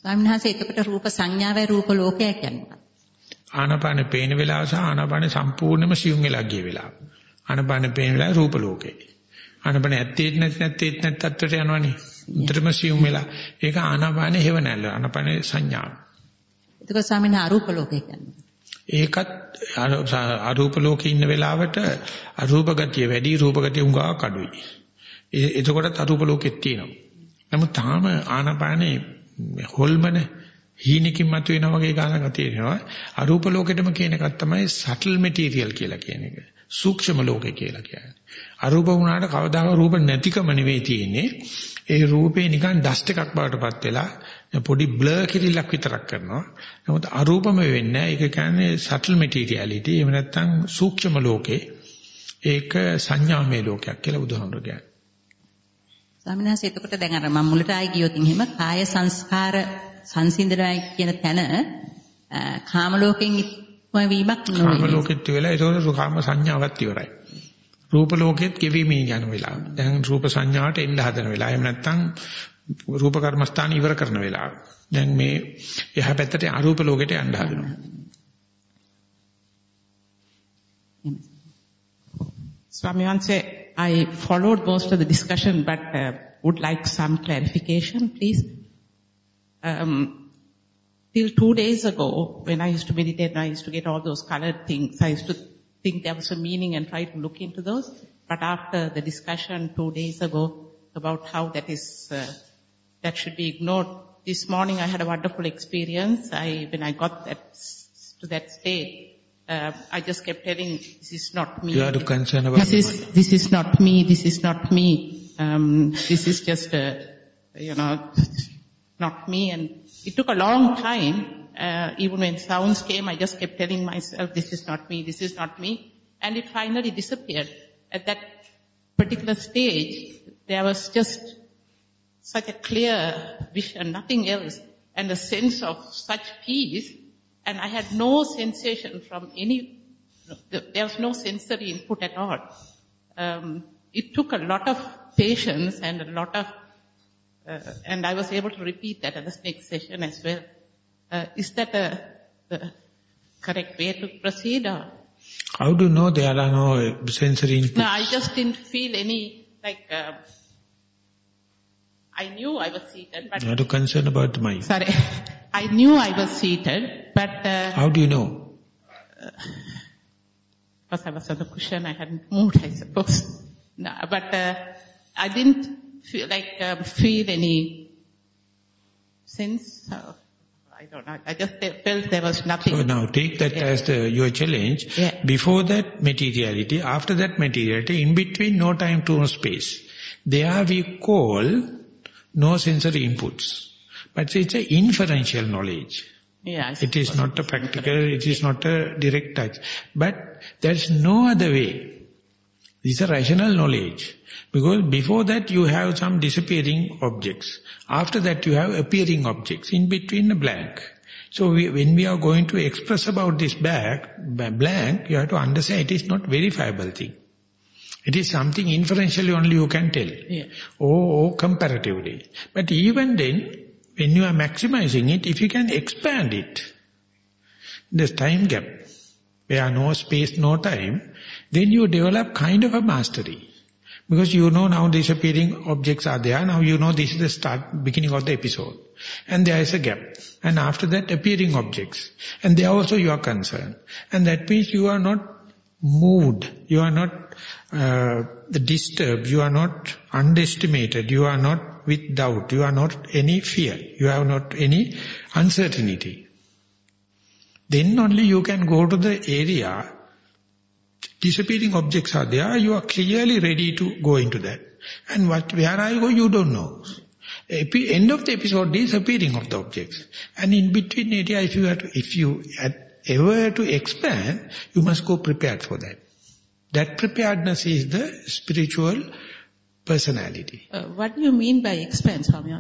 ස්වාමීන් වහන්සේ එතකොට රූප සංඥාවයි රූප ලෝකය කියන්නේ. ආනාපාන පේන වෙලාව සහ ආනාපාන සම්පූර්ණයෙන්ම සියුම් වෙලා ගිය වෙලාව. ආනාපාන පේන වෙලාව රූප ලෝකේ. ආනාපාන ඇත්තේත් නැති නැත්තේත් නැත් තත්ත්වයට යනවනේ. උතරම සියුම් වෙලා. ඒක ආනාපාන හේව නැල්ල. ආනාපාන සංඥාව. එතකොට ස්වාමීන් අරූප ලෝකය කියන්නේ. ඒකත් අරූප ලෝකේ ඉන්න වෙලාවට අරූප ගතිය වැඩි රූප ගතිය උඟා කඩුයි. එතකොටත් අරූප ලෝකෙත් තියෙනවා. නමුත් තාම ආනාපානේ හොල්මන හීනකින් මතුවෙනා වගේ ගානක් තියෙනවා. අරූප ලෝකෙටම කියන එකක් තමයි සටල් මැටීරියල් කියලා කියන එක. සූක්ෂම ලෝකේ කියලා කියන්නේ. අරූප වුණාට කවදාක රූප නැතිකම නෙවෙයි තියෙන්නේ. ඒ රූපේ නිකන් ඩස්ට් එකක් බවට පත් වෙලා පොඩි බ්ලර් කිරිල්ලක් විතරක් කරනවා. නමුත් අරූපම වෙන්නේ නැහැ. ඒක කියන්නේ සටල් මැටීරියලිටි. එහෙම නැත්නම් සූක්ෂම ලෝකේ. ඒක සංඥාමය ලෝකයක් කියලා බුදුහාමුදුරුවෝ කියන්නේ. ස්වාමීන් වහන්සේ එතකොට දැන් අර මම මුලට ආයි ගියොත් එහෙම කාය සංස්කාර සංසිඳනයි කියන තැන කාම ලෝකෙන් වීමක් නෙවෙයි. කාම ලෝකෙත් වෙලා ඒක කාම සංඥාවත් ඉවරයි. රූප ලෝකෙත් ගෙවීමේ යන වෙලාව. දැන් රූප සංඥාවට එන්න හදන වෙලාව. එහෙම නැත්නම් රූප කර්මස්ථාන ඉවර කරන වෙලාව. දැන් මේ එහා පැත්තට අරූප ලෝකෙට යන්න හදනවා. Swami Vanse, I followed most of the discussion, but uh, would like some clarification, please. Um, till two days ago, when I used to meditate, I used to get all those colored things. I used to think there was a meaning and try to look into those. But after the discussion two days ago about how that is, uh, that should be ignored, this morning I had a wonderful experience. I, when I got that, to that state, uh, I just kept telling, this is not me. You are concerned about This is, this is not me, this is not me. Um, this is just, uh, you know, not me. And it took a long time. Uh, even when sounds came, I just kept telling myself, this is not me, this is not me. And it finally disappeared. At that particular stage, there was just such a clear vision, nothing else, and a sense of such peace. And I had no sensation from any, there was no sensory input at all. Um, it took a lot of patience and a lot of, uh, and I was able to repeat that at the next session as well. Uh, is that a, the correct way to proceed or? How do you know there are no sensory inputs? No, I just didn't feel any, like, uh, I knew I was seated, but, You are too concerned about the [LAUGHS] mind. sorry, I knew I was seated, but, uh, How do you know? because I was on the cushion, I hadn't moved, I suppose. No, but, uh, I didn't feel like, um, feel any sense of, I don't know, I just felt there was nothing. So now take that Yeah. as the, your challenge. Yeah. Before that materiality, after that materiality, in between no time to no space. There we call no sensory inputs. But it's an inferential knowledge. Yeah, It is not a practical, it is not a direct touch. But there's no other way. This is a rational knowledge. Because before that you have some disappearing objects. After that you have appearing objects. In between a blank. So we, when we are going to express about this back, blank, you have to understand it is not verifiable thing. It is something inferentially only you can tell. Yeah. Or, or comparatively. But even then, when you are maximizing it, if you can expand it, there's time gap, where no space, no time, then you develop kind of a mastery. Because you know now disappearing objects are there, now you know this is the start, beginning of the episode. And there is a gap. And after that appearing objects. And there also you are concerned. And that means you are not moved, you are not uh, disturbed, you are not underestimated, you are not with doubt, you are not any fear, you have not any uncertainty. Then only you can go to the area, disappearing objects are there, you are clearly ready to go into that. And what, where I go, you don't know. Epi end of the episode disappearing of the objects. And in between area, if you, have to, if you ever to expand, you must go prepared for that. That preparedness is the spiritual personality. Uh, what do you mean by expense, Swami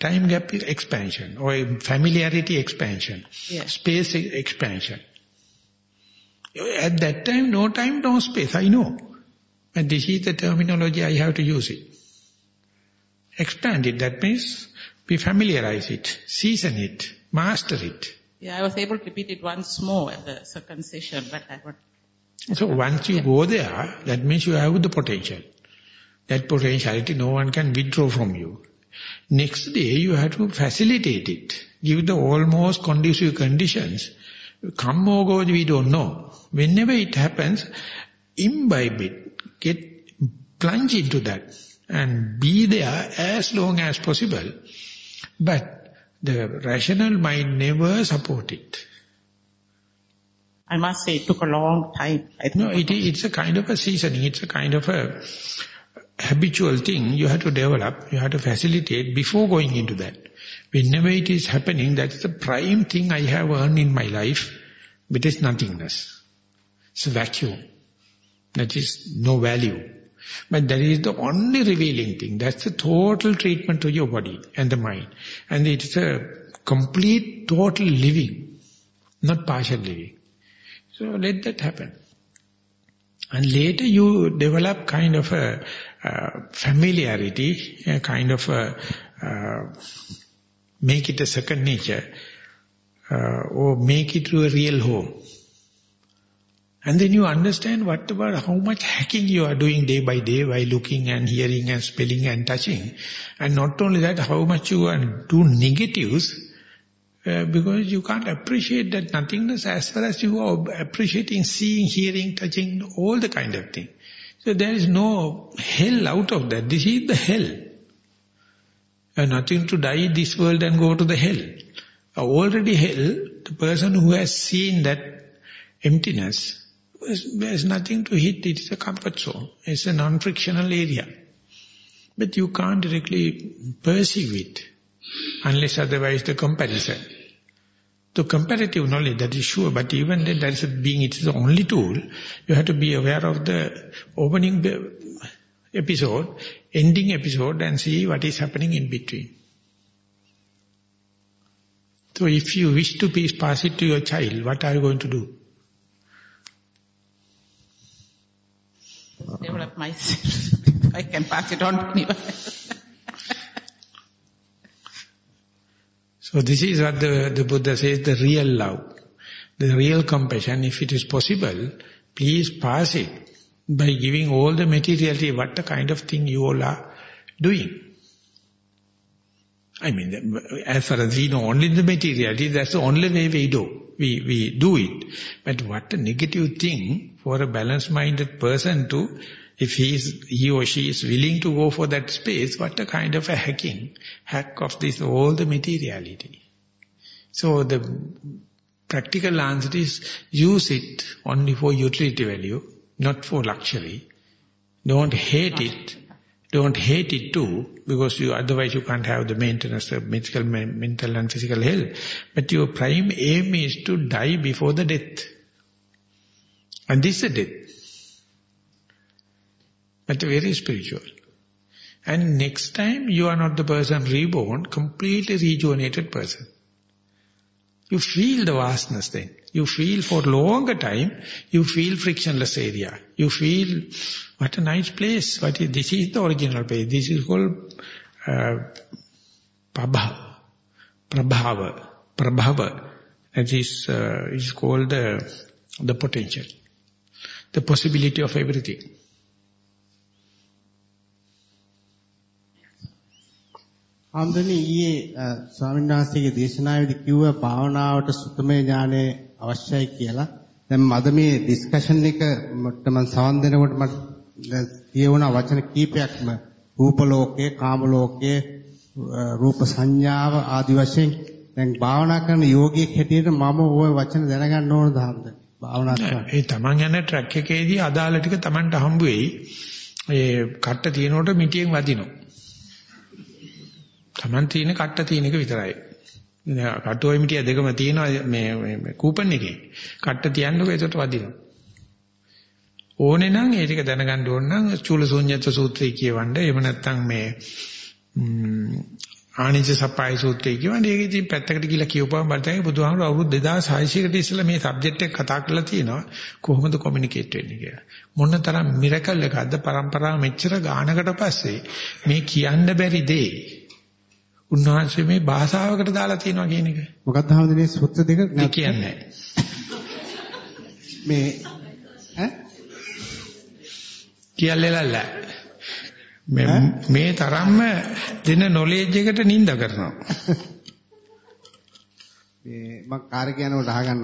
Time gap expansion or familiarity expansion. Yes. Space expansion. At that time, no time, no space, I know. But this is the terminology I have to use it. Expand it, that means we familiarize it, season it, master it. Yeah, I was able to repeat it once more at the second session, but I So once you go there, that means you have the potential. That potentiality no one can withdraw from you. Next day you have to facilitate it. Give the almost conducive conditions. Come or go, we don't know. Whenever it happens, imbibe it. Get, plunge into that. And be there as long as possible. But the rational mind never support it. I must say it took a long time. I No, it, it's a kind of a seasoning. It's a kind of a habitual thing you have to develop, you have to facilitate before going into that. Whenever it is happening, that's the prime thing I have earned in my life. But It is nothingness. It's a vacuum. That is no value. But that is the only revealing thing. That's the total treatment to your body and the mind. And it's a complete, total living, not partial living. So let that happen. And later you develop kind of a uh, familiarity, a kind of a, uh, make it a second nature, uh, or make it to a real home. And then you understand what about how much hacking you are doing day by day by looking and hearing and spelling and touching. And not only that, how much you are do negatives Uh, because you can't appreciate that nothingness as far as you are appreciating seeing, hearing, touching, all the kind of thing. So there is no hell out of that. This is the hell. Uh, nothing to die this world and go to the hell. Uh, already hell, the person who has seen that emptiness, there's nothing to hit. It is a comfort zone. It's a non-frictional area. But you can't directly perceive it unless otherwise the comparison. The comparative knowledge, that is sure, but even then that is a being, it is the only tool. You have to be aware of the opening episode, ending episode and see what is happening in between. So if you wish to pass it to your child, what are you going to do? Develop myself. [LAUGHS] I can pass it on to anyone. [LAUGHS] So this is what the, the Buddha says, the real love, the real compassion. If it is possible, please pass it by giving all the materiality, what the kind of thing you all are doing. I mean, as far as we know only the materiality, that's the only way we do. We, we do it. But what a negative thing for a balanced-minded person to, if he, is, he or she is willing to go for that space, what a kind of a hacking, hack of this, all the materiality. So the practical answer is, use it only for utility value, not for luxury. Don't hate it. Don't hate it too, because you otherwise you can't have the maintenance of medical, mental and physical health. But your prime aim is to die before the death. And this is the death. But very spiritual. And next time you are not the person reborn, completely rejuvenated person. You feel the vastness then. You feel for longer time, you feel frictionless area. You feel, what a nice place. What is, this is the original place. This is called uh, Prabha, Prabhava, Prabhava. That is, uh, is called the, the potential. The possibility of everything. ආම්දනි ඊයේ ස්වාමීන් වහන්සේගේ දේශනාවේදී කිව්ව භාවනාවට සුතමේ ඥානය අවශ්‍යයි කියලා. දැන් මද මේ ඩිස්කෂන් එක මට මම සවන් දෙනකොට මට කියවුණ වචන කීපයක්ම රූප ලෝකයේ, කාම ලෝකයේ, රූප සංඥාව ආදි වශයෙන් දැන් භාවනා කරන යෝගියෙක් හැටියට මම ওই වචන දැනගන්න ඕනද හම්ද? භාවනා කරන්න. ඒ තමන් යන ට්‍රැක් එකේදී අදාළ ටික තමන්ට හම්බ වෙයි. ඒ කට්ට තියෙනකොට මිටියෙන් වදිනවා. Taman තියෙන කට්ට තියෙන එක විතරයි. කට්ටෝයි මිටිය දෙකම තියෙනවා මේ මේ කූපන් එකේ. කට්ට තියන්නකො ඒකට වදිනවා. ඕනේ නම් ඒ ටික දැනගන්න ඕන නම් චූලසෝඤ්ඤත සූත්‍රය කියවන්න. එහෙම නැත්නම් මේ ආනිජ සප්පයි සූත්‍රය කියවන්නේ. ඒක ඉතින් පැත්තකට ගිහලා කියවපුවම බලතයි බුදුහාමුදුරුවෝ අවුරුදු 2600කට ඉස්සෙල්ලා මේ සබ්ජෙක්ට් එක කතා කරලා තියෙනවා. කොහොමද කොමියුනිකේට් වෙන්නේ කියලා. මොන තරම් මිරකල් එකක්ද પરම්පරාව මෙච්චර ගානකට පස්සේ මේ කියන්න බැරි දේ උන්වහන්සේ මේ භාෂාවකට දාලා තියෙනවා කියන එක. මොකක්ද හැමදේනේ සූත්‍ර දෙක කියන්නේ. මේ ඈ කියල්ලෙලල්ල. මේ මේ තරම්ම දෙන නොලෙජ් එකට නිඳ කරනවා. මේ මම කාර් යනකොට අහගන්න.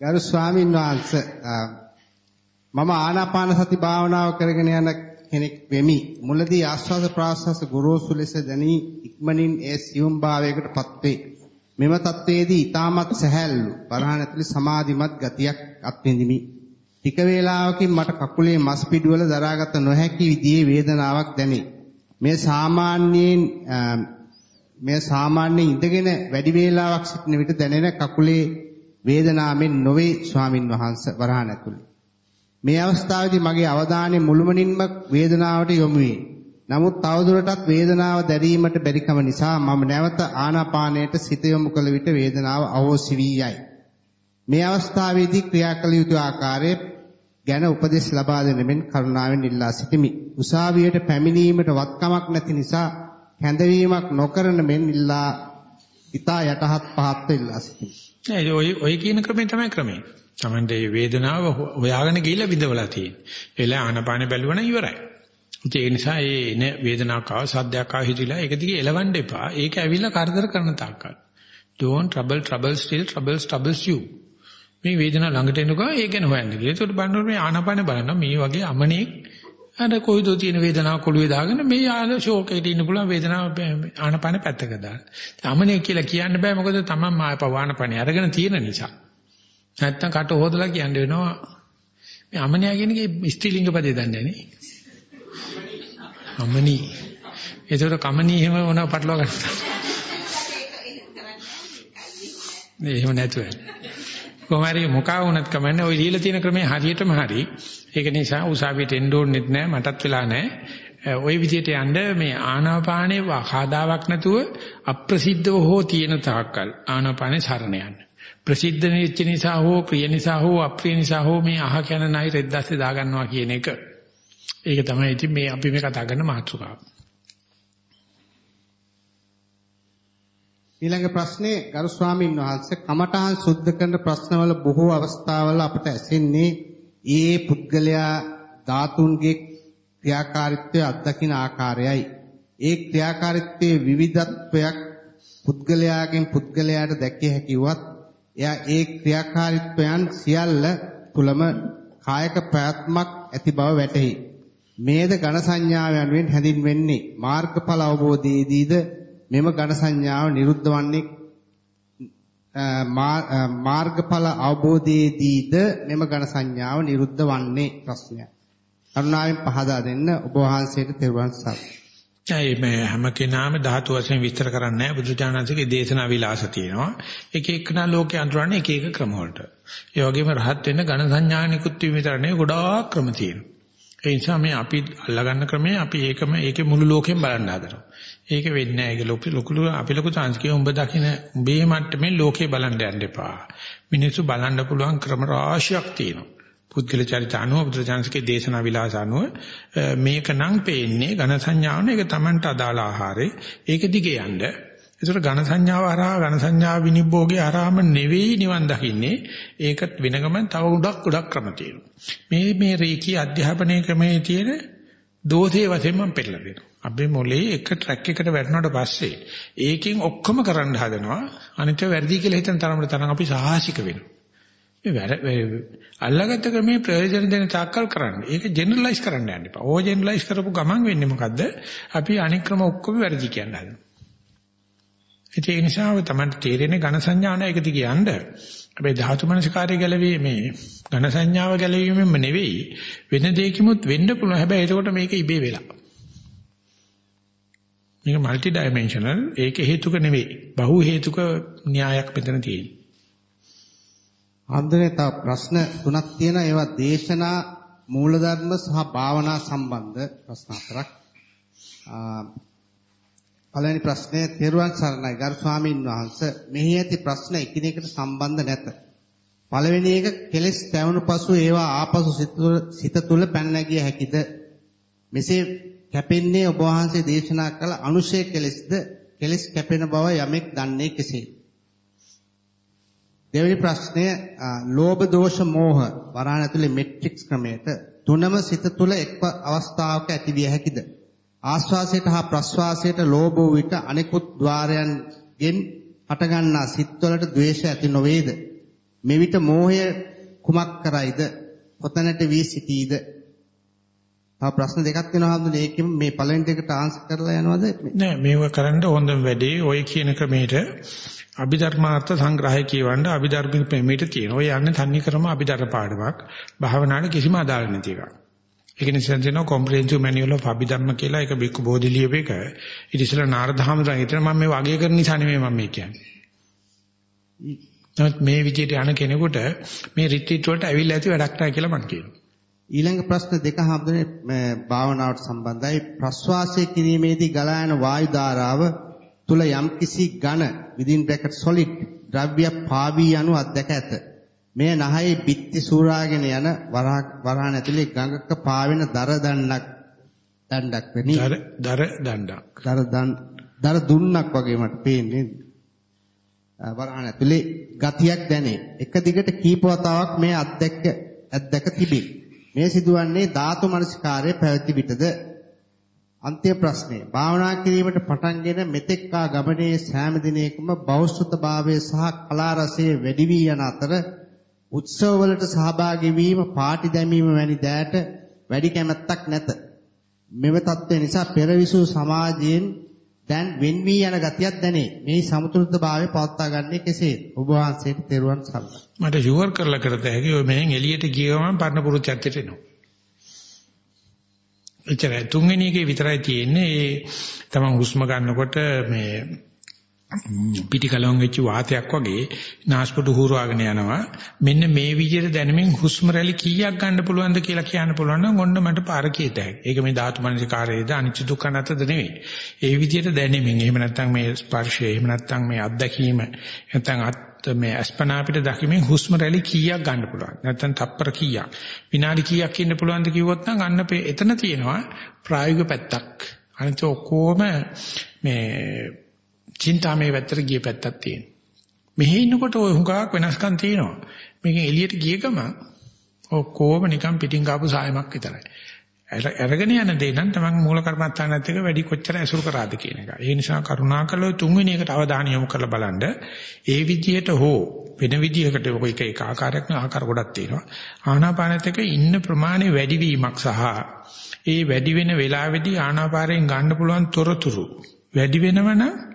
ගරු ස්වාමීන් වහන්සේ මම ආනාපාන සති භාවනාව කරගෙන යන කෙනෙක් වෙමි. මුලදී ආස්වාද ප්‍රාස්වාස ගොරෝසු ලෙස දැනී ඉක්මනින් ඒ සියුම් භාවයකටපත් වේ. මෙම තත්වයේදී ඊටමත් සැහැල්ලු වරහන් ඇතුළේ සමාධිමත් ගතියක් අත්විඳිමි. ටික වේලාවකින් මට කකුලේ මස් පිඩුවල දරාගත නොහැකි විදිහේ වේදනාවක් දැනේ. මේ සාමාන්‍යයෙන් මේ සාමාන්‍යයෙන් ඉඳගෙන වැඩි වේලාවක් සිටින විට දැනෙන කකුලේ වේදනාවෙන් නොවේ ස්වාමින් වහන්සේ වරහන් ඇතුළේ. මේ අවස්ථාවේදී මගේ අවධානය මුළුමනින්ම වේදනාවට යොමු වේ. නමුත් තවදුරටත් වේදනාව දැරීමට බැරිකම නිසා මම නැවත ආනාපානයට සිත යොමු කළ විට වේදනාව අවෝසි වී යයි. මේ අවස්ථාවේදී ක්‍රියා කළ යුතු ආකාරය ගැන උපදෙස් ලබා දෙන මෙන් කරුණාවෙන් ඉල්ලා සිටිමි. උසාවියට පැමිණීමට වත්කමක් නැති නිසා කැඳවීමක් නොකරන මෙන් ඉල්ලා ඊතා යටහත් පහත්ව ඉල්ලා සිටිමි. නෑ ඔය ඔය කියන ක්‍රමේ තමයි ක්‍රමේ. Tamande වේදනාව හොයාගෙන ගිහිල්ලා විඳවලා තියෙන්නේ. එලා ආනපාන බැලුවනම් ඉවරයි. ඒ නිසා ඒ එන වේදනාවක් ආව සද්දයක් ආව හිතිලා ඒක දිගේ එලවන්න එපා. ඒක ඇවිල්ලා කරදර කරන තාක්කල්. don't trouble trouble still troubles troubles you. මේ වේදනාව ළඟට එනකොට ඒක ගැන හොයන්න කියලා. ඒකට බලනකොට මේ ආනාපාන බලන මේ වගේ අමනේ අර කොයිදෝ තියෙන වේදනාව කොළුවේ දාගෙන මේ ආන ෂෝක් එකේ ඉන්න පුළුවන් වේදනාව ආනාපාන පැත්තක දාන්න. අමනේ කියලා කියන්න බෑ මොකද තමන් මාය පවානපනේ අරගෙන තියෙන නිසා. නැත්තම් කට හොදලා කියන්න වෙනවා මේ අමනියා කියන එකේ ස්ත්‍රීලිංග පදේ දන්නේ නැහැ නේ. අමනි. ඒතකොට කමනි එහෙම මොනව පටලවා ගන්නවා. නේ එහෙම නැතුව. කොහොමරි මොකා වුණත් කමන්නේ ওই දීලා තියෙන ක්‍රමේ හරියටම හරි. ඒක නිසා උසාවියට එන්න ඕනෙත් නැහැ මටත් වෙලා නැහැ. ওই විදිහට යන්න මේ ආනාපානේ ආදාවක් නැතුව අප්‍රසිද්ධව හෝ තියෙන තාක්කල් ආනාපානේ සරණ යන්න. ප්‍රසිද්ධ වෙච්ච නිසා හෝ ප්‍රිය නිසා හෝ අප්‍රිය නිසා හෝ මේ අහ කියන නයි රෙද්දස්සේ දාගන්නවා කියන එක. ඒක තමයි ඉතින් මේ අපි මේ කතා කරන මාතෘකාව. ඊළඟ ප්‍රශ්නේ ගරු ස්වාමීන් වහන්සේ කමඨහන් සුද්ධ කරන ප්‍රශ්නවල බොහෝ අවස්ථාවල අපට ඇසෙන්නේ ඒ පුද්ගලයා ධාතුන්ගේ ක්‍රියාකාරීත්වය අත්දකින ආකාරයයි. ඒ ක්‍රියාකාරීත්වයේ විවිධත්වයක් පුද්ගලයාගෙන් පුද්ගලයාට දැකිය හැකිවත් එයා ඒ ක්‍රියාකාරීත්වයන් සියල්ල තුලම කායක ප්‍රයත්මක් ඇති බව වැටහි. මේද ඝන සංඥාව යනුවෙන් හැඳින්වෙන්නේ මාර්ගඵල අවබෝධයේදීද මෙම ඝන සංඥාව නිරුද්ධ වන්නේ මාර්ගඵල අවබෝධයේදීද මෙම ඝන සංඥාව නිරුද්ධ වන්නේ ප්‍රශ්නය. කරුණාවෙන් පහදා දෙන්න ඔබ වහන්සේට තෙරුවන් සරණයි. ඒ මේ හැම කෙනාම ධාතු වශයෙන් විස්තර කරන්නේ නැහැ බුදුචානන්සේගේ දේශනා විලාස තියෙනවා. එක එකනා ලෝකේ අඳුරන්නේ එක එක ක්‍රම වලට. ඒ වගේම රහත් වෙන්න ඝන සංඥානිකුත් විතරනේ ගොඩාක් ක්‍රම තියෙනවා. ඒ නිසා මේ අපි අල්ලගන්න ක්‍රමේ අපි ඒකම ඒකේ මුළු ලෝකෙම බලන්න හදනවා. ඒක වෙන්නේ නැහැ. ඒක ලොකු ලොකු අපි ලොකු chance කිය උඹ දකින උඹේ මට්ටමේ ලෝකේ බලන්න යන්න එපා. මිනිස්සු බලන්න පුළුවන් ක්‍රම රාශියක් තියෙනවා. පුද්ගල චරිත අනුව බුදුචාන්සේගේ දේශනා විලාස අනුව මේක නම් පේන්නේ ඝන සංඥාවන ඒක Tamanට අදාළ ආහාරේ. ඒක දිගේ යන්න. ඒතර ඝන සංඥාව හරහා ඝන සංඥාව විනිභෝගේ හරහාම නෙවෙයි නිවන් දකින්නේ. ඒකත් වෙන ගමන් තව උඩක් උඩක් ක්‍රම තියෙනවා. මේ මේ රේකී අධ්‍යාපනයේ ක්‍රමයේ තියෙන දෝෂයේ වශයෙන් මම පෙන්නලා දෙනවා. අපේ මොලේ එක ට්‍රැක් එකට වැටුණාට පස්සේ ඒකෙන් ඔක්කොම කරන්න හදනවා. අනිත් වැරදි කියලා හිතන තරමට තරම් අපි සාහසික වෙනවා. මේ අල්ලගත්ත ක්‍රමේ ප්‍රයෝජන දෙන තාක්කල් කරන්න. ඒක ජෙනරලයිස් කරන්න යන්න එපා. ඕ ජෙනරලයිස් කරපු ගමන් වෙන්නේ මොකද්ද? අපි අනික් ක්‍රම ඔක්කොම වැරදි කියන හදනවා. ඒ නිසා තමයි තේරෙන්නේ ඝන සංඥාන එක දිගේ යන්න. හැබැයි ධාතු මනසිකාරය ගැලවීම මේ ඝන සංඥාව ගැලවීමෙන්ම නෙවෙයි වෙන දෙයකිමුත් වෙන්න පුළුවන්. හැබැයි ඒකට මේක ඉබේ වෙලා. මේක মালටි ඩයිමෙන්ෂනල් ඒක හේතුක නෙවෙයි. බහු හේතුක න්‍යායක් මෙතන තියෙන්නේ. අන්දරේ තව ප්‍රශ්න තුනක් තියෙනවා ඒවා දේශනා මූලධර්ම සහ භාවනා සම්බන්ධ ප්‍රශ්න හතරක්. පළවෙනි ප්‍රශ්නය තෙරුවන් සරණයි ගරු ස්වාමීන් වහන්සේ මෙහි ඇති ප්‍රශ්න එකිනෙකට සම්බන්ධ නැත. පළවෙනි එක කෙලෙස් පැවුණු පසු ඒවා ආපසු සිත තුළ පැන නැගිය හැකිද? මෙසේ කැපෙන්නේ ඔබ වහන්සේ දේශනා කළ අනුශය කෙලෙස්ද කෙලෙස් කැපෙන බව යමෙක් දන්නේ කෙසේද? දෙවෙනි ප්‍රශ්නය ලෝභ දෝෂ මෝහ වරහන් ඇතුලේ මෙට්‍රික්ස් ක්‍රමයට තුනම සිත තුළ එක් අවස්ථාවක ඇතිවිය හැකිද? ආස්වාසයට හා ප්‍රස්වාසයට ලෝභ වූ විට අනෙකුත් ద్వාරයන්ගෙන් හටගන්නා සිත්වලට ද්වේෂ ඇති නොවේද? මෙවිට මෝහය කුමක් කරයිද? කොතැනට වී සිටීද? තව ප්‍රශ්න දෙකක් වෙනවා හඳුනේ ඒකෙම මේ පළවෙනි දෙකට ආන්සර් කරලා යනවද නෑ මේව කරන්න හොඳම වැඩේ ඔය කියන ක්‍රමයට අභිධර්මාර්ථ සංග්‍රහය කියවන්න අභිධර්මික ප්‍රමේයට තියෙනවා. ඔය යන්නේ තන්නේ ක්‍රම අභිධර්ම පාඩමක්. භාවනාවට කිසිම අදාළ නැති එකක්. ඒක නිසා තියෙනවා comprehensive manual of අභිධර්ම කියලා ඒක බික්කු බෝධි ලියප එක. ඊට ඉස්සෙල්ලා නාරද හාමුදුරුවෝ හිතන මම මේ වගේ කරන නිසා නෙමෙයි මම මේ කියන්නේ. නමුත් මේ විදිහට යන කෙනෙකුට මේ රිට්‍රීට් වලට ඇවිල්ලා ඇති වැඩක් නැහැ කියලා මම කියනවා. ඊළඟ ප්‍රශ්න දෙක හම්බුනේ භාවනාවට සම්බන්ධයි ප්‍රස්වාසය කිරීමේදී ගලා යන වායු ධාරාව තුල යම්කිසි ඝන within bracket solid ද්‍රව්‍ය පාවී යනු අධ්‍යක් ඇත. මෙය නහයේ බිත්ති සූරාගෙන යන වරහන් ඇතුලේ ගඟක පාවෙන දර දණ්ඩක් දණ්ඩක් වෙනි. දර දර දණ්ඩක්. දර දන් දර දුන්නක් වගේ මට පේන්නේ. වරහන් ඇතුලේ ගතියක් දැනේ. එක දිගට කීප වතාවක් මේ අධ්‍යක් අධ්‍යක් තිබේ. මේ සිදුවන්නේ ධාතු මනසිකාරයේ පැවති විටද අන්තිම ප්‍රශ්නය. භාවනා කිරීමට පටන්ගෙන මෙතෙක්කා ගමනේ සෑම දිනයකම බෞද්ධතාවයේ සහ කලා රසයේ වැඩි වී යන අතර උත්සවවලට සහභාගී වීම, පාටි දැමීම වැනි දෑට වැඩි කැමැත්තක් නැත. මෙම தත්ත්වය නිසා පෙරවිසු සමාජයෙන් දැන් වෙන් වී යන ගතියක් දැනේ. මේ සමතුලිතභාවය පවත්වා ගන්නේ කෙසේද? ඔබ වහන්සේට තෙරුවන් සරණයි. මට ෂුවර් කරලා කරත හැකි ඔය මෙහෙන් එළියට ගිය ගමන් පරණ පුරුච්චත්තට එනවා. එච්චරයි තුන්වෙනි එකේ විතරයි තියෙන්නේ ඒ තමන් හුස්ම ගන්නකොට මේ පිටිකලොන් වෙච්ච වාතයක් වගේ නාස්පුඩු හුරවාගෙන යනවා මෙන්න මේ විදිහට දැනෙමින් හුස්ම රැලි කීයක් ගන්න පුළුවන්ද කියලා කියන්න පුළුවන් නම් ඔන්න මට පාර කීත හැකියි. ඒක මේ ධාතු මනසිකාරයේද අනිච්ච දුක්ඛ නැතද නෙවෙයි. ඒ විදිහට දැනෙමින් එහෙම නැත්නම් මේ ස්පර්ශය එහෙම නැත්නම් මේ අත්දැකීම නැත්නම් අත් මේ අස්පනා අපිට දකිමින් හුස්ම රැලි කීයක් ගන්න පුළුවන්. නැත්නම් තප්පර කීයක් විනාඩි කීයක් ඉන්න පුළුවන්ද කිව්වොත් නම් අන්න එතන තියෙනවා ප්‍රායෝගික පැත්තක්. අනිත් ඔක්කොම මේ චින්තාමේ වැත්තට ගිය පැත්තක් තියෙනවා. මෙහි ඉන්නකොට ওই හුඟක් වෙනස්කම් තියෙනවා. මේකෙන් එළියට ගිය ගමන් ඔක්කොම නිකන් පිටින් ගාපු සායමක් විතරයි. අරගෙන යන දේ නම් තමන් මූල කර්මත්තානත් එක වැඩි කොච්චර ඇසුරු කරාද කියන එක. ඒ නිසා කරුණාකරලා තුන්වෙනි එකට අවධානය යොමු කරලා බලන්න. ඒ විදිහට හෝ වෙන විදිහකට ඔය එක එක ආකාරයක් ආකාර ගොඩක් තියෙනවා. ආනාපානෙත් එක ඉන්න ප්‍රමාණය වැඩි වීමක් සහ ඒ වැඩි වෙන වෙලාවේදී ආනාපාරයෙන් ගන්න පුළුවන් තොරතුරු වැඩි වෙනවනම්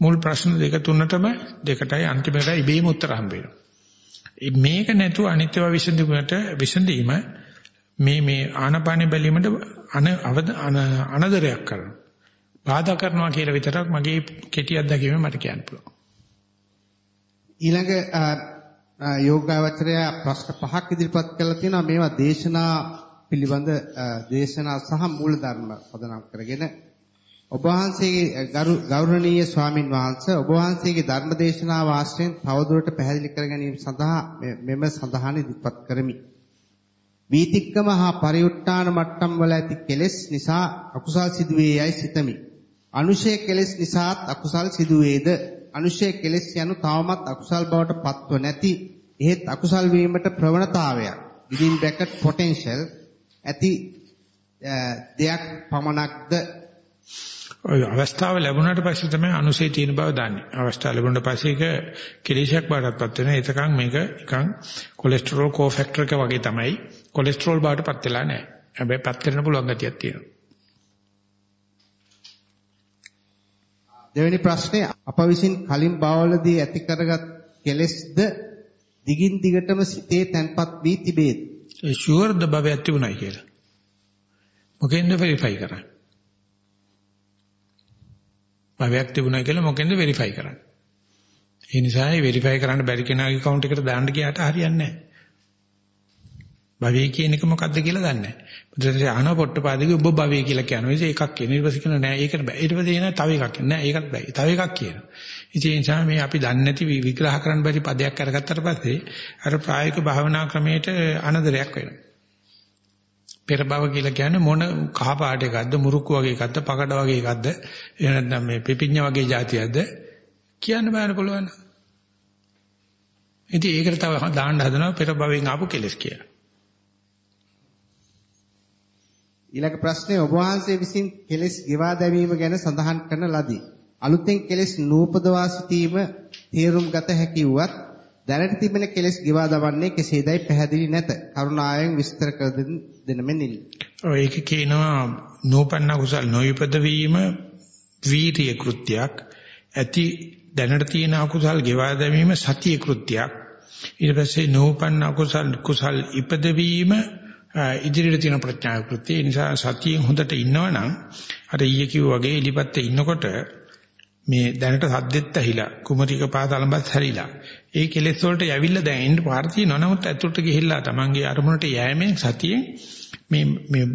මුල් ප්‍රශ්න දෙක තුනටම දෙකටයි අන්තිමට ඉබේම උත්තර හම්බ වෙනවා. මේක නැතුව අනිත්‍යව විසඳීමට විසඳීම මේ මේ ආනපාන බැලීමට අන අනදරයක් කරනවා. බාධා කරනවා කියලා විතරක් මගේ කෙටි අත්දැකීම මට කියන්න පුළුවන්. ඊළඟ යෝගාවචරය ප්‍රශ්න පහක් ඉදිරිපත් කළා තියෙනවා මේවා දේශනා පිළිබඳ දේශනා සහ මූලධර්ම පදනම් කරගෙන ඔබ වහන්සේගේ ගෞරවනීය ස්වාමින් වහන්සේ ඔබ වහන්සේගේ ධර්ම දේශනාව ආශ්‍රයෙන් තවදුරට පැහැදිලි කර ගැනීම සඳහා මෙම සඳහන් ඉදිරිපත් කරමි. වීතික්කම හා පරිඋත්තාන මට්ටම් වල ඇති කෙලෙස් නිසා අකුසල් සිදුවේ යයි සිතමි. අනුශය කෙලෙස් නිසාත් අකුසල් සිදුවේද? අනුශය කෙලෙස් යනු තවමත් අකුසල් බවට පත්ව නැති එහෙත් අකුසල් වීමට ප්‍රවණතාවයක් within bracket potential ඇති දෙයක් පමණක්ද ඔය අවස්ථාව ලැබුණාට පස්සේ තමයි අනුසේ තියෙන බව දන්නේ. අවස්ථාව ලැබුණාට පස්සේ ඒක කෙලෙසයක් බාටපත් වෙනවා. එතකන් මේක නිකන් කොලෙස්ටරෝල් කෝෆැක්ටර් එක වගේ තමයි. කොලෙස්ටරෝල් බාටපත් වෙලා නැහැ. හැබැයි පත් කරන්න පුළුවන් ගතියක් තියෙනවා. දෙවෙනි ප්‍රශ්නේ අප විසින් කලින් භවවලදී ඇති කරගත් කෙලෙස්ද දිගින් දිගටම සිතේ තැන්පත් වී තිබේද? ඒ ෂුවර්ද භවයක් තිබුණයි කියලා. මොකෙන්ද වෙරිෆයි කරන්නේ? භවයක් තිබුණා කියලා මොකෙන්ද වෙරිෆයි කරන්නේ. ඒ නිසා ඒ වෙරිෆයි කරන්න බැරි කෙනාගේ account එකට දාන්න ගියාට හරියන්නේ නැහැ. භවය කියන එක මොකද්ද කියලා දන්නේ නැහැ. බුදුරජාණන් අහන පොට්ටපාදගේ ඔබ භවය කියලා කියනවා. ඒ එකක් කියන ඊට පස්සේ කියනවා නෑ ඒකට බෑ. ඊට පස්සේ එනවා තව එකක් නෑ ඒකට බෑ. තව එකක් කියනවා. ඉතින් ඒ නිසා මේ අපි දන්නේ නැති විග්‍රහ කරන්න බැරි පදයක් අරගත්තට පස්සේ අර ප්‍රායෝගික භාවනා ක්‍රමයට අනදරයක් වෙනවා. පෙර භව කියලා කියන්නේ මොන කහ පාට එකක්ද මුරුක්කු වගේ එකක්ද පකඩ වගේ එකක්ද එහෙම නැත්නම් මේ පිපිඤ්ඤ වගේ જાතියක්ද කියන්න බෑන පුළුවන්. ඉතින් ඒකට තව දාන්න හදනවා පෙර භවෙන් ආපු කෙලස් කියලා. ඊළඟ ප්‍රශ්නේ ඔබ වහන්සේ විසින් කෙලස් ගෙවා දැමීම ගැන සඳහන් කරන ලදී. අලුතෙන් කෙලස් නූපදවා සිටීම තේරුම් ගත හැකි වුවත් දැනට තිබෙන කෙලෙස් ගෙවා දවන්නේ කෙසේදයි පැහැදිලි නැත. කරුණාවෙන් විස්තර කර දෙන්න මෙන්න. ඔය ඒක කියනවා නෝපන්න කුසල් නොයිපද වීම වීරිය කෘත්‍යයක්. ඇති දැනට තියෙන අකුසල් ගෙවා දැමීම සතිය කෘත්‍යයක්. ඊට පස්සේ නෝපන්න අකුසල් කුසල් ඉපද වීම ඉදිරියට තියෙන ප්‍රඥා කෘත්‍යය. ඒ නිසා සතියෙන් හොඳට ඉන්නවනම් අර ඊයේ කිව්වා වගේ එලිපත්තේ ඉන්නකොට මේ දැනට සද්දෙත් ඇහිලා කුමරික පාතලඹත් හැරිලා ඒ කෙලෙස් වලට යවිල්ල දැන් එන්න පාර තියෙනවා. නමුත් ඇතුළට ගිහිල්ලා තමන්ගේ අරමුණට යෑමෙන් සතියෙන් මේ මේ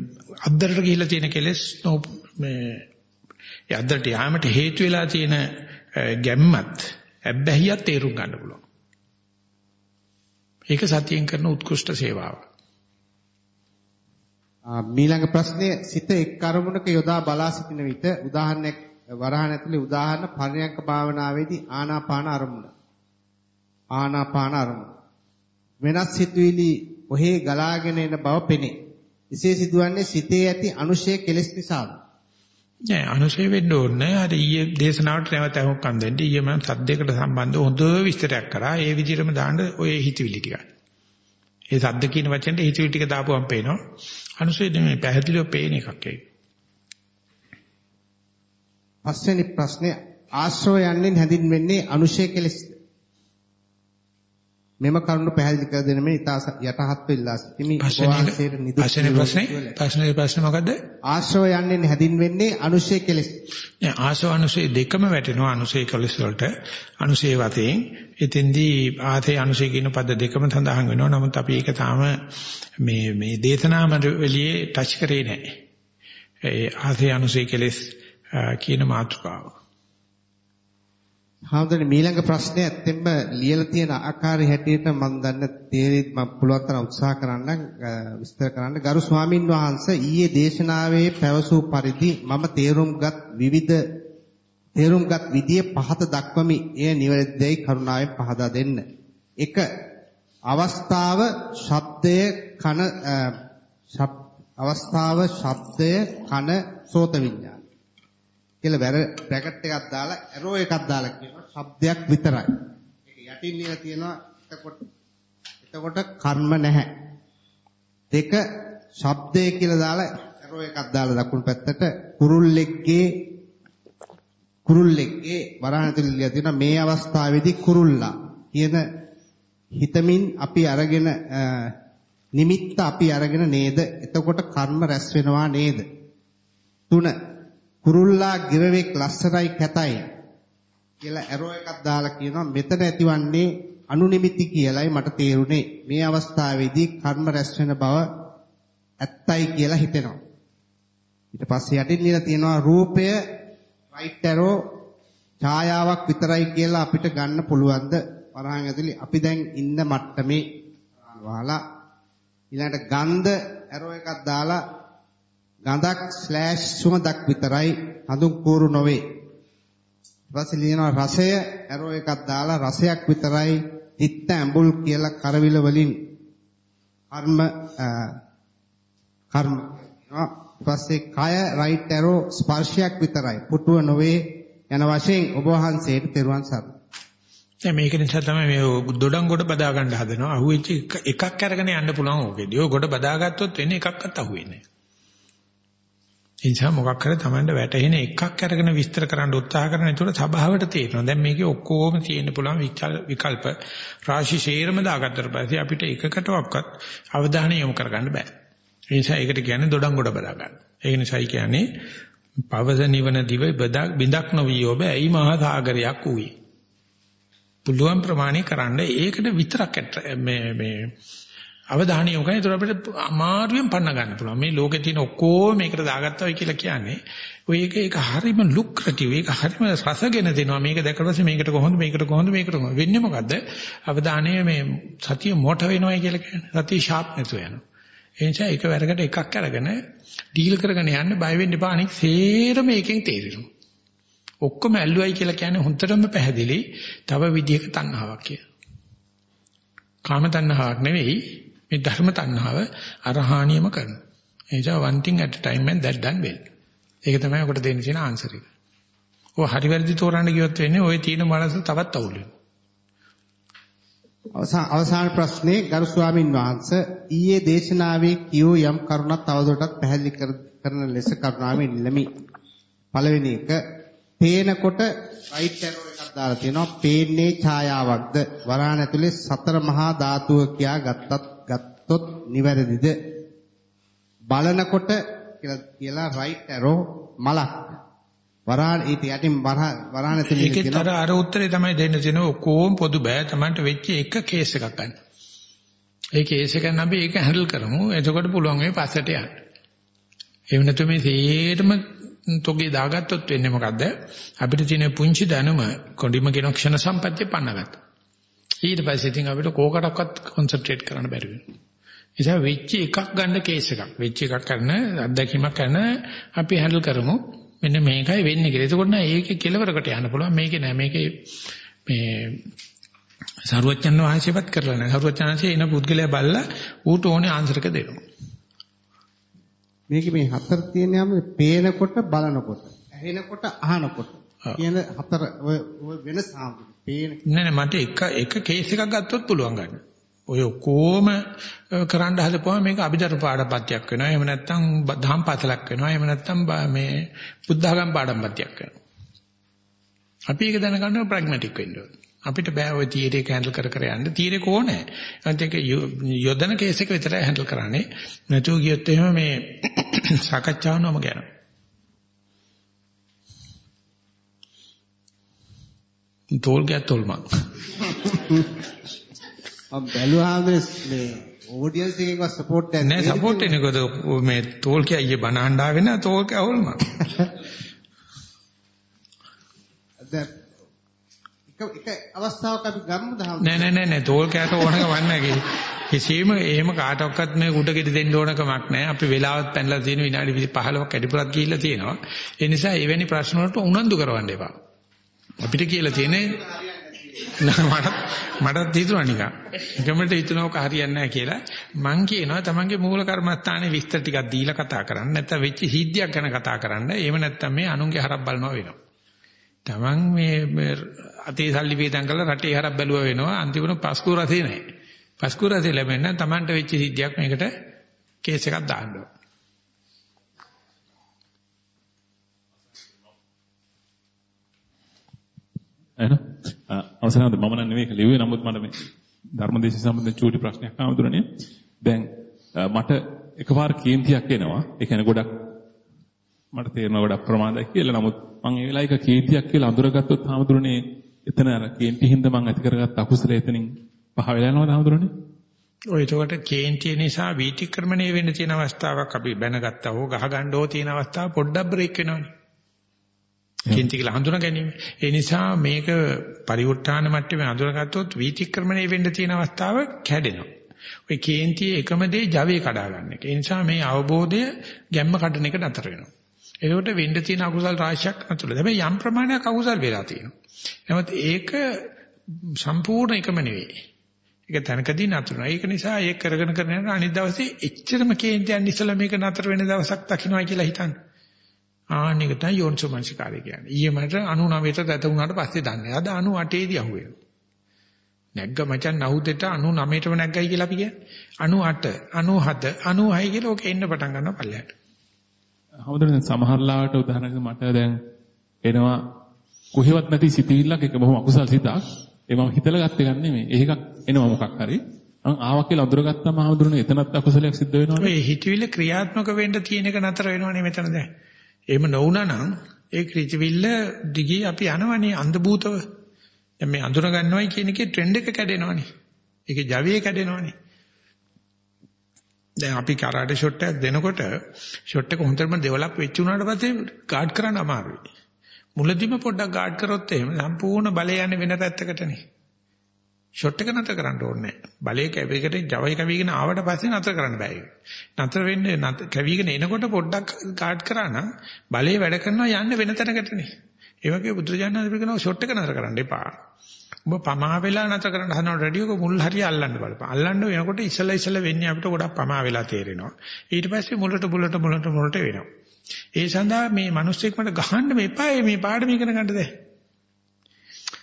අද්දරට ගිහිල්ලා තියෙන කෙලෙස් මේ ඒ අද්දරට යාමට හේතු වෙලා තියෙන ගැම්මත් ඇබ්බැහියත් තේරුම් ගන්න පුළුවන්. ඒක සතියෙන් කරන උත්කෘෂ්ඨ සේවාවක් මීළඟ ප්‍රශ්නය සිත එක් අරමුණක යොදා බලා සිටින විට උදාහරණයක් වරහන් ඇතුලේ උදාහරණ පරයන්ක භාවනාවේදී ආනාපාන අරමුණ. ආනාපාන අරමුණ. වෙනස් සිතුවිලි ඔහේ ගලාගෙන එන බව පෙනේ. එසේ සිදුවන්නේ සිතේ ඇති අනුශය කෙලෙස් නිසාද? නෑ අනුශේ වෙන්න ඕනේ. අර ඊයේ දේශනාවට නැවත අහුම්කම් දෙන්න. ඊයේ මම සද්දයකට සම්බන්ධව හොඳ විස්තරයක් කරා. ඒ විදිහටම දාන්න ඔය හිතවිලි ටික. ඒ සද්ද කියන වචෙන්ට හිතවිලි ටික දාපුවම පේනවා. අනුශේ මේ පැහැදිලිව පේන එකක් ඒක. පස්වෙනි ප්‍රශ්නේ ආශ්‍රව යන්නේ හැඳින්වෙන්නේ අනුශේ කෙලෙස් මෙම කරුණු පැහැදිලි කර දෙන මේ ඉතා යටහත් වෙලා සිටිමි. වහන්සේට නිදුක් ප්‍රශ්නේ ප්‍රශ්නේ? ප්‍රශ්න මොකද්ද? ආශ්‍රව යන්නේ හැදින්වෙන්නේ අනුශය කෙලෙස්. නෑ ආශ්‍රව අනුශය දෙකම වැටෙනවා අනුශය කෙලෙස් වලට. අනුශය වතෙන් එතෙන්දී ආතේ අනුශය කියන පද දෙකම සඳහන් වෙනවා. නමුත් අපි ඒක තාම මේ මේ දේශනාම එළියේ ටච් කරේ නෑ ඒ ආතේ අනුශය කෙලෙස් කියන මාතෘකාව හාමුදුරනේ මීළඟ ප්‍රශ්නේ ඇත්තෙන්ම ලියලා තියෙන ආකාරය හැටියට මම දන්න තේරෙත් මම පුළුවන් තරම් උත්සාහ කරන්නම් විස්තර කරන්න. ගරු ස්වාමින් වහන්සේ ඊයේ දේශනාවේ පැවසූ පරිදි මම තේරුම්ගත් විවිධ තේරුම්ගත් විදිය පහත දක්වමි. එය නිවැරදියි කරුණාවෙන් පහදා දෙන්න. 1. අවස්ථාව ශබ්දය කන අවස්ථාව ශබ්දය කන සෝත විඤ්ඤාණ කියලා වැර බ්‍රැකට් එකක් දාලා ඇරෝ එකක් දාලා කියනවා શબ્දයක් විතරයි. ඒක යටින් ඉලා තියෙනවා එතකොට එතකොට කර්ම නැහැ. දෙක શબ્දය කියලා දාලා ඇරෝ එකක් දාලා දකුණු පැත්තට කුරුල්ලෙක්ගේ කුරුල්ලෙක්ගේ වරහණතුල ඉලා තියෙනවා මේ අවස්ථාවේදී කුරුල්ලා කියන හිතමින් අපි අරගෙන නිමිත්ත අපි අරගෙන නේද? එතකොට කර්ම රැස් වෙනවා නේද? 3 කුරුල්ලා ගිරවෙක් ලස්සනයි කැතයි කියලා ඇරෝ එකක් දාලා කියනවා. මෙතන ඇතිවන්නේ අනුනිමිති කියලයි මට තේරුනේ. මේ අවස්ථාවේදී කර්ම රැස් වෙන බව ඇත්තයි කියලා හිතෙනවා. ඊට පස්සේ යටින් ලියලා තියෙනවා රූපය රයිට් ඇරෝ ඡායාවක් විතරයි කියලා අපිට ගන්න පුළුවන්ද? වරහන් ඇතුලේ අපි දැන් ඉන්න මට්ටමේ. වහලා ඊළඟට ගන්ධ ඇරෝ එකක් දාලා ගඳක් ස්ලෑෂ් සුවඳක් විතරයි හඳුන් කూరు නොවේ. ඊපස්සේ ලියනවා රසය ඇරෝ එකක් දාලා රසයක් විතරයි තිත්ත ඇඹුල් කියලා කරවිල වලින් කර්ම කර්ම ඊපස්සේ කය රයිට් ඇරෝ ස්පර්ශයක් විතරයි පුටුව නොවේ යන වශයෙන් ඔබ වහන්සේට තෙරුවන් සරණයි. දැන් මේක නිසා තමයි මේ දොඩම් ගොඩ බදා ගන්න හදනවා. අහුවෙච්ච එකක් අරගෙන යන්න පුළුවන් ඕකේදී. ඔය ගොඩ බදාගත්තොත් වෙන්නේ එකක්වත් අහුවෙන්නේ නැහැ. ඒ නිසා මොකක් කරේ Tamanda වැටෙන එකක් අරගෙන විස්තර කරන්න උත්සාහ කරන ඒතකොට සබාවට තේරෙනවා. දැන් මේකේ ඔක්කොම තියෙන්න පුළුවන් විකල්ප රාශි ශේරම දාගත්තට පස්සේ අපිට එකකටවත් අවධානය යොමු කරගන්න බෑ. ඒ නිසා ඒකට කියන්නේ දොඩම් ගොඩ බදා ගන්න. ඒ නිසායි කියන්නේ පවස නිවන දිව බිඳක් නොවිය ඔබ ඇයි මහා සාගරයක් වූයේ. පුළුවන් ප්‍රමාණය කරන්න ඒකට විතරක් මේ මේ අවධානය යොමු කරලා ඒතර අපිට අමාරුවෙන් පන්න ගන්න පුළුවන්. මේ ලෝකේ තියෙන ඔක්කොම මේකට දාගත්තා වෙයි කියලා කියන්නේ. ඔය එක ඒක හරිම ලුක්‍රටිව්. ඒක හරිම රසගෙන දෙනවා. මේක දැකලා පස්සේ මේකට කොහොමද මේකට කොහොමද මේකට කොහොමද වෙන්නේ මොකද්ද? අවධානය මේ සතිය මොට වෙනවයි කියලා කියන්නේ. සතිය ෂාප් නැතුව යනවා. ඒ නිසා එක වැරකට එකක් අරගෙන ඩීල් කරගෙන යන්න බය වෙන්න එපා. අනික සේරම එකෙන් තේරෙනවා. ඔක්කොම ඇල්ලුවයි කියලා කියන්නේ හොන්තරම පැහැදිලි. තව විදියක තණ්හාවක් කියලා. කාම තණ්හාවක් නෙවෙයි මේ ධර්ම තණ්හාව අරහානියම කරනවා. ඒ නිසා one thing at a time and that done well. ඒක තමයි ඔකට දෙන්න තියෙන ආන්සර් එක. ඔය හරි වැරදි තෝරන්න ගියොත් වෙන්නේ ওই තියෙන මනස තවත් අවුල් වෙනවා. අවසාන ප්‍රශ්නේ ගරු ස්වාමින් වහන්සේ ඊයේ දේශනාවේ කියෝ යම් කරුණක් තවදුරටත් පැහැදිලි කරන ලෙස කරුණාවෙන් ඉල්ලමි. පළවෙනි එක පේනකොට රයිට් ඇරෝ එකක් දාලා තියෙනවා. පේන්නේ ඡායාවක්ද? වරාණ ඇතුලේ සතර මහා ධාතුව කියා ගත්තත් ගත්තොත් නිවැරදිද? බලනකොට කියලා කියලා රයිට් ඇරෝ මලක්. වරාණ ඊට යටින් වරාණ ඇතුලේ තියෙනවා. ඒකේ අර උත්තරේ තමයි දෙන්න තියෙන ඔක්කොම පොදු බෑ. Tamanට වෙච්ච එක කේස් එකක් ගන්න. ඒ කේස් එක නම් අපි ඒක හැන්ඩල් කරමු. එතකොට පුළුවන් මේ පස්සට යන්න. එහෙම නැතු මේ සේරම තොගේ දාගත්තොත් වෙන්නේ මොකද්ද? අපිට තියෙන පුංචි දැනුම කොඩිම කියන ක්ෂණ සම්පත්තිය පන්නගත්තා. ඊට පස්සේ ඉතින් අපිට කෝකටවත් කොන්සන්ට්‍රේට් කරන්න බැරි වෙනවා. නිසා වෙච්ච එකක් ගන්න කේස් එකක්. වෙච්ච එකක් කරන අත්දැකීමක් කරන අපි හැන්ඩල් කරමු. මෙන්න මේකයි වෙන්නේ කියලා. එතකොට නෑ ඒකේ කෙලවරකට යන්න පුළුවන්. මේකේ නෑ මේකේ මේ සරුවචන වහන්සේපත් කරලා නෑ. සරුවචනanse එන පුද්ගලයා බල්ලා ඌට ඕනේ ආන්සර් එක දෙනවා. මේක මේ හතර තියෙන යම පේනකොට බලනකොට ඇහෙනකොට අහනකොට කියන හතර ඔය වෙනස ආමුද පේන නෑ නෑ මට එක එක කේස් එකක් ගත්තොත් පුළුවන් ගන්න. ඔය ඔක්කොම කරන්න හදපුවම මේක අභිධර්ම පාඩම්පත්යක් වෙනවා. එහෙම නැත්නම් දහම් පාසලක් වෙනවා. එහෙම නැත්නම් මේ බුද්ධඝම් පාඩම්පත්යක් වෙනවා. අපි ඒක දැනගන්න ප්‍රැග්මැටික් වෙන්න ඕනේ. අපිට බෑ ওই තීරේ කැන්ඩල් කර කර යන්න. තීරේ කොහොනේ? අන්ත ඒක යොදන කේස් එක විතරයි හැන්ඩල් කරන්නේ. නැතුව ගියොත් එහෙම මේ [COUGHS] සාකච්ඡාව නම ගන්න. තෝල් ගැත්තෝල් මං. [LAUGHS] මම බැලුවාම මේ ඔඩියන්ස් එකේවත් සපෝට් එකක් නෑ සපෝට් එනකොට මේ තෝල් කියයි බනහඬ ආවේ නෑ තෝල් කවල් මං. [LAUGHS] දැන් එක එක අවස්ථාවක අපි ගමු දහම් නෑ නෑ නෑ නෑ තෝල් කෑට ඕනක වන්නේ කිසිම එහෙම කාටවත් මේ උඩ ගෙඩි දෙන්න ඕන කමක් නැහැ. අපි වෙලාවත් පැනලා තියෙන විනාඩි 15ක් වැඩිපුරක් ගිහිල්ලා තියෙනවා. ඒ නිසා එවැනි ප්‍රශ්න වලට උනන්දු කරවන්න එපා. අපිට කියලා තියෙන්නේ [LAUGHS] මට මටත් හිතුණා නිකන්. එකමට හිතුණාක හරියන්නේ නැහැ කියලා. මං කියනවා තමන්ගේ මූල කර්මස්ථානයේ විස්තර ටිකක් දීලා කතා කරන්න. නැත්නම් වෙච්ච සිද්ධියක් ගැන කතා කරන්න. එහෙම නැත්නම් මේ අනුන්ගේ හරක් බලනවා වෙනවා. තමන් මේ අතේ සල්ලි වේදම් කරලා රටේ හරක් බැලුවා වෙනවා. අන්තිමට පස්කු රසේ නැහැ. පස්කු රසේ ලැබෙන්න තමන්ට වෙච්ච සිද්ධියක් මේකට කේස් එකක් දාන්න ඕන. එහෙනම් අවසරයි මම නම් නෙවෙයි ලිව්වේ නමුත් මට මේ ධර්මදේශ සම්බන්ධ චූටි ප්‍රශ්නයක් ආවදුරනේ. දැන් මට එකපාර කේන්තියක් එනවා. ඒ කියන්නේ ගොඩක් මට තේරෙනවා ගොඩක් ප්‍රමාදයි කියලා. නමුත් මම ඒ වෙලාවක කේන්තියක් කියලා අඳුරගත්තොත් ආවදුරනේ එතන අර කේන්ති හින්දා මම ඇති කරගත්ත අකුසල එතනින් පහ වෙලා යනවද ආවදුරනේ ඔය එතකොට කේන්තිය නිසා වීතික්‍රමණය වෙන්න තියෙන අවස්ථාවක් අපි බැනගත්තා. හෝ ගහ ගන්න හෝ තියෙන අවස්ථාව පොඩ්ඩක් බ්‍රේක් වෙනවනේ. කේන්ති කියලා හඳුනා ගැනීම. ඒ නිසා මේක පරිවෘත්තාන මට්ටමේ හඳුනාගත්තොත් වීතික්‍රමණය වෙන්න තියෙන අවස්ථාව කැඩෙනවා. ඔය කේන්තියේ එකම දේ ජවයේ කඩා ගන්න එක. ඒ නිසා මේ අවබෝධය ගැම්ම කඩන එක නතර වෙනවා. එතකොට වෙන්න තියෙන අකුසල් රාශියක් නතුල. හැබැයි යම් ප්‍රමාණයක් අකුසල් වෙලා තියෙනවා. නමුත් ඒක සම්පූර්ණ එකම නෙවෙයි. ඒක තනකදී නතරුනා. ඒක නිසා ඒක කරගෙන කරගෙන යන අනිත් දවසේ එච්චරම කේන්තියන් ඉස්සලා මේක නතර වෙන දවසක් දකින්නයි කියලා හිතන්නේ. ආනික තමයි යෝනිසෝමනසිකාරය කියන්නේ. ඊයේ මට 99ට ගත වුණාට පස්සේ දන්නේ. අද 98ේදී අහුවෙනවා. නැග්ග මචන් 9ට 99ටම නැග්ගයි කියලා අපි කියන්නේ. 98, 97, 96 කියලා ඔක එන්න පටන් ගන්නවා පල්ලයට. හවුදනේ සමහරලාට උදාහරණයක් මට දැන් එනවා කොහෙවත් නැති සිතිවිල්ලක් එක බොහොම අකුසල් සිතක්. ඒ මම හිතලා ගත්තේ ගන්න නෙමෙයි. ඒකක් එනවා මොකක් හරි. මං ආවා කියලා අඳුරගත්තාම හවුදුනේ එතනත් අකුසලයක් සිද්ධ වෙනවනේ. ඔය හිතවිල්ල ක්‍රියාත්මක වෙන්න තියෙන එක නතර වෙනවනේ මෙතන දැන්. එහෙම නොවුනා නම් ඒ ක්‍රිචවිල්ල දිගේ අපි යනවනේ අන්ධ භූතව. දැන් මේ අඳුර ගන්නවයි කියන එකේ ට්‍රෙන්ඩ් එක කැඩෙනවනේ. ඒකේ ජවයේ කැඩෙනවනේ. දැන් අපි කරාටේ ෂොට් එකක් දෙනකොට ෂොට් එක හොඳටම ඩෙවලොප් වෙච්ච උනාට පස්සේ ගාඩ් කරන්න අමාරුයි. මුලදිම පොඩ්ඩක් ගාඩ් කරොත් එහෙම සම්පූර්ණ බලය යන්නේ වෙන පැත්තකටනේ. ෂොට් එක නතර කරන්න ඕනේ නැහැ. බලයේ කැවිකට ජවයි කැවිගෙන ආවට පස්සේ නතර කරන්න බෑ ඒක. නතර වෙන්නේ කැවිගෙන එනකොට පොඩ්ඩක් ගාඩ් කරා නම් බලයේ වැඩ කරනවා යන්න වෙන තැනකටනේ. ඒ වගේ බුදුරජාණන් වහන්සේ කියනවා ෂොට් එක නතර කරන්න එපා. ඔබ පමා වෙලා නතර කරන්න හදනකොට රෙඩියෝක මුල් හරිය අල්ලන්න බලපන්. අල්ලන්න වෙනකොට ඉස්සලා ඉස්සලා වෙන්නේ අපිට ගොඩක් පමා වෙලා තේරෙනවා. ඊට පස්සේ මුලට මුලට මුලට මුලට වෙනවා. ඒ සඳහා මේ මිනිස්සෙක් මට ගහන්න මෙපා මේ පාඩම ඉගෙන ගන්නද?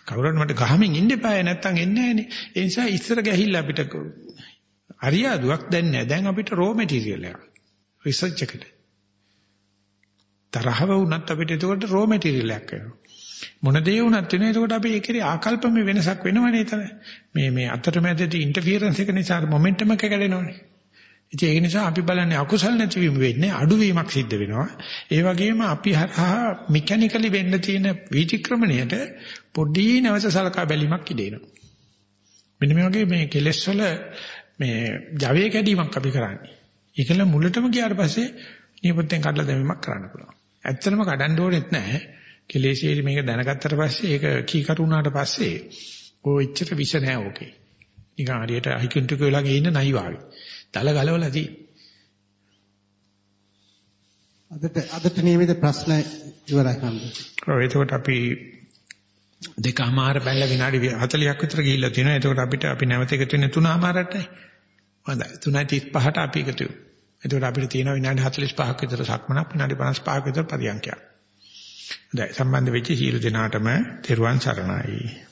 කවුරුන් මට ගහමින් ඉන්න එපා නැත්තම් එන්නේ නැහනේ. ඒ නිසා ඉස්සර ගහිල්ලා අපිට අරියාදුවක් දැන් නැහැ. දැන් අපිට රෝ මැටීරියල් එකක්. රිසර්ච් එකට. තරහව වුණත් අපිට එතකොට රෝ මැටීරියල් එකක් වෙනවා. මොන දේ වුණත් වෙන එතකොට අපි ඒකේ ආකල්පමේ වෙනසක් වෙනවනේ එතන. මේ මේ අතරමැදදී ඉන්ටර්ෆියරන්ස් එක නිසා මොමන්ටම් එක කැඩෙනවනේ. ඉතින් ඒක නිසා අපි බලන්නේ අකුසල් නැතිවීම වෙන්නේ අඩුවීමක් සිද්ධ වෙනවා. ඒ වගේම අපි හරහා මෙකැනිකලි වෙන්න තියෙන විචක්‍රමණයට පොඩි නැවත සලකා බැලීමක් ඉදෙනවා. මෙන්න මේ වගේ මේ කෙලෙස් වල මේ ජවයේ කැඩීමක් අපි කරන්නේ. ඒකල මුලටම ගියාට පස්සේ නියපොත්තෙන් කඩලා දැමීමක් කරන්න පුළුවන්. ඇත්තටම කඩන්න ඕනෙත් නැහැ. කෙලෙස්යේ මේක දැනගත්තට පස්සේ ඒක කීකරු වුණාට පස්සේ ඕ එච්චර විෂ නැහැ ඕකේ. නිකන් හරියට අහිකුන්ටක වෙලා ගින්න නයි වාගේ. දල ගලවලා තියෙන්නේ. අදට අදට නියමිත ප්‍රශ්න ඉවරයි හම්බ. ඔව් එතකොට අපි දෙකමාර බැලලා විනාඩි 40ක් විතර ගිහිල්ලා තියෙනවා. එතකොට අපිට අපි නැවත එකතු වෙන්නේ තුනමාරට. හොඳයි. 3:35ට අපි එකතු වෙමු. එතකොට අපිට තියෙනවා විනාඩි 45ක් විතර සක්මනක් විනාඩි 55ක් විතර පරියන්කයක්. දැන් සම්බන්ධ වෙච්ච සියලු දෙනාටම තෙරුවන් සරණයි